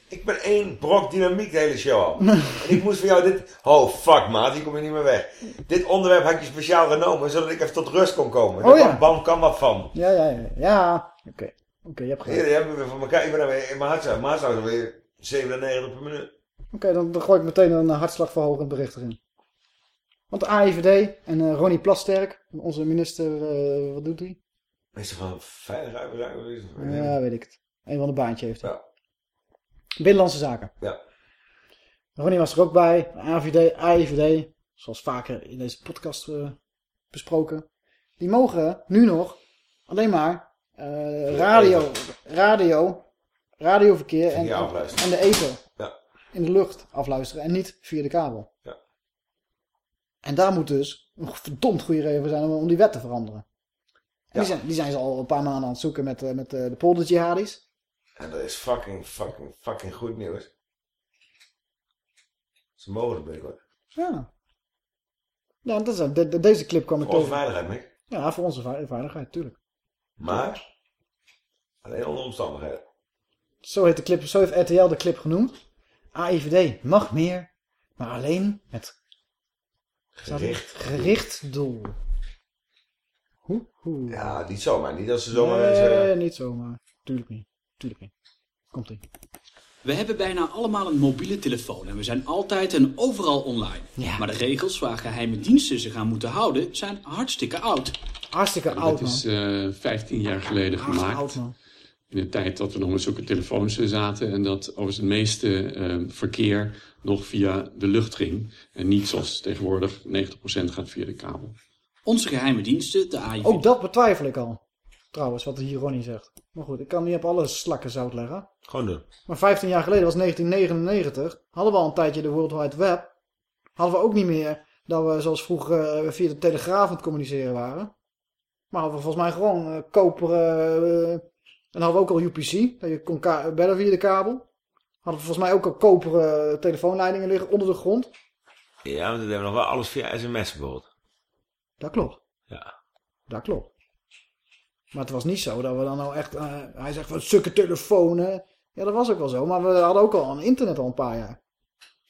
Ik ben één brok dynamiek de hele show al. *laughs* en ik moest voor jou dit... Oh, fuck maat, hier kom je niet meer weg. Dit onderwerp had ik je speciaal genomen, zodat ik even tot rust kon komen. Oh, Daar ja. Bam kan wat van. Ja, ja, ja. Ja, oké. Oké, je hebt gelijk. Jullie hebben we van elkaar. Ik ben in mijn hartslag. Mijn hartslag is weer 97 per minuut. Oké, dan, dan gooi ik meteen een hartslagverhogend bericht erin. Want de AIVD en eh, Ronnie Plasterk, onze minister, eh, wat doet hij? Meestal van veiligheid. Ja, weet ik het. Een van de baantje heeft hij. Ja. Binnenlandse Zaken. Ja. Ronnie was er ook bij. AIVD, AIVD, zoals vaker in deze podcast eh, besproken. Die mogen nu nog alleen maar eh, radio, radio, radioverkeer en, en de ether Ja. in de lucht afluisteren en niet via de kabel. Ja. En daar moet dus een verdomd goede reden voor zijn om, om die wet te veranderen. En die, zijn, die zijn ze al een paar maanden aan het zoeken met, eh, met eh, de polderjihadis. En dat is fucking, fucking, fucking goed nieuws. Ze mogen het. Ja. Ja, dat is, de, de- deze clip kwam ik Voor onze veiligheid, Mick. Ja, voor onze vei- veiligheid, tuurlijk. Maar, alleen onder omstandigheden. Zo heet de clip, zo heeft RTL de clip genoemd. AIVD mag meer, maar alleen met Gericht. gericht doel. Hoe, hoe. Ja, niet zomaar. Niet als ze zomaar nee, mensen... niet zomaar. Tuurlijk niet. Tuurlijk niet. Komt ie. We hebben bijna allemaal een mobiele telefoon en we zijn altijd en overal online. Maar de regels waar geheime diensten zich aan moeten houden zijn hartstikke oud. Hartstikke Dat is eh 15 jaar geleden gemaakt. oud, man. In de tijd dat we nog met zulke telefoons eh, zaten. En dat overigens het meeste eh, verkeer nog via de lucht ging. En niet zoals tegenwoordig 90% gaat via de kabel. Onze geheime diensten, de AIVD... Ook dat betwijfel ik al. Trouwens, wat hier Ronnie zegt. Maar goed, ik kan niet op alle slakken zout leggen. Gewoon doen. Maar 15 jaar geleden was 1999. Hadden we al een tijdje de World Wide Web. Hadden we ook niet meer dat we zoals vroeger eh, via de telegraaf aan het communiceren waren. Maar hadden we volgens mij gewoon eh, koperen... eh, en hadden we ook al UPC. Dat je kon bellen via de kabel. Hadden we volgens mij ook al koperen telefoonleidingen liggen onder de grond. Ja, want we hebben nog wel alles via sms bijvoorbeeld. Dat klopt. Ja. Dat klopt. Maar het was niet zo dat we dan nou echt... eh, hij zegt van sukke telefonen. Ja, dat was ook wel zo. Maar we hadden ook al een internet al een paar jaar.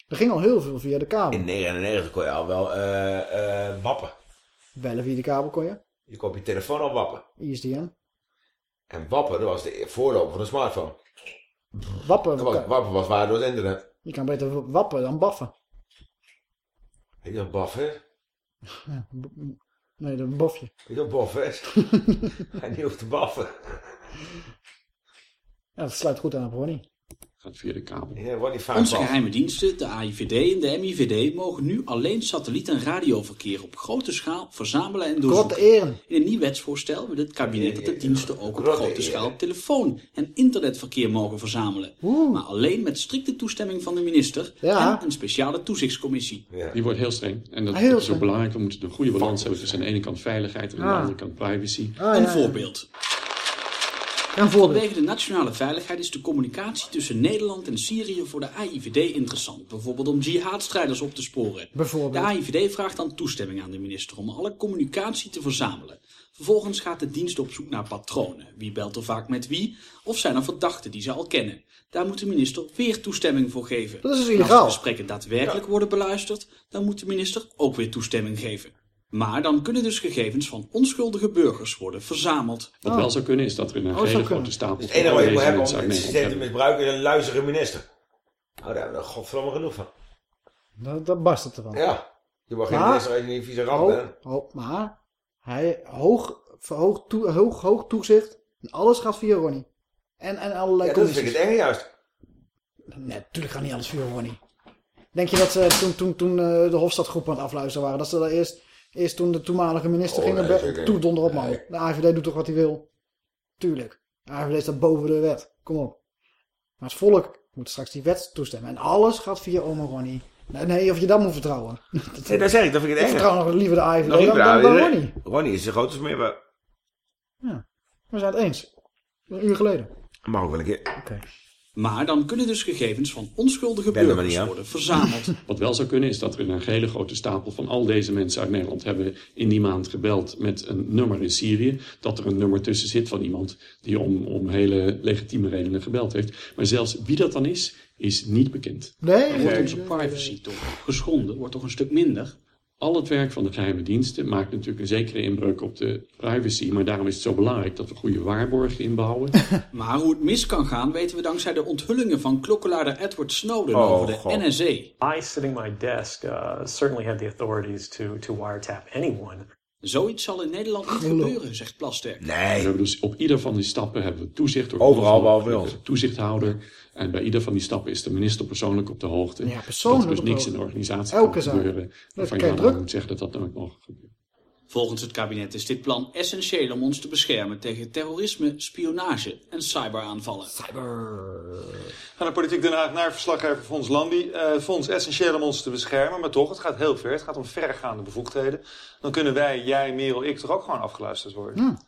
Er ging al heel veel via de kabel. In 99 kon je al wel eh wappen. Bellen via de kabel kon je. Je kon op je telefoon al wappen. ISDN. En wappen, dat was de voorloper van de smartphone. Wappen. Dat was, wappen was waar door het internet. Je kan beter wappen dan baffen. Weet je wat baf is? *laughs* Ja, nee, dat is een bofje. Je wat bof is? *laughs* Hij niet hoeft te baffen. Ja, dat sluit goed aan op Ronnie. Gaat via de kabel. Ja, Onze geheime diensten, de AIVD en de MIVD, mogen nu alleen satelliet- en radioverkeer op grote schaal verzamelen en doorzoeken. In een nieuw wetsvoorstel wil het kabinet dat de diensten ook op Grote schaal telefoon- en internetverkeer mogen verzamelen. Maar alleen met strikte toestemming van de minister Ja. en een speciale toezichtscommissie. Die wordt heel streng. En dat, Ah, heel dat is ook streng. belangrijk. We moeten een goede balans hebben tussen aan de ene kant veiligheid en aan de Ah. andere kant privacy. een voorbeeld. Een voorbeeld. Vanwege de nationale veiligheid is de communicatie tussen Nederland en Syrië voor de AIVD interessant. Bijvoorbeeld om jihadstrijders op te sporen. Bijvoorbeeld. De AIVD vraagt dan toestemming aan de minister om alle communicatie te verzamelen. Vervolgens gaat de dienst op zoek naar patronen. Wie belt er vaak met wie? Of zijn er verdachten die ze al kennen? Daar moet de minister weer toestemming voor geven. Dat is dus illegaal. Als de gesprekken daadwerkelijk worden beluisterd, dan moet de minister ook weer toestemming geven. Maar dan kunnen dus gegevens van onschuldige burgers worden verzameld. Wat wel zou kunnen is dat er in een Oh, hele kunnen. grote stapel... Het enige wat je moet hebben om het systeem te misbruiken is een luizige minister. Nou, daar hebben we godverdomme genoeg van. Dat, dat barst het ervan. Ja. Je wordt geen minister als je niet vieze Oh, bent. oh, maar hij hoog, toe, hoog, hoog toezicht. En alles gaat via Ronnie. En, en allerlei Ja, dat vind ik het enge juist. Nee, natuurlijk gaat niet alles via Ronnie. Denk je dat ze toen, toen, toen eh, de Hofstadgroep aan het afluisteren waren, dat ze daar eerst, eerst toen de toenmalige minister Oh, gingen... nee, zeker Toe donder op man. De AVD doet toch wat hij wil? Tuurlijk. De AVD staat boven de wet. Kom op. Maar het volk moet straks die wet toestemmen. En alles gaat via oma Ronnie. Nee, nee, of je dat moet vertrouwen. *laughs* Nee, dat zeg ik, dat vind ik het Ik vertrouw nog liever de AVD Nog dan. Ronnie. Ronnie is de grootste meer. Ja, we zijn het eens. Een uur geleden. Mag ook wel een keer. Oké. Maar dan kunnen dus gegevens van onschuldige er burgers worden verzameld. *laughs* Wat wel zou kunnen is dat we een hele grote stapel van al deze mensen uit Nederland hebben in die maand gebeld met een nummer in Syrië. Dat er een nummer tussen zit van iemand die om, om hele legitieme redenen gebeld heeft. Maar zelfs wie dat dan is, is niet bekend. Nee, Dan wordt onze nee, privacy toch geschonden, wordt toch een stuk minder. Al het werk van de geheime diensten maakt natuurlijk een zekere inbreuk op de privacy. Maar daarom is het zo belangrijk dat we goede waarborgen inbouwen. *laughs* Maar hoe het mis kan gaan weten we dankzij de onthullingen van klokkenluider Edward Snowden Oh, over de God. NSA. I, sitting my desk, uh, certainly had the authorities to, to wiretap anyone. Zoiets zal in Nederland niet gebeuren, zegt Plasterk. We hebben dus op ieder van die stappen hebben we toezicht door Overal bij ons. toezichthouder. En bij ieder van die stappen is de minister persoonlijk op de hoogte. Ja, persoonlijk Dat er dus niks in de organisatie Elke kan zaak. gebeuren. Dat Waarvan kan je dan druk. moet zeggen dat dat nooit mag gebeuren. Volgens het kabinet is dit plan essentieel om ons te beschermen tegen terrorisme, spionage en cyberaanvallen. Gaan naar Politiek Den Haag naar verslaggever Fons Lambie. Eh Fons, essentieel om ons te beschermen, maar toch, het gaat heel ver. Het gaat om verregaande bevoegdheden. Dan kunnen wij, jij, Merel, ik toch ook gewoon afgeluisterd worden?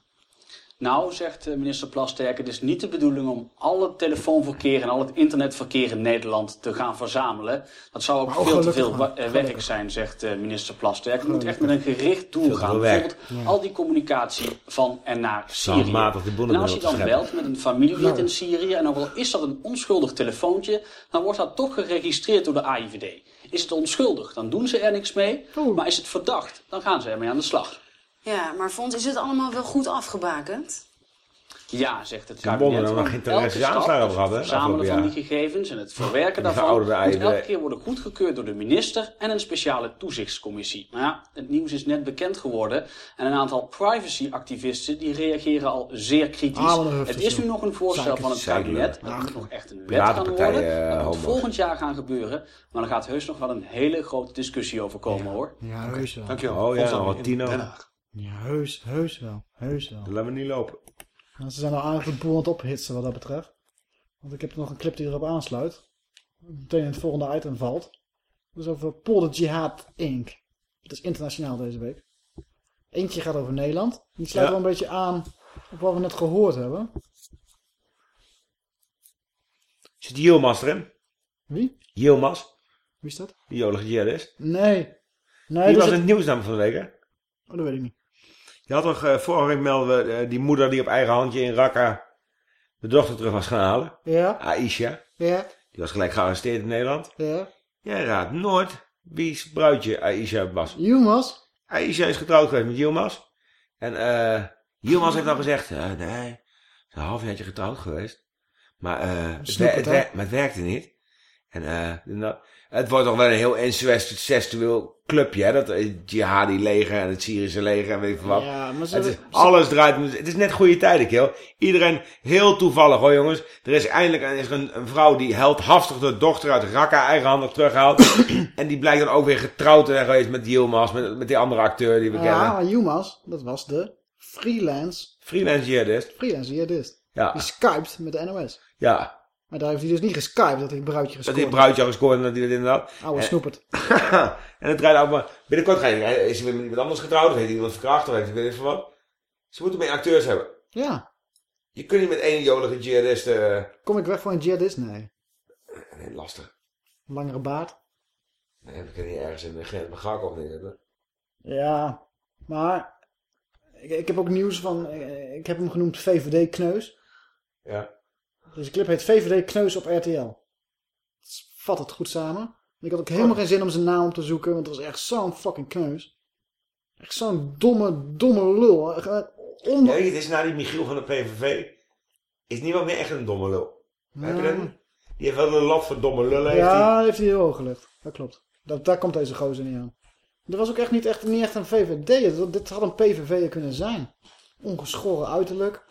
Nou, zegt eh, minister Plasterk, het is niet de bedoeling om al het telefoonverkeer en al het internetverkeer in Nederland te gaan verzamelen. Dat zou ook veel te veel eh, werk zijn, zegt eh, minister Plasterk. Het moet echt met een gericht doel gaan. Bijvoorbeeld Ja. al die communicatie van en naar Syrië. En als je dan belt met een familielid Nou. in Syrië, en ook al is dat een onschuldig telefoontje, dan wordt dat toch geregistreerd door de AIVD. Is het onschuldig, dan doen ze er niks mee. Maar is het verdacht, dan gaan ze ermee aan de slag. Ja, maar Fons, is het allemaal wel goed afgebakend? Ja, zegt het Geen kabinet. want geen terroristische aanslagen dus hebben het verzamelen van die gegevens en het verwerken daarvan moet elke keer worden goedgekeurd door de minister en een speciale toezichtscommissie. Maar ja, het nieuws is net bekend geworden en een aantal privacyactivisten die reageren al zeer kritisch. Ah, het is nu nog een voorstel van het kabinet. Het moet nog echt een wet gaan worden. Dat moet volgend jaar gaan gebeuren. Maar er gaat heus nog wel een hele grote discussie over komen hoor. Ja, heus wel. Dankjewel. Oh ja, Tino. Ja, heus, heus wel. Heus wel. Dat laten we niet lopen. Nou, ze zijn al aardig de boel aan het ophitsen wat dat betreft. Want ik heb nog een clip die erop aansluit. Meteen in het volgende item valt. Dat is over Polder Jihad Inc. Het is internationaal deze week. Eentje gaat over Nederland. Die sluit Ja. wel een beetje aan op wat we net gehoord hebben. Zit Yilmaz erin? Wie? Yilmaz. Wie is dat? Die jolige jihadist. Nee. Nee, die was in het nieuws namelijk van de week, hè? Oh, dat weet ik niet. Je had toch, eh, vorige week melden we eh, die moeder die op eigen handje in Raqqa de dochter terug was gaan halen. Ja. Aisha. Ja. Die was gelijk gearresteerd in Nederland. Ja. Jij raadt nooit wie's bruidje Aisha was. Yilmaz? Aisha is getrouwd geweest met Yilmaz. En eh Yilmaz heeft dan gezegd, eh, nee, ze is een halfjaartje getrouwd geweest. Maar, eh het, het, het, werkte niet. En eh, het wordt toch wel een heel incestueel clubje, hè? Dat eh, jihadi leger en het Syrische leger en weet ik veel wat. Ja, maar ze- het is, alles draait, het is net goede tijden, kill. Iedereen, heel toevallig hoor jongens. Er is eindelijk er is een, een vrouw die heldhaftig de dochter uit Raqqa eigenhandig terughaalt. *coughs* en die blijkt dan ook weer getrouwd te zijn geweest met Yilmaz, met, met die andere acteur die we Ja, kennen. maar Yilmaz, dat was de freelance, Freelance jihadist. freelance jihadist. Ja. Die skypt met de NOS. Ja. Maar daar heeft hij dus niet geskypt dat hij bruidje Dat gescoord hij een bruidje gescoord en dat hij dat inderdaad. Oude En- snoepert. *laughs* en het draait ook maar. Binnenkort ga je, is hij weer met iemand anders getrouwd, of heeft hij iemand verkracht, of heeft hij weet ik veel wat. Ze moeten meer acteurs hebben. Ja. Je kunt niet met één jolige jihadist. eh Kom ik weg voor een jihadist? Nee. nee, lastig. Langere baard? Nee, we kunnen niet ergens in de grens mijn gak of niet. Ja. Maar ik, ik heb ook nieuws van, eh, ik heb hem genoemd VVD-kneus. Ja. Deze clip heet VVD-kneus op RTL. Dat vat het goed samen. Ik had ook helemaal geen zin om zijn naam op te zoeken, want het was echt zo'n fucking kneus. Echt zo'n domme, domme lul. Eh, on- Ja, het is na die Michiel van de PVV. Is niemand meer echt een domme lul. Heb je? Die heeft wel een lat voor domme lullen. Ja, heeft hij heel hoog gelegd. Dat klopt. Dat, daar komt deze gozer niet aan. Er was ook echt niet echt, niet echt een VVD. Dit had een PVV'er kunnen zijn. Ongeschoren uiterlijk.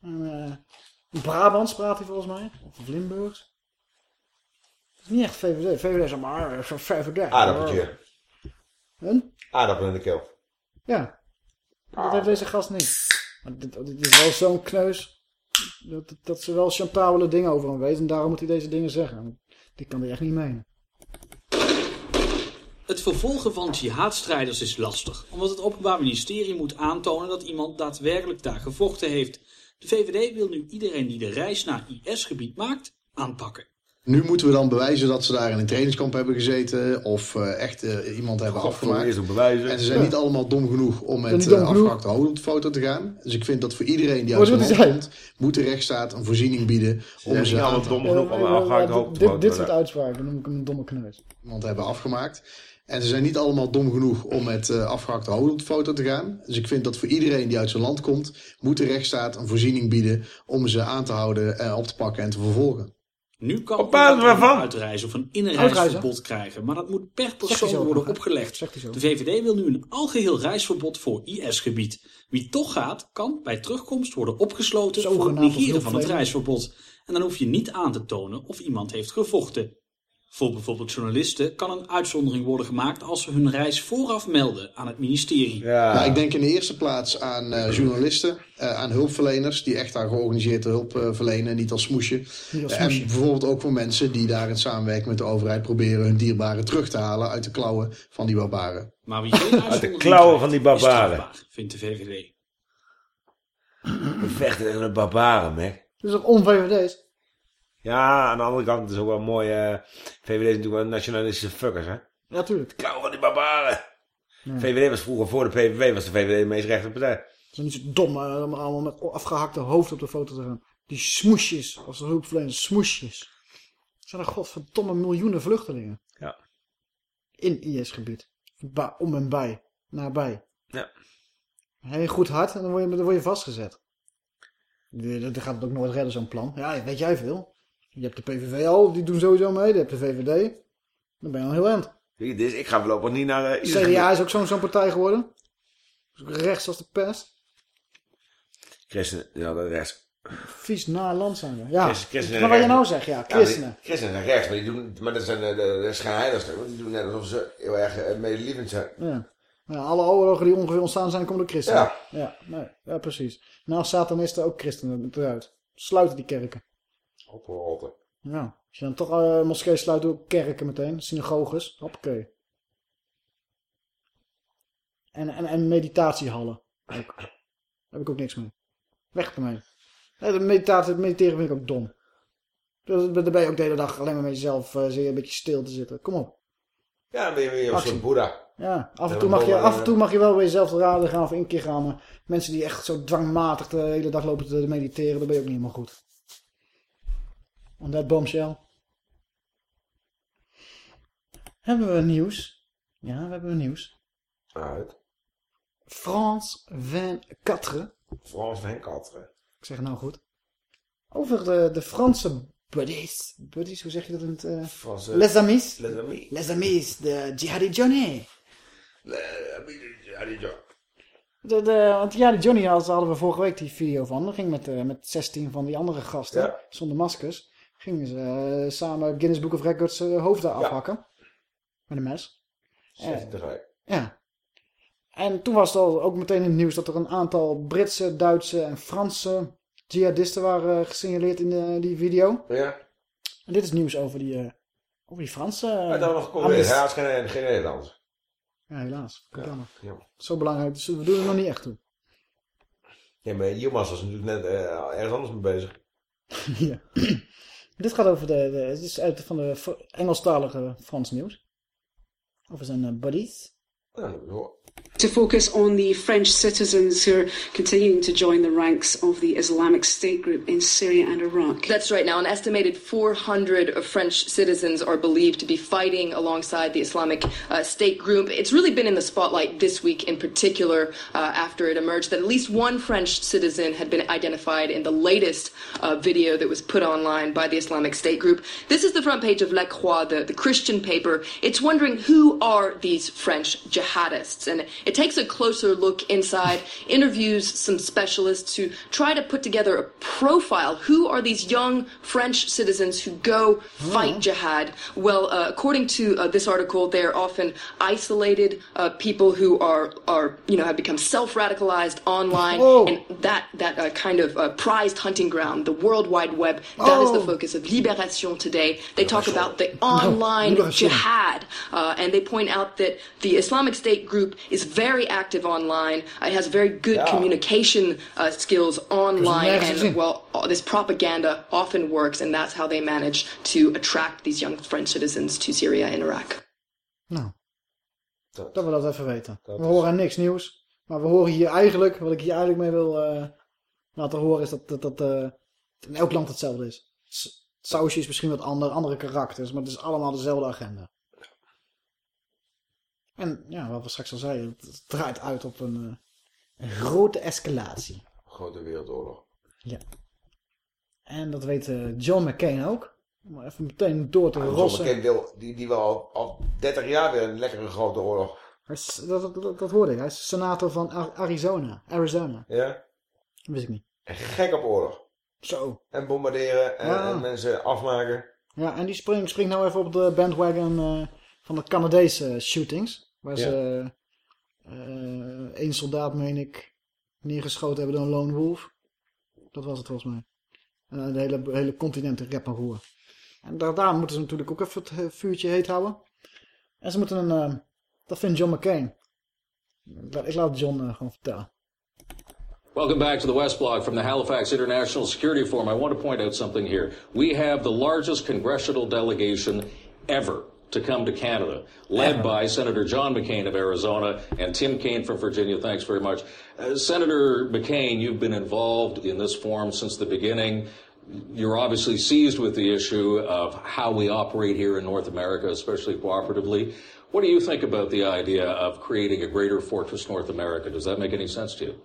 En, eh, Brabants praat hij volgens mij. Of Limburgs. Het is niet echt VVD. VVD is maar voor VVD. Aardappeltje. Een? Aardappel in de keel. Ja. Dat heeft deze gast niet. Maar dit, dit is wel zo'n kneus. Dat, dat, dat ze wel chantabele dingen over hem weet. En daarom moet hij deze dingen zeggen. Die kan hij echt niet menen. Het vervolgen van jihadstrijders is lastig, omdat het Openbaar Ministerie moet aantonen dat iemand daadwerkelijk daar gevochten heeft. De VVD wil nu iedereen die de reis naar IS-gebied maakt, aanpakken. Nu moeten we dan bewijzen dat ze daar in een trainingskamp hebben gezeten of uh, echt uh, iemand hebben God, afgemaakt. Eerst bewijzen. En ze zijn Ja. niet allemaal dom genoeg om Zijn met uh, genoeg? afgehakte hoofd op de foto te gaan. Dus ik vind dat voor iedereen die uit land komt, moet de rechtsstaat een voorziening bieden om zijn ze allemaal te dom genoeg om een afgehakte hoofd te dit, soort uitspraken noem ik hem een domme kneus. iemand hebben afgemaakt. En ze zijn niet allemaal dom genoeg om met uh, afgehakte hoofd op de foto te gaan. Dus ik vind dat voor iedereen die uit zijn land komt, moet de rechtsstaat een voorziening bieden om ze aan te houden, en op te pakken en te vervolgen. Nu kan Op basis iemand waarvan? uitreizen of een inreisverbod krijgen, maar dat moet per persoon zo, worden opgelegd. De VVD wil nu een algeheel reisverbod voor IS-gebied. Wie toch gaat, kan bij terugkomst worden opgesloten voor het negeren van het reisverbod. En dan hoef je niet aan te tonen of iemand heeft gevochten. Voor bijvoorbeeld journalisten kan een uitzondering worden gemaakt als ze hun reis vooraf melden aan het ministerie. Nou, ik denk in de eerste plaats aan eh, journalisten, eh, aan hulpverleners die echt daar georganiseerde hulp eh, verlenen, niet als smoesje. Niet als en smoesje. bijvoorbeeld ook voor mensen die daar in samenwerking met de overheid proberen hun dierbaren terug te halen uit de klauwen van die barbaren. Maar wie *laughs* geen uitzondering klauwen van die barbaren. vindt de VVD. We vechten tegen de barbaren, Mac. Dat is ook on-VVD's. Ja, aan de andere kant het is ook wel mooi. eh VVD is natuurlijk wel nationalistische fuckers, hè? Ja, natuurlijk. Klauwen van die barbaren. Ja. VVD was vroeger voor de PVV, was de VVD de meest rechte partij. Ze zijn niet zo dom eh, om allemaal met afgehakte hoofd op de foto te gaan. Die smoesjes, als de hulpverleners, smoesjes. Zijn er godverdomme miljoenen vluchtelingen. Ja. In IS-gebied. Om en bij. Nabij. Ja. Heb je goed hart en dan word je, dan word je vastgezet. Dat gaat het ook nooit redden, zo'n plan. Ja, weet jij veel. Je hebt de PVV al, die doen sowieso mee. Je hebt de VVD. Dan ben je al heel eind. Dus ik ga voorlopig niet naar... eh. CDA is ook zo'n zo'n partij geworden. Rechts als de pest. Christenen, ja, dat rechts. Vies naar land zijn we. Ja, Christen- christenen maar wat je nou zegt, ja, christenen. christenen zijn rechts, maar, die doen, maar dat, zijn, de, de, dat is geen heiligste. Die doen net alsof ze heel erg eh, medelievend zijn. Ja. ja. Alle oorlogen die ongeveer ontstaan zijn, komen door christenen. Ja. Ja, nee, ja precies. Naast satanisten ook christenen eruit. Sluiten die kerken. Ja. Als je dan toch uh, moskee sluit, ook kerken meteen. Synagoges. Hoppakee. En, en, en meditatiehallen. Ook. Daar heb ik ook niks mee. Weg ermee. Nee, de meditatie, het mediteren vind ik ook dom. Dus Dan ben je ook de hele dag alleen maar met jezelf uh, een beetje stil te zitten. Kom op. Ja, dan ben je weer een soort boeddha. Ja, af en, toe mag je, af en toe mag je wel bij jezelf te raden gaan of één keer gaan. Maar mensen die echt zo dwangmatig de hele dag lopen te mediteren, dan ben je ook niet helemaal goed. On that bombshell. Hebben we nieuws? Ja, we hebben nieuws. Uit. France 24. Frans van Henkateren. Ik zeg het nou goed. Over de, de Franse buddies. Buddies, hoe zeg je dat in het... eh, Franse- Les amis. Les amis. Les amis, de Jihadi Johnny. Die job. De, de, want ja, die Johnny had, hadden we vorige week die video van. Dat ging met, eh, met 16 van die andere gasten, Ja. zonder maskers. Gingen ze eh, samen Guinness Book of Records eh, hoofden afhakken. Met een mes. 16 tegelijk. Ja. En toen was het al ook meteen in het nieuws dat er een aantal Britse, Duitse en Franse jihadisten waren eh, gesignaleerd in de, die video. Ja. En dit is nieuws over die, eh, over die Franse... eh, Hij had nog. Hij had geen, geen Nederlands. Ja, helaas. Ja. Zo belangrijk, dus we doen er nog niet echt toe. Ja, maar Yilmaz was natuurlijk net eh, ergens anders mee bezig. *laughs* ja. Dit gaat over de, de het is uit van de Engelstalige Frans nieuws. Over zijn eh, buddies. To focus on the French citizens who are continuing to join the ranks of the Islamic State group in Syria and Iraq. That's right. Now, an estimated 400 French citizens are believed to be fighting alongside the Islamic uh, State group. It's really been in the spotlight this week, in particular, uh, after it emerged that at least one French citizen had been identified in the latest uh, video that was put online by the Islamic State group. This is the front page of La Croix, the, the Christian paper. It's wondering who are these French jihadists, and it. It takes a closer look inside, interviews some specialists who try to put together a profile. Who are these young French citizens who go fight jihad? Well, uh, according to uh, this article, they're often isolated uh, people who are, are, you know, have become self-radicalized online, Oh. and that that uh, kind of uh, prized hunting ground, the World Wide Web, that is the Oh. focus of Libération today. They talk about the online Libération. jihad, uh, and they point out that the Islamic State group is very active online. It has very good Yeah. communication uh, skills online, and well, all this propaganda often works, and that's how they manage to attract these young French citizens to Syria and Iraq. Nou, Dat- dat we dat even weten. dat we is- horen niks nieuws. Maar we horen hier eigenlijk, wat ik hier eigenlijk mee wil eh, laten horen, is dat, dat, dat eh, het in elk land hetzelfde is. S- Sausje is misschien wat ander, andere karakters, maar het is allemaal dezelfde agenda. En ja, wat we straks al zeiden, het draait uit op een, eh, een grote escalatie. Grote wereldoorlog. Ja. En dat weet eh, John McCain ook. Om even meteen door te John rossen. McCain wil, die, die wil al, al 30 jaar weer een lekkere grote oorlog. Dat, dat, dat, dat hoorde ik. Hij is senator van Ar- Arizona. Arizona. Ja? Dat wist ik niet. Gek op oorlog. Zo. En bombarderen en, Ja. en mensen afmaken. Ja, en die springt springt nou even op de bandwagon eh, van de Canadese shootings. Waar Ja. ze eh, één soldaat, meen ik, neergeschoten hebben door een lone wolf. Dat was het volgens mij. En de hele, hele continent in rep en roer. En daar, daar moeten ze natuurlijk ook even het eh, vuurtje heet houden. En ze moeten een... eh, dat vindt John McCain. Ik laat- Ik laat John eh, gewoon vertellen. Welcome back to the West Block from the Halifax International Security Forum. I want to point out something here. We have the largest congressional delegation ever to come to Canada, led by Senator John McCain of Arizona and Tim Kaine from Virginia. Thanks very much. Uh, Senator McCain, you've been involved in this forum since the beginning. You're obviously seized with the issue of how we operate here in North America, especially cooperatively. What do you think about the idea of creating a greater fortress North America? Does that make any sense to you?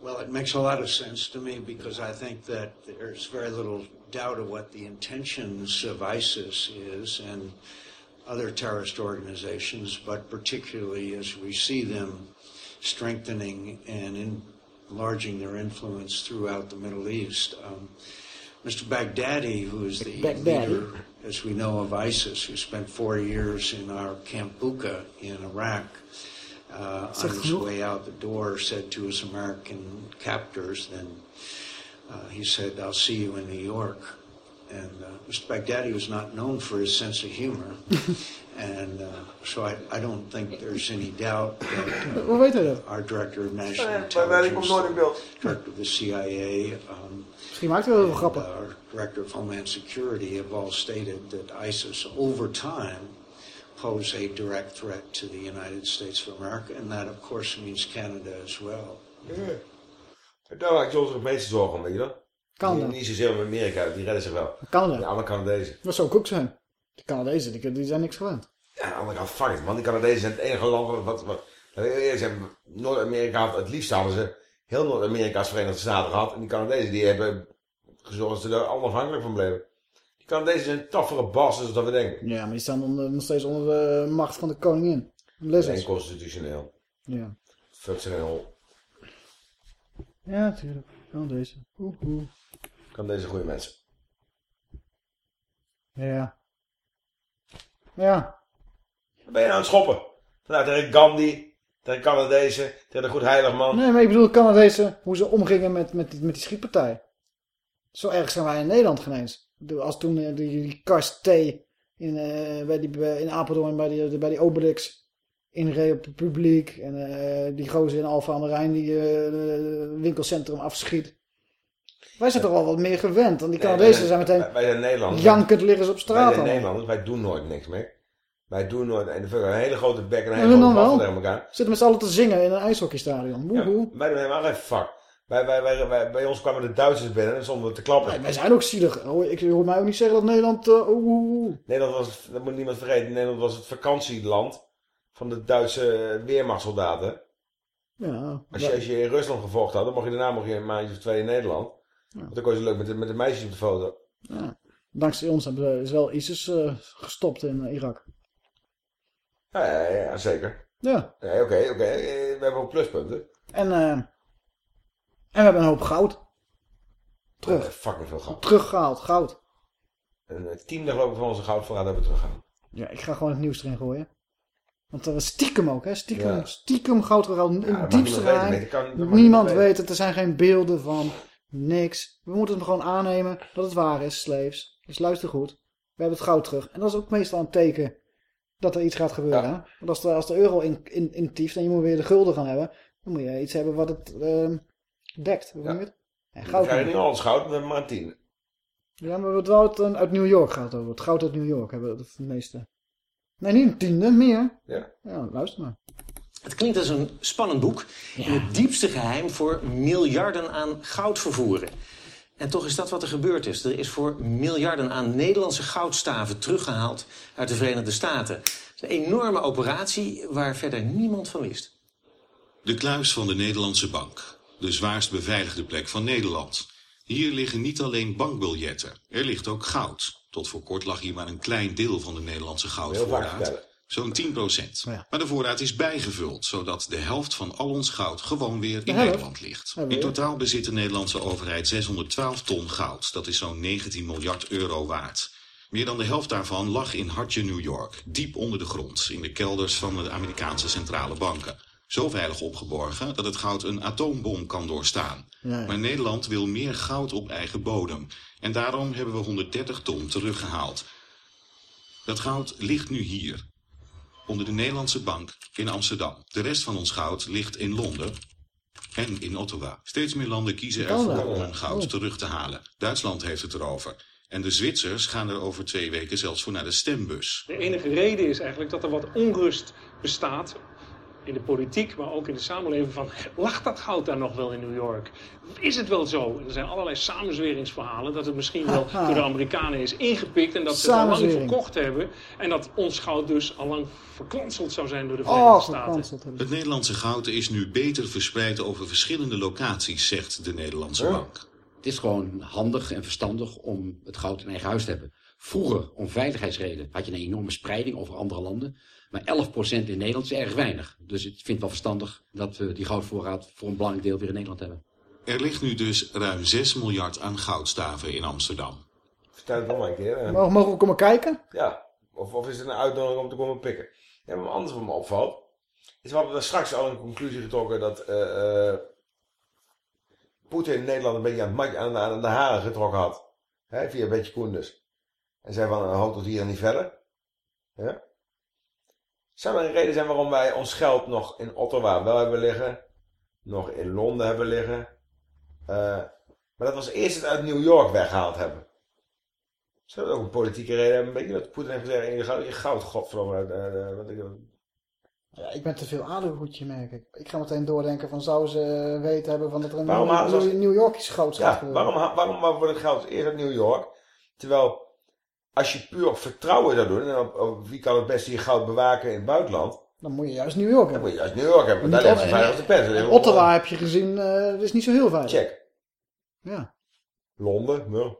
Well, it makes a lot of sense to me because I think that there's very little doubt of what the intentions of ISIS is and other terrorist organizations, but particularly as we see them strengthening and enlarging their influence throughout the Middle East. Um, Mr. Baghdadi, who is the Baghdadi. leader, as we know, of ISIS, who spent four years in our Camp Bucca in Iraq, uh, on his way out the door, said to his American captors, then uh, he said, I'll see you in New York. And uh, Mr. Baghdadi was not known for his sense of humor. *laughs* and uh, so I, I don't think there's any doubt that Hoe weet hij dat? our director of national Baghdadi komt nooit in intelligence, director of the CIA, um, Misschien maakt hij wel heel veel grappen. and our director of Homeland Security have all stated that ISIS over time pose a direct threat to the United States of America, and that of course means Canada as well. Ja. Daar maak ik ons het meeste zorgen om, weet je wel? Canada. Niet, niet zozeer om Amerika, die redden zich wel. Canada. De andere Canadezen. Dat zou ook zijn. De Canadezen, die, die zijn niks gewend. Ja, aan de andere kant, fuck it, man. Die Canadezen zijn het enige land wat... wat, Noord-Amerika, had- het liefst hadden ze heel Noord-Amerika als Verenigde Staten gehad. En die Canadezen, die hebben gezorgd dat ze er onafhankelijk van bleven. Die Canadezen zijn toffere bastards dan we denken. Ja, maar die staan onder, nog steeds onder de macht van de koningin. Lizards. Alleen constitutioneel. Ja. Hol. Ja, natuurlijk. Canadezen. Oeh, oeh. Canadezen goede mensen. Ja. Ja. Ben je nou aan het schoppen? Nou, tegen Gandhi, tegen Canadezen, tegen de goed heilig man. Nee, maar ik bedoel Canadezen, hoe ze omgingen met, met, die, met die schietpartij. Zo erg zijn wij in Nederland geen eens. Ik bedoel, Als toen eh, die, die Kars T in, eh, bij die, in Apeldoorn bij die, bij die Obelix inreed op het publiek. En eh, die gozer in Alphen aan de Rijn die het winkelcentrum afschiet. Wij zijn toch wel wat meer gewend. Want die Canadezen wij- zijn meteen Wij, wij zijn Nederlanders. jankend liggen ze op Wij straat. zijn allemaal. Nederlanders, wij doen nooit niks meer. Wij doen nooit... En een hele grote bek en een Ja, hele grote waffel tegen elkaar. Zitten met z'n allen te zingen in een ijshockeystadion. Ja, wij doen helemaal geen fuck. Wij, wij, wij, wij- bij ons kwamen de Duitsers binnen en stonden te klappen. Nee, wij zijn ook zielig. Ik hoor mij ook niet zeggen dat Nederland... oeh. Nederland was, dat moet niemand vergeten, Nederland was het vakantieland van de Duitse weermachtssoldaten. Ja, Als je, als je in Rusland gevochten had, dan mocht je daarna mocht je een maandje of twee in Nederland. Want dan kon je leuk met de, met de meisjes op de foto. Ja. Dankzij ons hebben, is wel ISIS eh, gestopt in eh, Irak. Ja, ja, zeker. Ja. Nee, oké, oké. eh, We hebben ook pluspunten. En, eh, en we hebben een hoop goud. Terug. Eh, fucking veel goud. Teruggehaald, goud. Een eh, tiende geloof ik van onze goudvoorraad hebben we teruggehaald. Ja, ik ga gewoon het nieuws erin gooien. Want dat was stiekem ook, hè? Stiekem, Ja. stiekem goud gehaald. In het diepste geheim. Niemand weet het. Er zijn geen beelden van. Niks. We moeten het gewoon aannemen dat het waar is, slaves. Dus luister goed. We hebben het goud terug. En dat is ook meestal een teken dat er iets gaat gebeuren. hè? Want als de, als de euro in, in, intieft en je moet weer de gulden gaan hebben, dan moet je iets hebben wat het ehm, dekt. Hoe noem je het? We goud. krijgen niet alles goud, we maar tiende. Ja, maar het uit New York gaat over. Het goud uit New York hebben we het meeste. Nee, niet een tiende, meer. Ja. Ja, luister maar. Het klinkt als een spannend boek. In het diepste geheim voor miljarden aan goud vervoeren. En toch is dat wat er gebeurd is. Er is voor miljarden aan Nederlandse goudstaven teruggehaald uit de Verenigde Staten. Het is een enorme operatie waar verder niemand van wist. De kluis van de Nederlandse bank. De zwaarst beveiligde plek van Nederland. Hier liggen niet alleen bankbiljetten. Er ligt ook goud. Tot voor kort lag hier maar een klein deel van de Nederlandse goudvoorraad. Zo'n 10 procent. Maar de voorraad is bijgevuld, zodat de helft van al ons goud gewoon weer in? Nederland ligt. In totaal bezit de Nederlandse overheid 612 ton goud. Dat is zo'n 19 miljard euro waard. Meer dan de helft daarvan lag in hartje New York, diep onder de grond, in de kelders van de Amerikaanse centrale banken. Zo veilig opgeborgen dat het goud een atoombom kan doorstaan. Ja, ja. Maar Nederland wil meer goud op eigen bodem. En daarom hebben we 130 ton teruggehaald. Dat goud ligt nu hier, onder de Nederlandse bank in Amsterdam. De rest van ons goud ligt in Londen en in Ottawa. Steeds meer landen kiezen ervoor om hun goud Oh. terug te halen. Duitsland heeft het erover. En de Zwitsers gaan er over twee weken zelfs voor naar de stembus. De enige reden is eigenlijk dat er wat onrust bestaat in de politiek, maar ook in de samenleving van, lag dat goud daar nog wel in New York? Is het wel zo? En er zijn allerlei samenzweringsverhalen dat het misschien wel *laughs* door de Amerikanen is ingepikt en dat ze het al lang verkocht hebben en dat ons goud dus al lang verkwanseld zou zijn door de Oh, Verenigde Staten. Het Nederlandse goud is nu beter verspreid over verschillende locaties, zegt de Nederlandse bank. Het is gewoon handig en verstandig om het goud in eigen huis te hebben. Vroeger, om veiligheidsreden, had je een enorme spreiding over andere landen. Maar 11% in Nederland is erg weinig. Dus ik vind het wel verstandig dat we die goudvoorraad voor een belangrijk deel weer in Nederland hebben. Er ligt nu dus ruim 6 miljard aan goudstaven in Amsterdam. Vertel het nog maar een keer. hè. Mogen, mogen we komen kijken? Ja, of, of is het een uitnodiging om te komen pikken? Ja, maar anders wat me opvalt, is we daar straks al een conclusie getrokken dat eh, eh, Poetin Nederland een beetje aan, het aan, aan de haren getrokken had. Hè, via een beetje Koenders. En zei van, houd tot hier en niet verder. Ja? Zou er een reden zijn waarom wij ons geld nog in Ottawa wel hebben liggen, nog in Londen hebben liggen, eh, maar dat was eerst het uit New York weggehaald hebben. Zou dat ook een politieke reden hebben? Een beetje dat Poetin heeft gezegd, je goud, je goud godverdomme eh, eh, wat ik, Ja, ik ben te veel aluhoedje, merk ik. Ik ga meteen doordenken van, zou ze weten hebben van dat er een Waarom ze- New, New York ja, gebeuren? waarom, waarom maar wordt het geld eerst uit New York? Terwijl, als je puur op vertrouwen zou doen, en op, op wie kan het beste je goud bewaken in het buitenland, Dan moet je juist New York dan hebben. moet je juist New York hebben. want Daar ligt veilig op de Ottawa heb je gezien, eh dat is niet zo heel veilig. Check. Ja. Londen, ja.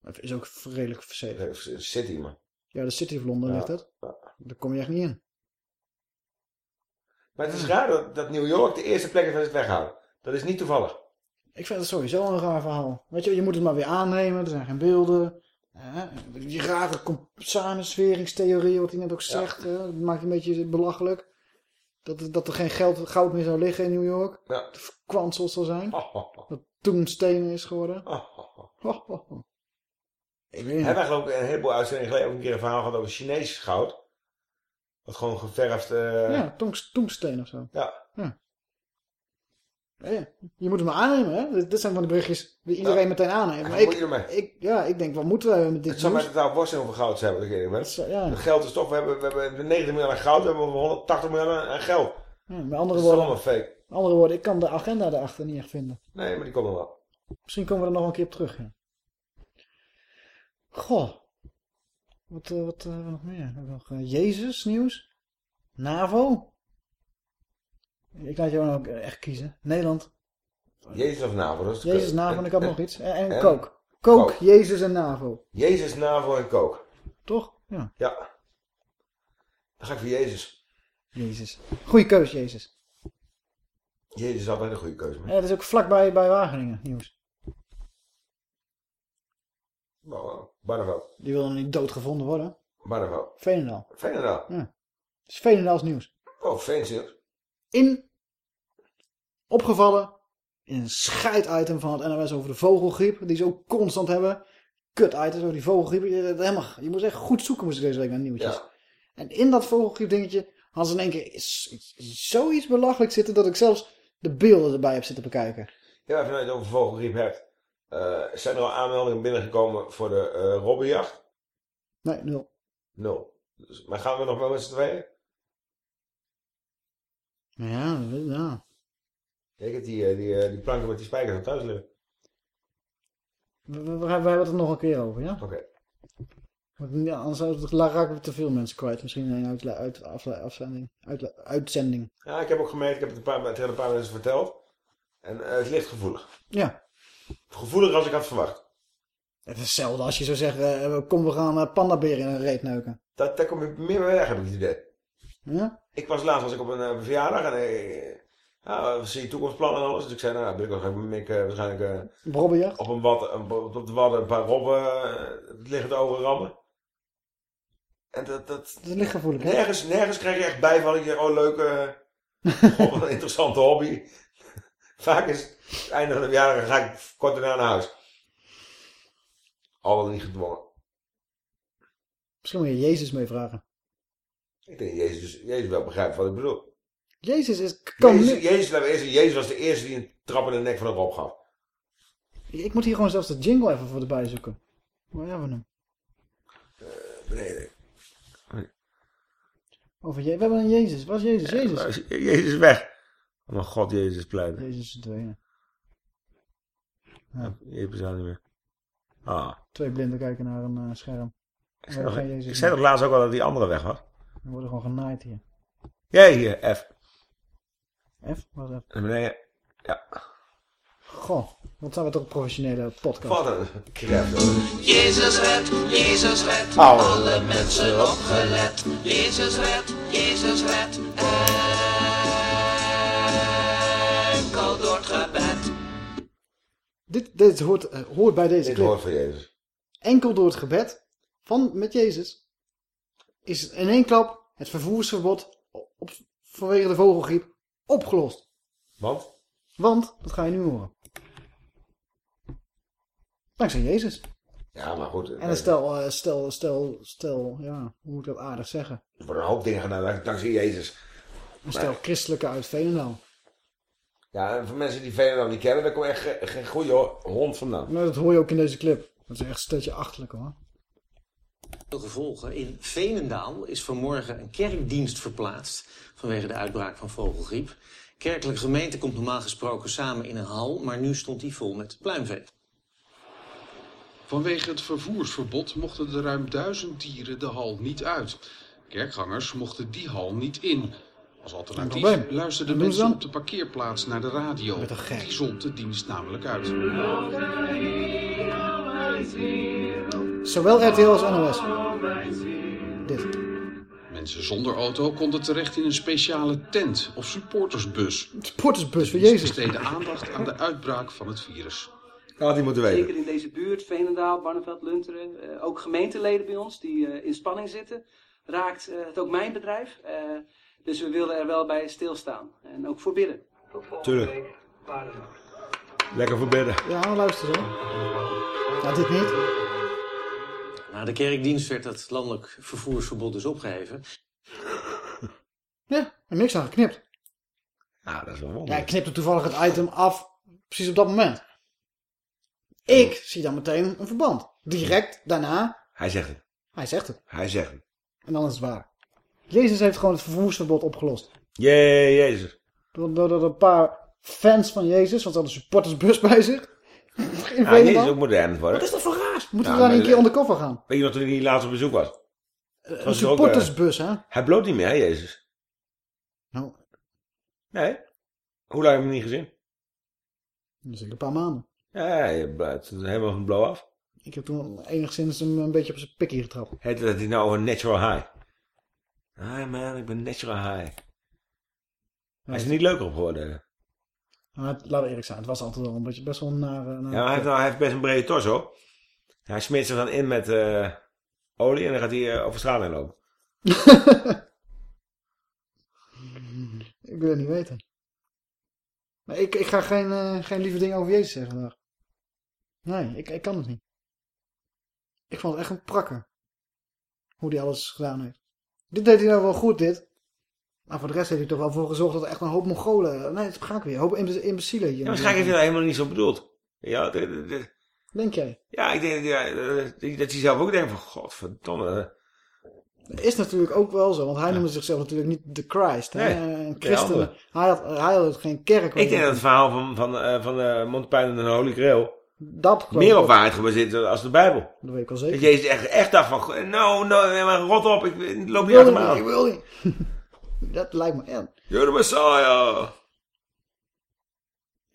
Dat is ook redelijk verzekerd. City, man. Ja, de City of Londen Ja. ligt het. Daar kom je echt niet in. Maar het is raar dat, dat New York de eerste plek is waar ze het weghalen. Dat is niet toevallig. Ik vind het sowieso een raar verhaal. Weet je, je moet het maar weer aannemen. Er zijn geen beelden. Die rare samenzweringstheorie, wat hij net ook zegt. hè, Dat maakt een beetje belachelijk. Dat, er- dat er geen geld, goud meer zou liggen in New York. Ja. Dat zal zijn. *laughs* Dat toen stenen is geworden. *laughs* Ik weet. Hebben wij geloof ik een heleboel uitzendingen geleden ook een keer een verhaal gehad over Chinees goud. Wat gewoon geverfd... eh, Ja, tongs- tongsteen of zo. Ja. Ja. Je moet het maar aannemen, hè? Dit, zijn van de berichtjes die iedereen Ja. meteen aanneemt. Maar ik, ik, ja, ik denk, wat moeten we met dit Het zou nieuws? totaal worst hoeveel goud hebben. Dat ik ja. Het geld is toch, we hebben, we hebben 90 miljoen aan goud, we hebben 180 miljoen aan geld. Ja, met Dat andere is woorden, allemaal fake. met andere woorden, ik kan de agenda daarachter niet echt vinden. Nee, maar die komt nog wel. Misschien komen we er nog een keer op terug. Ja. Goh. Wat, eh, wat eh, hebben we nog meer? Nog eh, Jezus nieuws? NAVO? Ik laat jou ook echt kiezen. Nederland. Jezus of NAVO? Dat is Jezus. NAVO en ik had En- nog iets. En, en en- Kook. Kook, Kook. Jezus en NAVO. Jezus, NAVO en kook. Toch? Ja. Ja. Dan ga ik voor Jezus. Jezus. Goeie keus, Jezus. Jezus is altijd een goede keuze. man. Ja, dat is ook vlakbij bij Wageningen, nieuws. Oh, Barneveld. Die wil nog niet doodgevonden worden. Barneveld. Veenendaal. Veenendaal. Ja. Het is Veenendaals nieuws. Oh, Veensnieuws. In, opgevallen, in een scheid-item van het NOS over de vogelgriep, die ze ook constant hebben. Kut-items over die vogelgriep. Helemaal, je moest echt goed zoeken moest ik deze week naar nieuwtjes. En in dat vogelgriep dingetje hadden ze in één keer zoiets belachelijk zitten dat ik zelfs de beelden erbij heb zitten bekijken. Ja, als je het over vogelgriep hebt. eh, zijn er al aanmeldingen binnengekomen voor de robbenjacht? Nee, nul. Nul. Dus, maar gaan we nog wel met z'n tweeën? Ja, dat ja. Ik heb die, eh, die, eh, die planken met die spijkers van thuis liggen. We, we, we hebben het er nog een keer over, ja? Oké. Want, ja, anders raken we te veel mensen kwijt. Misschien een uit, afle- afzending. Uitle- uitzending. Ja, ik heb ook gemerkt, ik heb het een paar, tegen een paar mensen verteld. En eh, het ligt gevoelig. Ja. Gevoeliger als ik had verwacht. Het is hetzelfde als je zou zeggen, kom we gaan uh, pandabeer in een reet neuken. Dat, daar kom je meer mee weg, heb ik het idee. Ja? Ik was laatst was ik op een eh, verjaardag en eh, ja, we zien toekomstplannen en alles. Dus ik zei, nou, ben ik waarschijnlijk, eh, waarschijnlijk eh, Brobbenjacht? op, een een, op de wadden een paar robben uh, liggend ogen rammen. En dat, dat, Dat ligt gevoelig, hè? nergens, nergens krijg je echt bijval. Ik denk, oh leuk, wat een interessante hobby. Vaak is het einde van de verjaardag ga ik kort daarna naar huis. Al niet gedwongen. Misschien moet je Jezus mee vragen. Ik denk dat Jezus, Jezus wel begrijpt wat ik bedoel. Jezus is... Kan Jezus, nu- Jezus, laten we eerst Jezus was de eerste die een trap in de nek van een rob gaf. Ik moet hier gewoon zelfs de jingle even voor erbij zoeken. Waar hebben we hem? Beneden. Over je... We hebben een Jezus. Waar is Jezus? Jezus. Jezus is weg. Oh mijn god, Jezus pleiten. Jezus is verdwenen. Ja. Jezus bestaat niet meer. Ah. Twee blinden kijken naar een eh, scherm. Ik zei, hebben nog, geen Jezus ik zei meer. toch laatst ook al dat die andere weg was? We worden gewoon genaaid hier. Jij hier, F. F? Wat is F? En beneden. Ja. Goh, wat zijn we toch een professionele podcast. Wat een crap, hoor. Jezus red, Jezus red, alle mensen opgelet. Jezus red, Jezus red, enkel door het gebed. Dit, dit hoort, eh, hoort bij deze Dit clip. hoort van Jezus. Enkel door het gebed van, met Jezus is in één klap het vervoersverbod op, vanwege de vogelgriep opgelost. Want? Want, dat ga je nu horen. Dankzij Jezus. Ja, maar goed. En dan stel, eh, stel, stel, stel, ja, hoe moet ik dat aardig zeggen? Er worden een hoop dingen gedaan dankzij Jezus. Een stel christelijke uit Veenendaal. Ja, en voor mensen die Veenendaal niet kennen, daar komt echt ge- geen goede hond vandaan. Maar dat hoor je ook in deze clip. Dat is echt een steltje achterlijk hoor. Gevolgen. In Veenendaal is vanmorgen een kerkdienst verplaatst vanwege de uitbraak van vogelgriep. Kerkelijke gemeente komt normaal gesproken samen in een hal, maar nu stond die vol met pluimvee. Vanwege het vervoersverbod mochten de ruim duizend dieren de hal niet uit. Kerkgangers mochten die hal niet in. Als alternatief luisterden mensen op de parkeerplaats naar de radio. Met een gek. Die zond de dienst namelijk uit. Zowel RTL als NOS. Dit. Mensen zonder auto konden terecht in een speciale tent of supportersbus. Supportersbus voor Die Jezus. besteden aandacht aan de uitbraak van het virus. Had hij moeten weten. Zeker in deze buurt, Veenendaal, Barneveld, Lunteren, eh, ook gemeenteleden bij ons die eh, in spanning zitten, raakt eh, het ook mijn bedrijf. Eh, dus we willen er wel bij stilstaan en ook voor bidden. Tuurlijk. Lekker voor bidden. Ja, luister zo. Ja, dit niet. Na de kerkdienst werd het landelijk vervoersverbod dus opgeheven. *laughs* Ja, en niks aan geknipt. Nou, dat is wel Ja, wonderlijk. ik knipte toevallig het item af, precies op dat moment. Ik zie dan meteen een verband. Direct daarna, Hij zegt het. hij zegt het. Hij zegt het. En dan is het waar. Jezus heeft gewoon het vervoersverbod opgelost. Jee, Jezus. Door, door, door een paar fans van Jezus, want ze hadden een supportersbus *laughs* bij zich. In Ja, Veenendaal. Jezus is ook modern worden. Wat is dat voor raar? Moeten Ja, we daar maar- een keer ondercover gaan? Weet je nog toen hij laatst op bezoek was? Een het ook, supportersbus, hè? eh, Hij bloot niet meer, hè, Jezus? Nou. Nee. Hoe lang heb je hem niet gezien? Een paar maanden. Ja, hij het is helemaal van blow af. Ik heb toen enigszins hem een beetje op zijn pikkie getrapt. Heet dat hij nou over natural high? Hi man, ik ben natural high. Hij is er niet leuker op geworden. Laten we eerlijk zijn, het was altijd wel een beetje best wel nare... nare Ja, hij heeft, hij heeft best een brede torso. Hij smeert zich dan in met eh, olie en dan gaat hij eh, over straat heen lopen. *laughs* Ik wil het niet weten. Maar ik, ik ga geen, eh, geen lieve dingen over Jezus zeggen vandaag. Nee, ik, ik kan het niet. Ik vond het echt een prakker. Hoe hij alles gedaan heeft. Dit deed hij nou wel goed, dit. Maar voor de rest heeft hij toch wel voor gezorgd dat er echt een hoop Mongolen... Nee, dat ga ik weer. Een hoop imbe- imbecielen hier. Ja, waarschijnlijk heeft hij dat helemaal niet zo bedoeld. Ja, de- de- de- Denk jij? ja ik denk dat hij, eh, dat hij zelf ook denkt van, godverdomme. Dat is natuurlijk ook wel zo, want hij noemde zichzelf natuurlijk niet de Christ. Hè? Nee, christen. Hij had, hij had geen kerk. Ik denk dat het verhaal van, van, eh van eh Monty Python en de Holy Grail dat meer op waarheid gebaseerd is als de Bijbel. Dat weet ik wel Dat zeker. Jezus echt, echt dacht van, no, no, nee, maar rot op, ik, loop niet achter me niet, aan. ik wil niet. *laughs* dat lijkt me eng. You're the Messiah.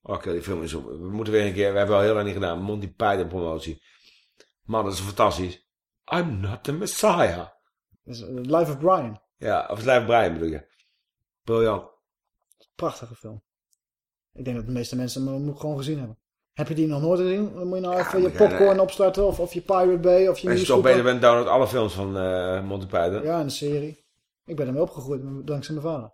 Oké, die film is op. We moeten weer een keer, we hebben al heel lang niet gedaan, Monty Python promotie. Man, dat is fantastisch. I'm not the Messiah. Eh, Life of Brian. Ja, of Slijf Brian bedoel je. Briljant. Prachtige film. Ik denk dat de meeste mensen hem gewoon gezien hebben. Heb je die nog nooit gezien? Dan moet je nou even je popcorn nee. opstarten of, of je Pirate Bay of je Als je toch beter bent, download alle films van eh, Monty Python. Ja, de serie. Ik ben ermee opgegroeid dankzij mijn vader.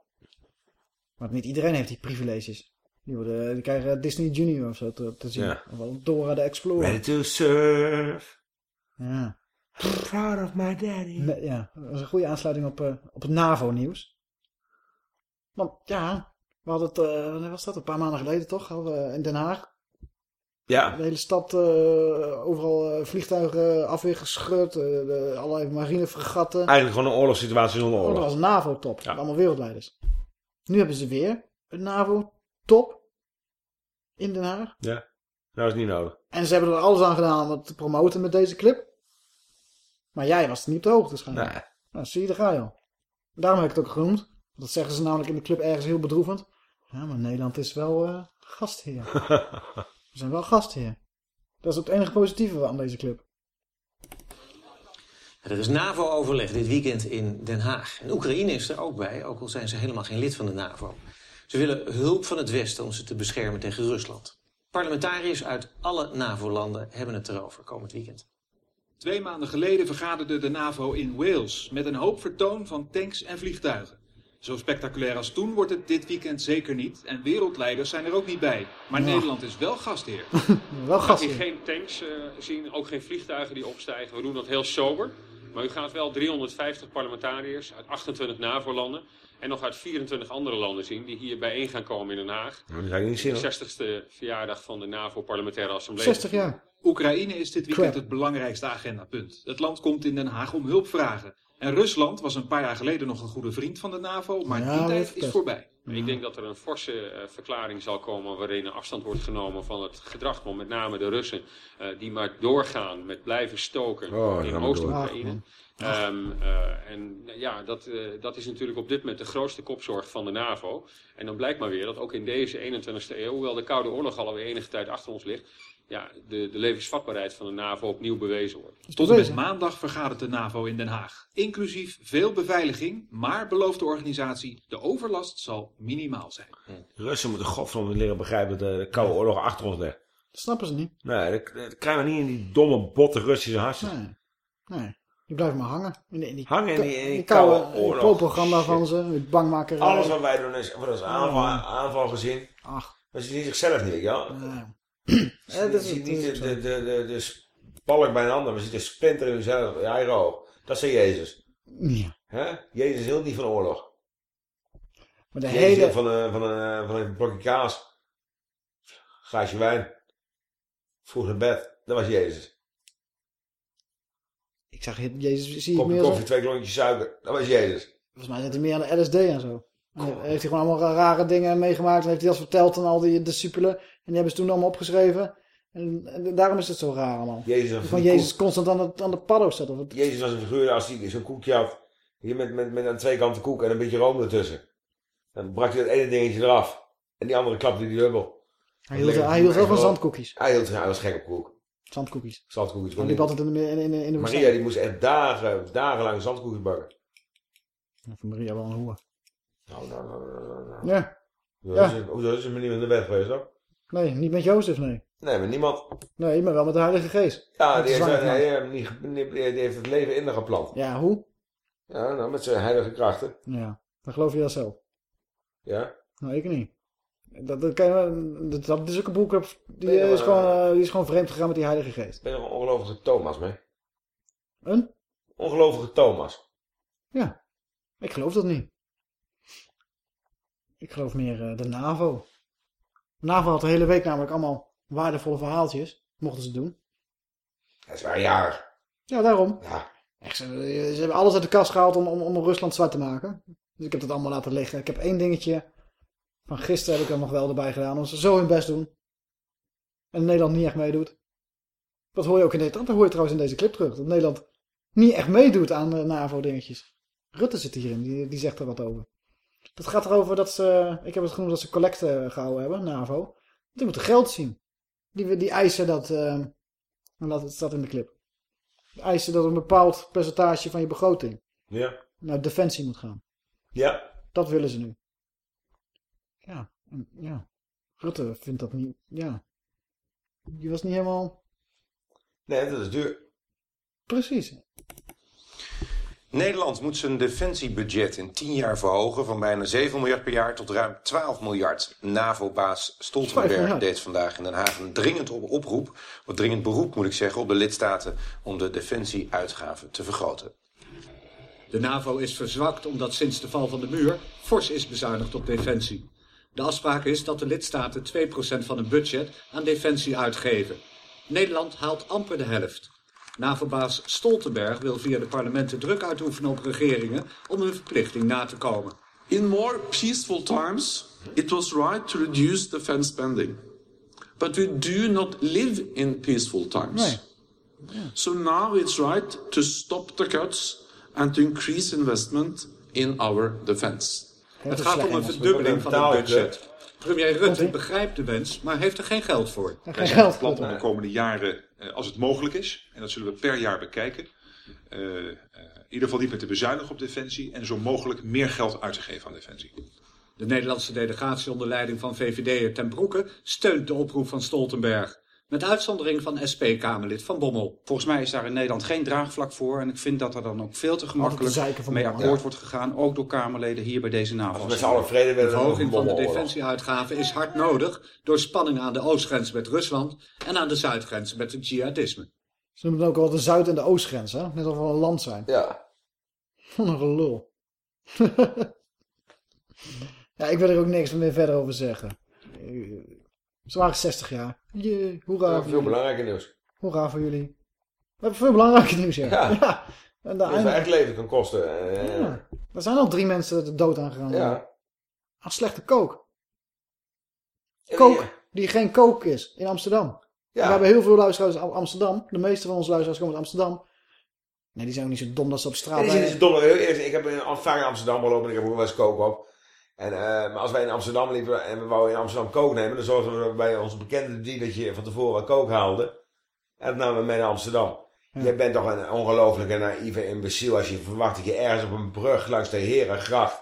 Maar niet iedereen heeft die privileges. Die, worden, die krijgen Disney Junior of zo te, te zien. Ja. Of wel Dora de Explorer. Ready to surf. Ja. Proud of my daddy. Ja, dat is een goede aansluiting op, eh, op het NAVO-nieuws. Want ja, we hadden het, eh, was dat? Een paar maanden geleden toch? Hadden we in Den Haag. Ja. De hele stad, eh, overal eh, vliegtuigen afweergeschud, eh de, allerlei marinefregatten. Eigenlijk gewoon een oorlogssituatie zonder Oh, dat oorlog. was een NAVO-top. Allemaal wereldleiders. Nu hebben ze weer een NAVO-top in Den Haag. Ja. Nou is niet nodig. En ze hebben er alles aan gedaan om het te promoten met deze clip. Maar jij was er niet op de hoogte. Nee. Nou, zie je, daar ga je al. Daarom heb ik het ook genoemd. Dat zeggen ze namelijk in de club ergens heel bedroevend. Ja, maar Nederland is wel gastheer. *laughs* We zijn wel gastheer. Dat is het enige positieve aan deze club. Er is NAVO-overleg dit weekend in Den Haag. En Oekraïne is er ook bij, ook al zijn ze helemaal geen lid van de NAVO. Ze willen hulp van het Westen om ze te beschermen tegen Rusland. Parlementariërs uit alle NAVO-landen hebben het erover komend weekend. Twee maanden geleden vergaderde de NAVO in Wales met een hoop vertoon van tanks en vliegtuigen. Zo spectaculair als toen wordt het dit weekend zeker niet en wereldleiders zijn er ook niet bij. Maar Ja. Nederland is wel gastheer. *laughs* wel gaat gastheer. hier geen tanks eh, zien, ook geen vliegtuigen die opstijgen. We doen dat heel sober. Maar u gaat wel 350 parlementariërs uit 28 NAVO-landen en nog uit 24 andere landen zien die hier bijeen gaan komen in Den Haag. Nou, dat zien De hoor. 60ste verjaardag van de NAVO-parlementaire assemblee. 60 jaar. Oekraïne is dit weekend Crap. het belangrijkste agendapunt. Het land komt in Den Haag om hulp vragen. En Rusland was een paar jaar geleden nog een goede vriend van de NAVO, maar Ja, die tijd is voorbij. Ik denk dat er een forse eh, verklaring zal komen waarin er afstand wordt genomen van het gedrag van met name de Russen. eh, die maar doorgaan met blijven stoken Oh, in Oost-Oekraïne. Ehm, eh, en eh, ja, dat, eh, dat is natuurlijk op dit moment de grootste kopzorg van de NAVO. En dan blijkt maar weer dat ook in deze 21ste eeuw, hoewel de Koude Oorlog alweer enige tijd achter ons ligt, ja, de, de levensvatbaarheid van de NAVO opnieuw bewezen wordt. Tot en met maandag vergadert de NAVO in Den Haag. Inclusief veel beveiliging, maar belooft de organisatie, de overlast zal minimaal zijn. Russen moeten godverdomme leren begrijpen dat de Koude Oorlog achter ons ligt. Dat snappen ze niet. Nee, dat, dat krijgen we niet in die domme, botte Russische hartjes. Nee. Nee. Die blijven maar hangen. In, die- in die, Hangen in die- in die koude, oorlog. pro-propaganda van ze. Met bangmakerij. Alles wat wij doen is, wordt als aanval, aanval gezien. Ach. Maar ze zien zichzelf niet, ja. *clears throat* Ja, Ze dat is- zien dat niet de, de, de, de, de spalk bij een ander, maar ziet de splinter in eigen oog. Dat is Jezus. Ja. Hè? Jezus hield niet van oorlog. Maar de Jezus hele... van een, van, een, van een blokje kaas. Glaasje wijn. Vroeg naar bed. Dat was Jezus. Ik zag Jezus, zie Kopje meer koffie, zo... twee klontjes suiker. Dat was Jezus. Volgens mij zit hij meer aan de LSD en zo. Heeft hij gewoon allemaal rare dingen meegemaakt. En heeft hij dat verteld aan al die discipelen. En die hebben ze toen allemaal opgeschreven. En, en daarom is het zo raar allemaal. Jezus Van Jezus koek. constant aan de, aan de paddo's zat. Of het- Jezus was een figuur als hij zo'n koekje had. Hier met, met, met aan twee kanten koek en een beetje room ertussen. Dan brak hij dat ene dingetje eraf. En die andere klapte hij dubbel. Hij hield, hij hield wel van zandkoekjes. Hij, hield, hij was gek op koek. Zandkoekjes. Zandkoekjes. Hij liep altijd in de, in, in, in de Maria die moest echt dagen, dagenlang zandkoekjes bakken. Ja, Van Maria wel een hoer. Nou, nou, nou, nou, nou, nou. Ja. Hoezo hoezo is er met niemand in de bed geweest, toch? Nee, niet met Jozef, nee. Nee, met niemand. Nee, maar wel met de Heilige Geest. Ja, die heeft, nee, man. die heeft niet ge- die- die heeft het leven in de geplant. Ja, hoe? Ja, nou, met zijn heilige krachten. Ja, dan geloof je dat zelf. Ja. Nou, ik niet. Dat, dat, je, dat, dat is ook een boek, die, je is gewoon, eh, die is gewoon vreemd gegaan met die Heilige Geest. Ben je een ongelovige Thomas mee? Een? Ongelovige Thomas. Ja, ik geloof dat niet. Ik geloof meer eh, de NAVO. NAVO had de hele week namelijk allemaal waardevolle verhaaltjes. Mochten ze doen. Dat is waar jarig. Ja, daarom. Ja. Echt, ze, ze hebben alles uit de kast gehaald om, om, om Rusland zwart te maken. Dus ik heb dat allemaal laten liggen. Ik heb één dingetje van gisteren heb ik er nog wel erbij gedaan. Omdat ze zo hun best doen. En Nederland niet echt meedoet. Dat hoor je ook in deze, dat hoor je trouwens in deze clip terug. Dat Nederland niet echt meedoet aan NAVO-dingetjes. Rutte zit hierin, die, die zegt er wat over. Dat gaat erover dat ze, ik heb het genoemd dat ze collecte gehouden hebben, NAVO. Die moeten geld zien. Die, die eisen dat, eh, en dat het staat in de clip. Die eisen dat een bepaald percentage van je begroting Ja. naar defensie moet gaan. Ja. Dat willen ze nu. Ja, en- ja. Rutte vindt dat niet, ja. Die was niet helemaal... Nee, dat is duur. Precies. Nederland moet zijn defensiebudget in 10 jaar verhogen van bijna 7 miljard per jaar tot ruim 12 miljard. NAVO-baas 5 Stoltenberg deed vandaag in Den Haag een dringend op- oproep, of dringend beroep moet ik zeggen, op de lidstaten om de defensieuitgaven te vergroten. De NAVO is verzwakt omdat sinds de val van de muur fors is bezuinigd op defensie. De afspraak is dat de lidstaten 2% van hun budget aan defensie uitgeven. Nederland haalt amper de helft. NAVO-baas Stoltenberg wil via de parlementen druk uitoefenen op regeringen om hun verplichting na te komen. In more peaceful times, it was right to reduce defense spending. But we do not live in peaceful times. So now it's right to stop the cuts and to increase investment in our defense. Het gaat om een verdubbeling van het budget. Premier Rutte begrijpt de wens, maar heeft er geen geld voor. Wij zijn van plan om de komende jaren, als het mogelijk is, en dat zullen we per jaar bekijken, eh, eh, in ieder geval niet meer te bezuinigen op defensie en zo mogelijk meer geld uit te geven aan defensie. De Nederlandse delegatie onder leiding van VVD'er Ten Broeke steunt de oproep van Stoltenberg. Met uitzondering van SP-Kamerlid Van Bommel. Volgens mij is daar in Nederland geen draagvlak voor. En ik vind dat er dan ook veel te gemakkelijk van mee Bommel. akkoord Ja. wordt gegaan. Ook door Kamerleden hier bij deze NAVO. met z'n allen vrede willen, De verhoging van de defensieuitgaven is hard nodig door spanningen aan de oostgrens met Rusland en aan de zuidgrens met het jihadisme. Ze noemen het ook al de Zuid- en de Oostgrens, hè? Net alsof we een land zijn. Ja. *laughs* Wat een gelul. *laughs* ja, ik wil er ook niks meer verder over zeggen. Ze waren 60 jaar. Jee, hoera Ja, voor veel jullie. belangrijker nieuws. Hoera voor jullie. We hebben veel belangrijker nieuws, ja. Ja. *laughs* En Dat daar het echt leven kan kosten. Ja. Er zijn al drie mensen de dood aangegaan. Ja. Aan slechte kook. Kook die geen kook is in Amsterdam. We hebben heel veel luisteraars uit Amsterdam. De meeste van onze luisteraars komen uit Amsterdam. Nee, die zijn ook niet zo dom dat ze op straat... En die dom. Heel eerlijk, Ik heb vaak in Amsterdam gelopen en ik heb ook wel eens kook op. En, eh, maar als wij in Amsterdam liepen en we wouden in Amsterdam kook nemen, dan zorgden we bij ons bekende dealertje van tevoren wat kook haalde. En dat namen we mee naar Amsterdam. Jij bent toch een ongelofelijke naïeve imbeciel als je verwacht dat je ergens op een brug langs de Herengracht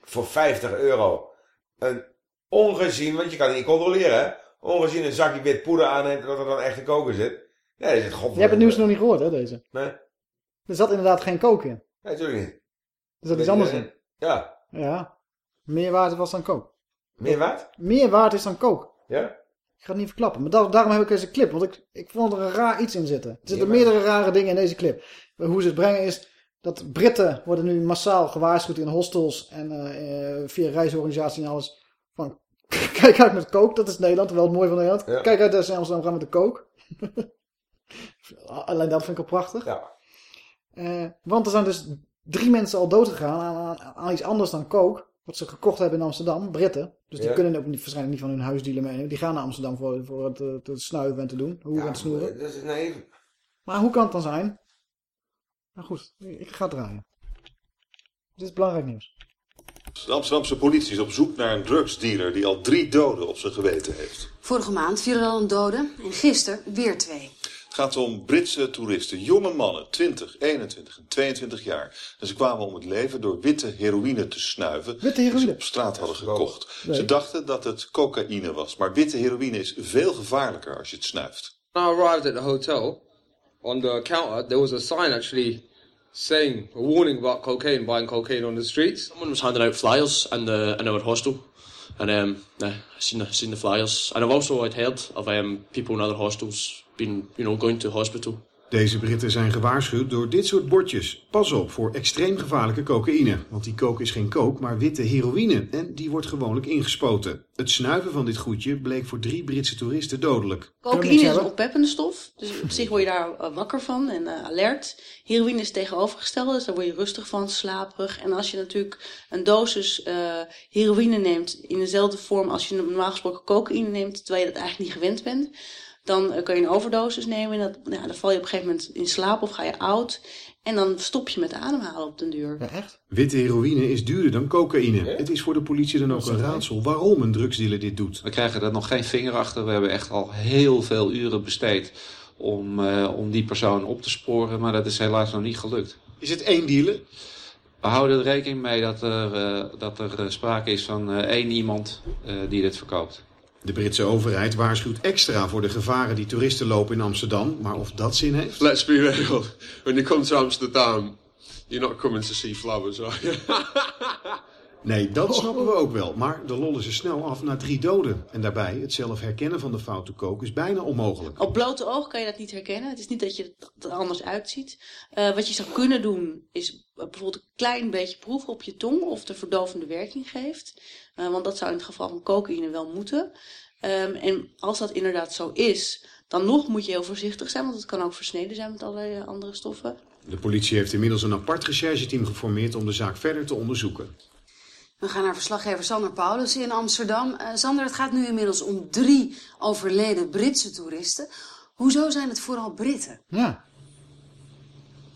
voor 50 euro een ongezien, want je kan het niet controleren hè, ongezien een zakje wit poeder aanneemt en dat er dan echt een koker zit. Nee, er zit god. Je hebt het nieuws nog niet gehoord, hè, deze? Nee. Er zat inderdaad geen kook in. Nee, natuurlijk niet. Er zat iets anders in. Ja. Ja. Meer waard was dan kook. Meer waard? Meer waard is dan kook. Ja? Ik ga het niet verklappen. Maar daar- daarom heb ik deze clip. Want ik, ik vond er een raar iets in zitten. Er zitten Ja, meerdere rare dingen in deze clip. Hoe ze het brengen is dat Britten worden nu massaal gewaarschuwd in hostels en eh, eh, via reisorganisaties en alles. Van *laughs* kijk uit met kook, dat is Nederland, wel het mooie van Nederland. Ja. Kijk uit je in Amsterdam gaan met de kook. *laughs* Alleen dat vind ik al prachtig. Ja. Eh, want er zijn dus drie mensen al dood gegaan aan, aan, aan iets anders dan kook. Wat ze gekocht hebben in Amsterdam, Britten. Dus die Ja. kunnen ook niet, waarschijnlijk niet van hun huisdealer meenemen. Die gaan naar Amsterdam voor, voor het eh, te snuiven en te doen. Hoe en te snoeren. Dat is naïef. Maar hoe kan het dan zijn? Nou goed, ik ga draaien. Dit is belangrijk nieuws. De Amsterdamse politie is op zoek naar een drugsdealer die al drie doden op zijn geweten heeft. Vorige maand viel er al een dode en gisteren weer twee. Het gaat om Britse toeristen, jonge mannen, 20, 21 en 22 jaar. En ze kwamen om het leven door witte heroïne te snuiven Witte die ze heroïne? op straat hadden gekocht. Nee. Ze dachten dat het cocaïne was, maar witte heroïne is veel gevaarlijker als je het snuift. When I arrived at the hotel, on the counter, there was a sign actually saying a warning about cocaine, buying cocaine on the streets. Someone was handing out flyers in the in our hostel, and um, yeah, I seen the seen the flyers, and I've also I'd heard of um people in other hostels being you know going to hospital. Deze Britten zijn gewaarschuwd door dit soort bordjes. Pas op voor extreem gevaarlijke cocaïne. Want die coke is geen coke, maar witte heroïne. En die wordt gewoonlijk ingespoten. Het snuiven van dit goedje bleek voor drie Britse toeristen dodelijk. Cocaïne is een oppeppende stof, dus op zich word je daar eh, wakker van en eh, alert. Heroïne is het tegenovergestelde, dus daar word je rustig van, slaperig. En als je natuurlijk een dosis eh, heroïne neemt in dezelfde vorm als je normaal gesproken cocaïne neemt, terwijl je dat eigenlijk niet gewend bent, dan eh, kan je een overdosis nemen en dat, nou, dan val je op een gegeven moment in slaap of ga je oud. En dan stop je met ademhalen op den duur. Ja, echt? Witte heroïne is duurder dan cocaïne. Het is voor de politie dan ook een raadsel waarom een drugsdealer dit doet. We krijgen er nog geen vinger achter. We hebben echt al heel veel uren besteed om, eh, om die persoon op te sporen. Maar dat is helaas nog niet gelukt. Is het één dealer? We houden er rekening mee dat er, eh, dat er sprake is van eh, één iemand eh, die dit verkoopt. De Britse overheid waarschuwt extra voor de gevaren die toeristen lopen in Amsterdam. Maar of dat zin heeft? Let's be real. When you come to Amsterdam, you're not coming to see flowers, are you? *laughs* Nee, dat snappen we ook wel. Maar de lollen ze snel af na drie doden. En daarbij, het zelf herkennen van de foute kook is bijna onmogelijk. Op blote oog kan je dat niet herkennen. Het is niet dat je er anders uitziet. Eh, wat je zou kunnen doen is bijvoorbeeld een klein beetje proeven op je tong of de verdovende werking geeft. Eh, want dat zou in het geval van cocaïne wel moeten. Ehm, en als dat inderdaad zo is, dan nog moet je heel voorzichtig zijn, want het kan ook versneden zijn met allerlei eh, andere stoffen. De politie heeft inmiddels een apart rechercheteam geformeerd om de zaak verder te onderzoeken. We gaan naar verslaggever Sander Paulus in Amsterdam. Eh, Sander, het gaat nu inmiddels om drie overleden Britse toeristen. Hoezo zijn het vooral Britten? Ja.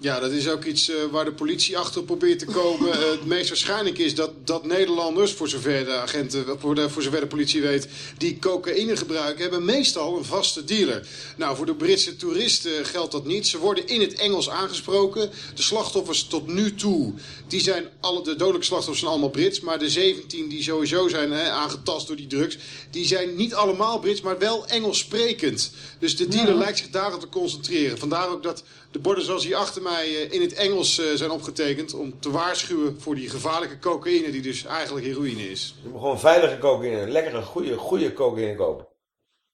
Ja, dat is ook iets eh, waar de politie achter probeert te komen. Eh, het meest waarschijnlijk is dat, dat Nederlanders, voor zover de agenten, voor, de, voor zover de politie weet, die cocaïne gebruiken, hebben meestal een vaste dealer. Nou, voor de Britse toeristen geldt dat niet. Ze worden in het Engels aangesproken. De slachtoffers tot nu toe, die zijn alle, de dodelijke slachtoffers zijn allemaal Brits, maar de 17 die sowieso zijn hè, aangetast door die drugs, die zijn niet allemaal Brits, maar wel Engels sprekend. Dus de dealer Ja. lijkt zich daarop te concentreren. Vandaar ook dat de borden zoals hier achter mij eh, in het Engels eh, zijn opgetekend... om te waarschuwen voor die gevaarlijke cocaïne die dus eigenlijk heroïne is. Je moet gewoon veilige cocaïne, lekkere, goede, goede cocaïne kopen.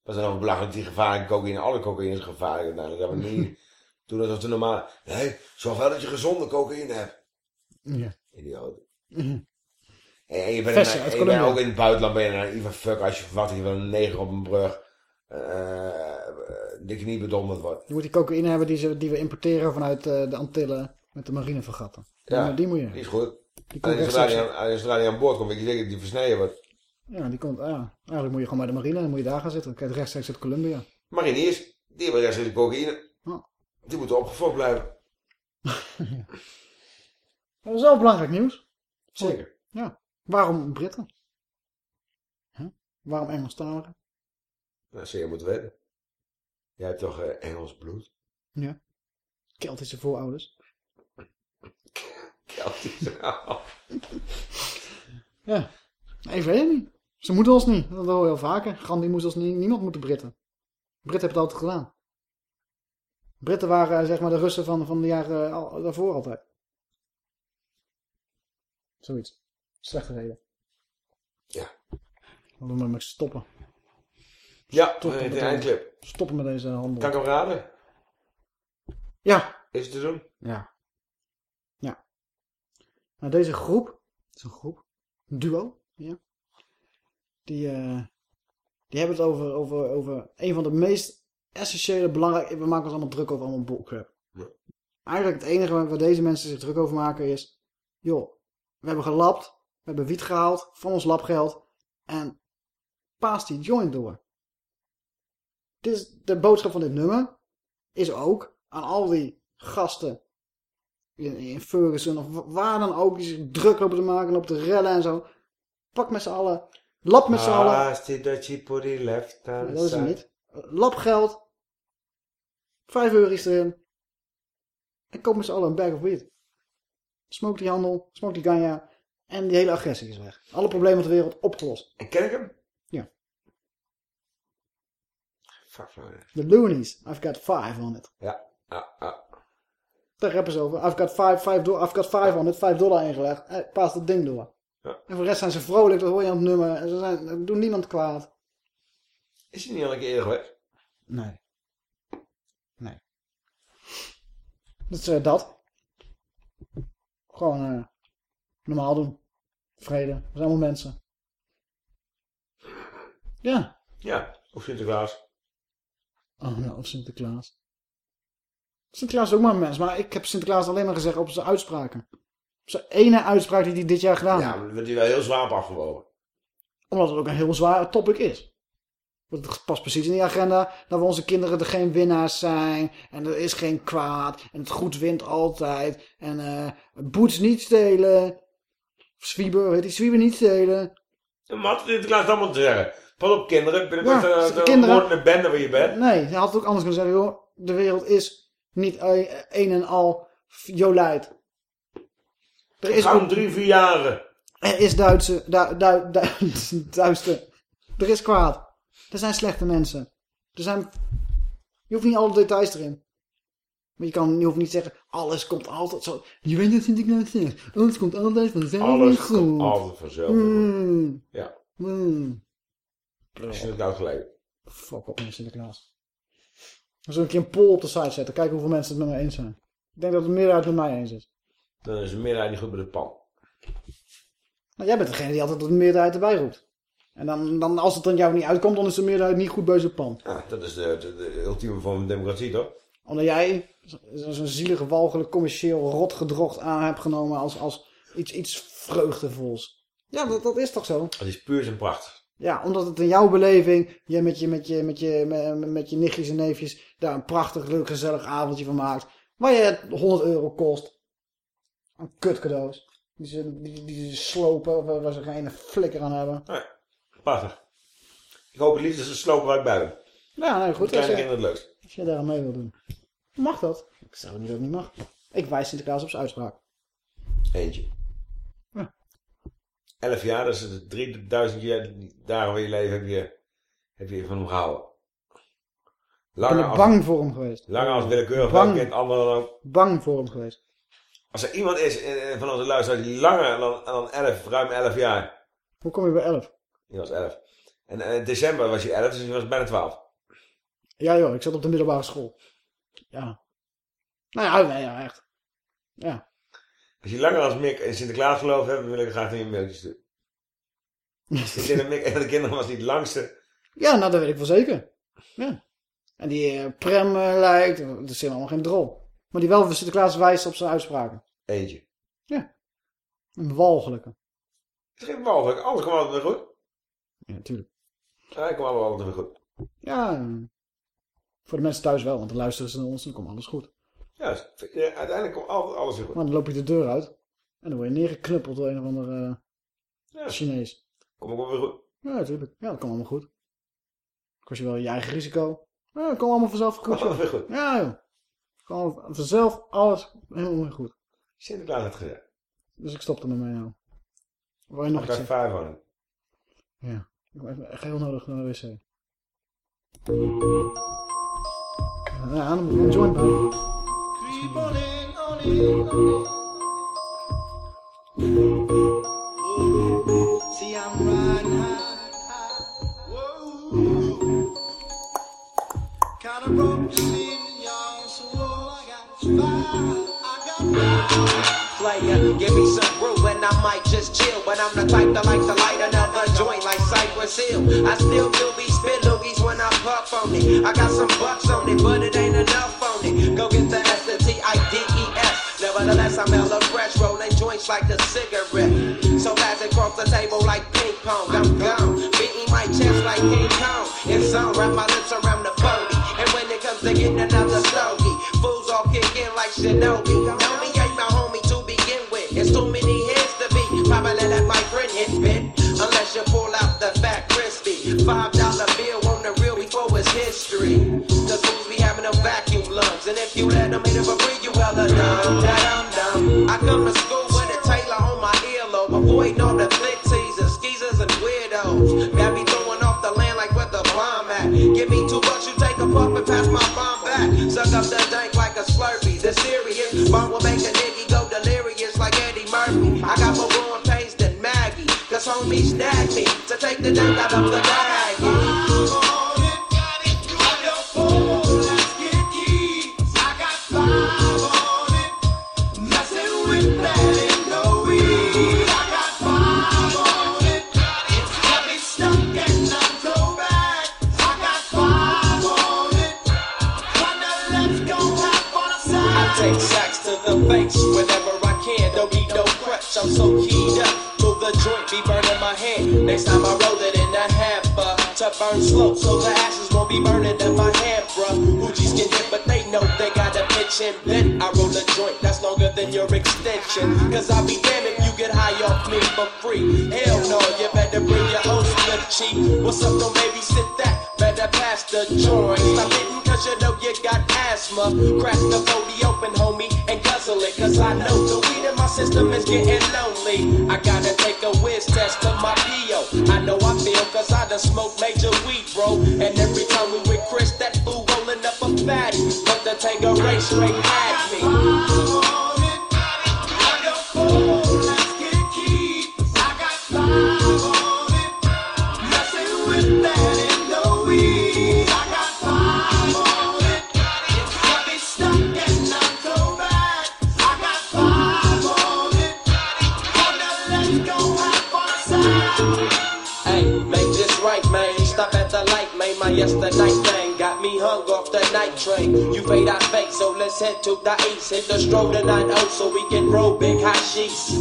Dat is dan ook belangrijk, die gevaarlijke cocaïne, alle cocaïne is gevaarlijk uiteindelijk. *laughs* Dat we niet doen alsof de normale... Nee, zorg wel dat je gezonde cocaïne hebt. Ja. Idioot. Mhm. En, en je bent, en je ook in het buitenland ben je een even fuck als je verwacht dat je wel een neger op een brug eh, de knie bedonderd wordt. Je moet die cocaïne hebben die, ze, die we importeren vanuit eh, de Antillen met de marinevergatten. Ja, die, die moet je. Die is goed. Die komt zodra die, aan, alleen zodra die aan boord komt, weet je zeker dat die versneden wordt. Ja, die komt, ja. Eigenlijk moet je gewoon bij de marine, dan moet je daar gaan zitten. Dan krijg je rechtstreeks uit Colombia. Mariniers, die hebben rechtstreeks de cocaïne. Die moeten opgefokt blijven. *laughs* Dat is wel belangrijk nieuws. Zeker. Ja. Waarom Britten? Huh? Waarom Engelstaligen? Zou je moeten weten. Jij hebt toch eh, Engels bloed? Ja. Keltische voorouders. Keltisch. *laughs* Ja. Nee, ik weet het niet. Ze moeten ons niet. Dat hoor je heel vaker. Gandhi moest ons niet. Niemand moet de Britten. Britten hebben het altijd gedaan. Britten waren eh, zeg maar de Russen van, van de jaren eh, al, daarvoor altijd. Zoiets. Slechte reden. Ja. Doen we met stoppen. Ja, Stoppen eh, de eindclip. Stoppen met deze handel. Kan ik hem raden? Ja. Is het te doen? Ja. Ja. Nou, deze groep, het is een groep, een duo, ja. Die, eh, die hebben het over, over, over een van de meest essentiële, belangrijke, we maken ons allemaal druk over allemaal bullcrap. Eigenlijk het enige waar waar deze mensen zich druk over maken is, joh, we hebben gelapt, we hebben wiet gehaald van ons labgeld en paas die joint door. Dit is de boodschap van dit nummer, is ook aan al die gasten in, in Ferguson of wa- waar dan ook, die zich druk lopen te maken op de rellen en zo. Pak met z'n allen, lap met z'n allen. Ah, still that you put it left Nee, hand dat is niet. Lapgeld. Vijf euro's erin. En koop met z'n allen een bag of weed. Smoke die handel, smoke die ganja. En die hele agressie is weg. Alle problemen ter wereld opgelost. En ken ik hem? Ja. Fuck Florida. The Loonies. I've got five on it. Ja, ja, ja. Daar rappen ze over. I've got five, five, do I've got five on it. Vijf dollar inggelegd. Eh, paas het ding door. Ja. En voor de rest zijn ze vrolijk. Dat hoor je aan het nummer. En ze zijn, doen niemand kwaad. Is hij niet al een keer eerder geweest? Nee. Nee. Dus eh, dat. Gewoon eh, normaal doen. Vrede. We zijn allemaal mensen. Ja. Ja, of Sinterklaas. Oh, nou, of Sinterklaas. Sinterklaas is ook maar een mens. Maar ik heb Sinterklaas alleen maar gezegd op zijn uitspraken. Op zijn ene uitspraak die hij dit jaar gedaan Ja, heeft. maar daar werd hij wel heel zwaar op afgewogen. Omdat het ook een heel zwaar topic is. Want het past precies in die agenda dat we onze kinderen er geen winnaars zijn. En er is geen kwaad. En het goed wint altijd. En eh boets niet stelen. Zwieber, weet die Zwieber niet stelen. Maar wat Sinterklaas allemaal te zeggen? Pas op kinderen, binnenkort Ja, ja, de de kinderen- bende waar je bent. Nee, hij had het ook anders kunnen zeggen. Joh, de wereld is niet eh, een en al Jolijt. Er is ook drie, vier jaren. Er is Duitse, du, du, du, *laughs* Duitse. Er is kwaad. Er zijn slechte mensen. Er zijn... Je hoeft niet alle details erin. Maar je, kan, je hoeft niet zeggen, alles komt altijd zo. Je weet dat Sinterklaas zegt. Alles komt altijd vanzelf Alles goed. komt altijd vanzelf weer goed. Mm. Ja. Mm. Sinterklaas geleden. Fuck op met Sinterklaas. We zullen een keer een poll op de site zetten. Kijken hoeveel mensen het met me eens zijn. Ik denk dat de meerderheid met mij eens is. Dan is de meerderheid niet goed bij de pan. Nou, jij bent degene die altijd de meerderheid erbij roept. En dan, dan, als het dan jou niet uitkomt, dan is de meerderheid niet goed bij zijn pan. Ja, dat is de, de, de ultieme vorm van democratie, toch? Omdat jij zo- zo'n zielige, walgelijk, commercieel rotgedrocht aan hebt genomen als, als iets, iets vreugdevols. Ja, dat, dat is toch zo? Dat is puur zijn pracht. Ja, omdat het in jouw beleving, jij met je, met je, met je, met, met je nichtjes en neefjes daar een prachtig, leuk, gezellig avondje van maakt. Waar je 100 euro kost. Een kutcadeaus. Die ze, die, die ze slopen, waar, waar ze geen flikker aan hebben. Prachtig. Ik hoop het liefst dat ze slopen waar ik bij ben. Ja, nee, goed. Je, kinderen het leukst. als je daar aan mee wil doen. Mag dat? Ik zou niet dat het niet mag. Ik wijs Sinterklaas op zijn uitspraak. Eentje. Ja. Elf jaar, dat is het 3000 jaar, dagen van je leven heb je, heb je van hem gehouden. Ik ben er als, bang voor hem geweest. langer als willekeurig Bang. welk kind, ander dan ook. Bang voor hem geweest. Als er iemand is eh, van onze luisteraars die langer dan, dan 11, ruim 11 jaar. Hoe kom je bij 11? Die was 11. En eh, in december was je 11, dus je was bijna 12. Ja joh, ik zat op de middelbare school. Ja. Nou ja, nee, ja, echt. Ja. Als je langer als Mick in Sinterklaas geloof hebt, dan wil ik graag in je mailtje sturen. *laughs* ik denk dat Mick een van de kinderen was die het langste. Ja, nou dat weet ik wel zeker. Ja. En die eh, Prem eh, lijkt, dat is helemaal geen drol. Maar die wel voor Sinterklaas wijst op zijn uitspraken. Eentje. Ja. Een walgelijke. Het is geen mogelijk, alles komt altijd weer goed. Ja, natuurlijk. Ja, ik allemaal altijd weer goed. Ja, eh, voor de mensen thuis wel, want dan luisteren ze naar ons en dan komt alles goed. Ja, uiteindelijk komt altijd alles weer goed. Maar dan loop je de deur uit en dan word je neergeknuppeld door een of andere eh, Ja. Chinees. Kom ook wel weer goed. Ja, natuurlijk. Ja, dat kan allemaal goed. Kost je wel je eigen risico. Ja, dat komt allemaal vanzelf goed. Komt weer goed. Ja, joh. Gewoon vanzelf alles helemaal weer goed. Sinterklaas had gezegd. Dus ik stop er mee nou. Wil je nog Ik iets vijf aan. Ja. Ik heb even echt heel nodig naar de wc. Ja, dan moet ik een joint bij. See, I'm riding high. Whoa. Kinda broke this evening, y'all, so all I got is five. I got five. Player, give me some I might just chill. But I'm the type that like to light another joint like Cypress Hill. I still do be spit loogies when I puff on it. I got some bucks on it, but it ain't enough on it. Go get the S T I D E S. Nevertheless, I'm hella fresh, rolling joints like a cigarette. So fast across the table like ping pong. I'm gone, beating my chest like King Kong. It's on, wrap my lips around the phony. And when it comes to getting another stogie, fools all kick in like Shinobi. Homie ain't my homie to begin with. It's too many heads to be. Probably let my friend hit bit. Unless you pull out the fat crispy. Five dollar bill on the real before it's history. The fools be having a vacuum lungs. And if you let them hit it for free, I come to school with a Taylor on my earlobe, avoiding all the skeezers, and weirdos. Got me throwing off the land like bomb at. Give me two bucks, you take a puff and pass my bomb back. Suck up the dank like a slurpee. The bomb will make a nigga go delirious like Eddie Murphy. I got more pains than Maggie, cause homies snagged me to take the dank out of the bag. Be burning my hand. Next time I roll it in a hamper to burn slow, so the ashes won't be burning in my hand, bruh. Hoochies get hit, but they know they got a pitch and then I roll a joint that's longer than your extension. Cause I'll be damned if you get high off me for free. Hell no, you better bring your own slip cheap. What's up, don't babysit that? Better pass the joint. Stop hitting cause you know you got asthma. Crack the 40 open, homie, it. Cause I know the weed in my system is getting lonely. I gotta take a whiz test of my PO. I know I feel cause I done smoked major weed, bro. And every time we with Chris, that fool rolling up a fatty. But the Tangeray straight had me. My yesterday thing got me hung off the night train. You fade, I fake, so let's head to the east. Hit the stroll tonight, oh, so we can roll big hot sheets.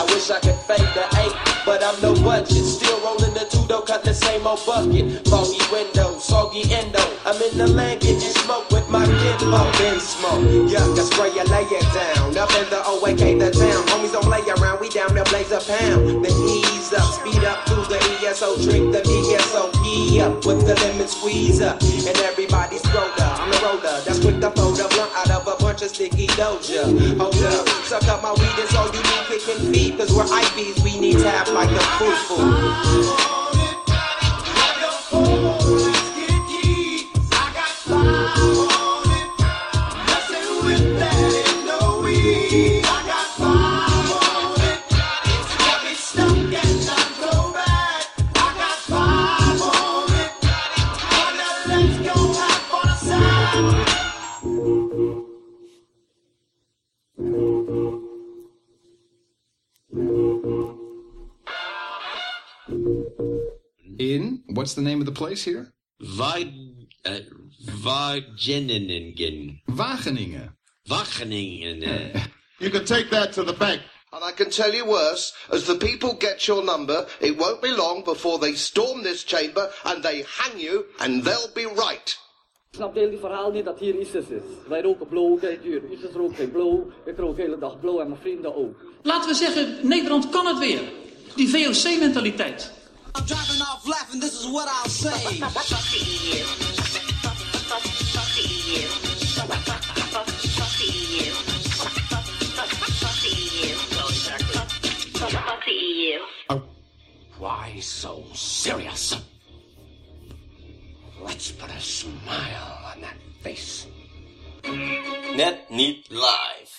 I wish I could fade the eight, but I'm no budget. Still rolling the two, though, cut the same old bucket. Foggy window, soggy endo. I'm in the land getting smoke my kid, been smoke. Yuck, I spray you, lay it down. Up in the OAK, the town. Homies don't play around, we down there blaze a pound. Then ease up, speed up through the ESO, drink the ESO, E up with the lemon squeeze up. And everybody's roller, I'm the roller. That's quick to fold a blunt out of a bunch of sticky doja. Hold up, suck up my weed, it's all you need, kick and feed. Cause we're IBs, we need to have like a food In, what's the name of the place here? Wag, uh, Wageningen. Wageningen. Wageningen. Uh, You can take that to the bank. And I can tell you worse, as the people get your number, it won't be long before they storm this chamber and they hang you, and they'll be right. Ik snap het hele verhaal niet dat hier ISIS is. Wij roken blow, kijk hier, ISIS rookt geen blow. Ik rook de hele dag blow en mijn vrienden ook. Laten we zeggen, Nederland kan het weer. Die VOC-mentaliteit. I'm driving off laughing, this is what I'll say. *laughs* why so serious? Let's put a smile on that face. Net niet live.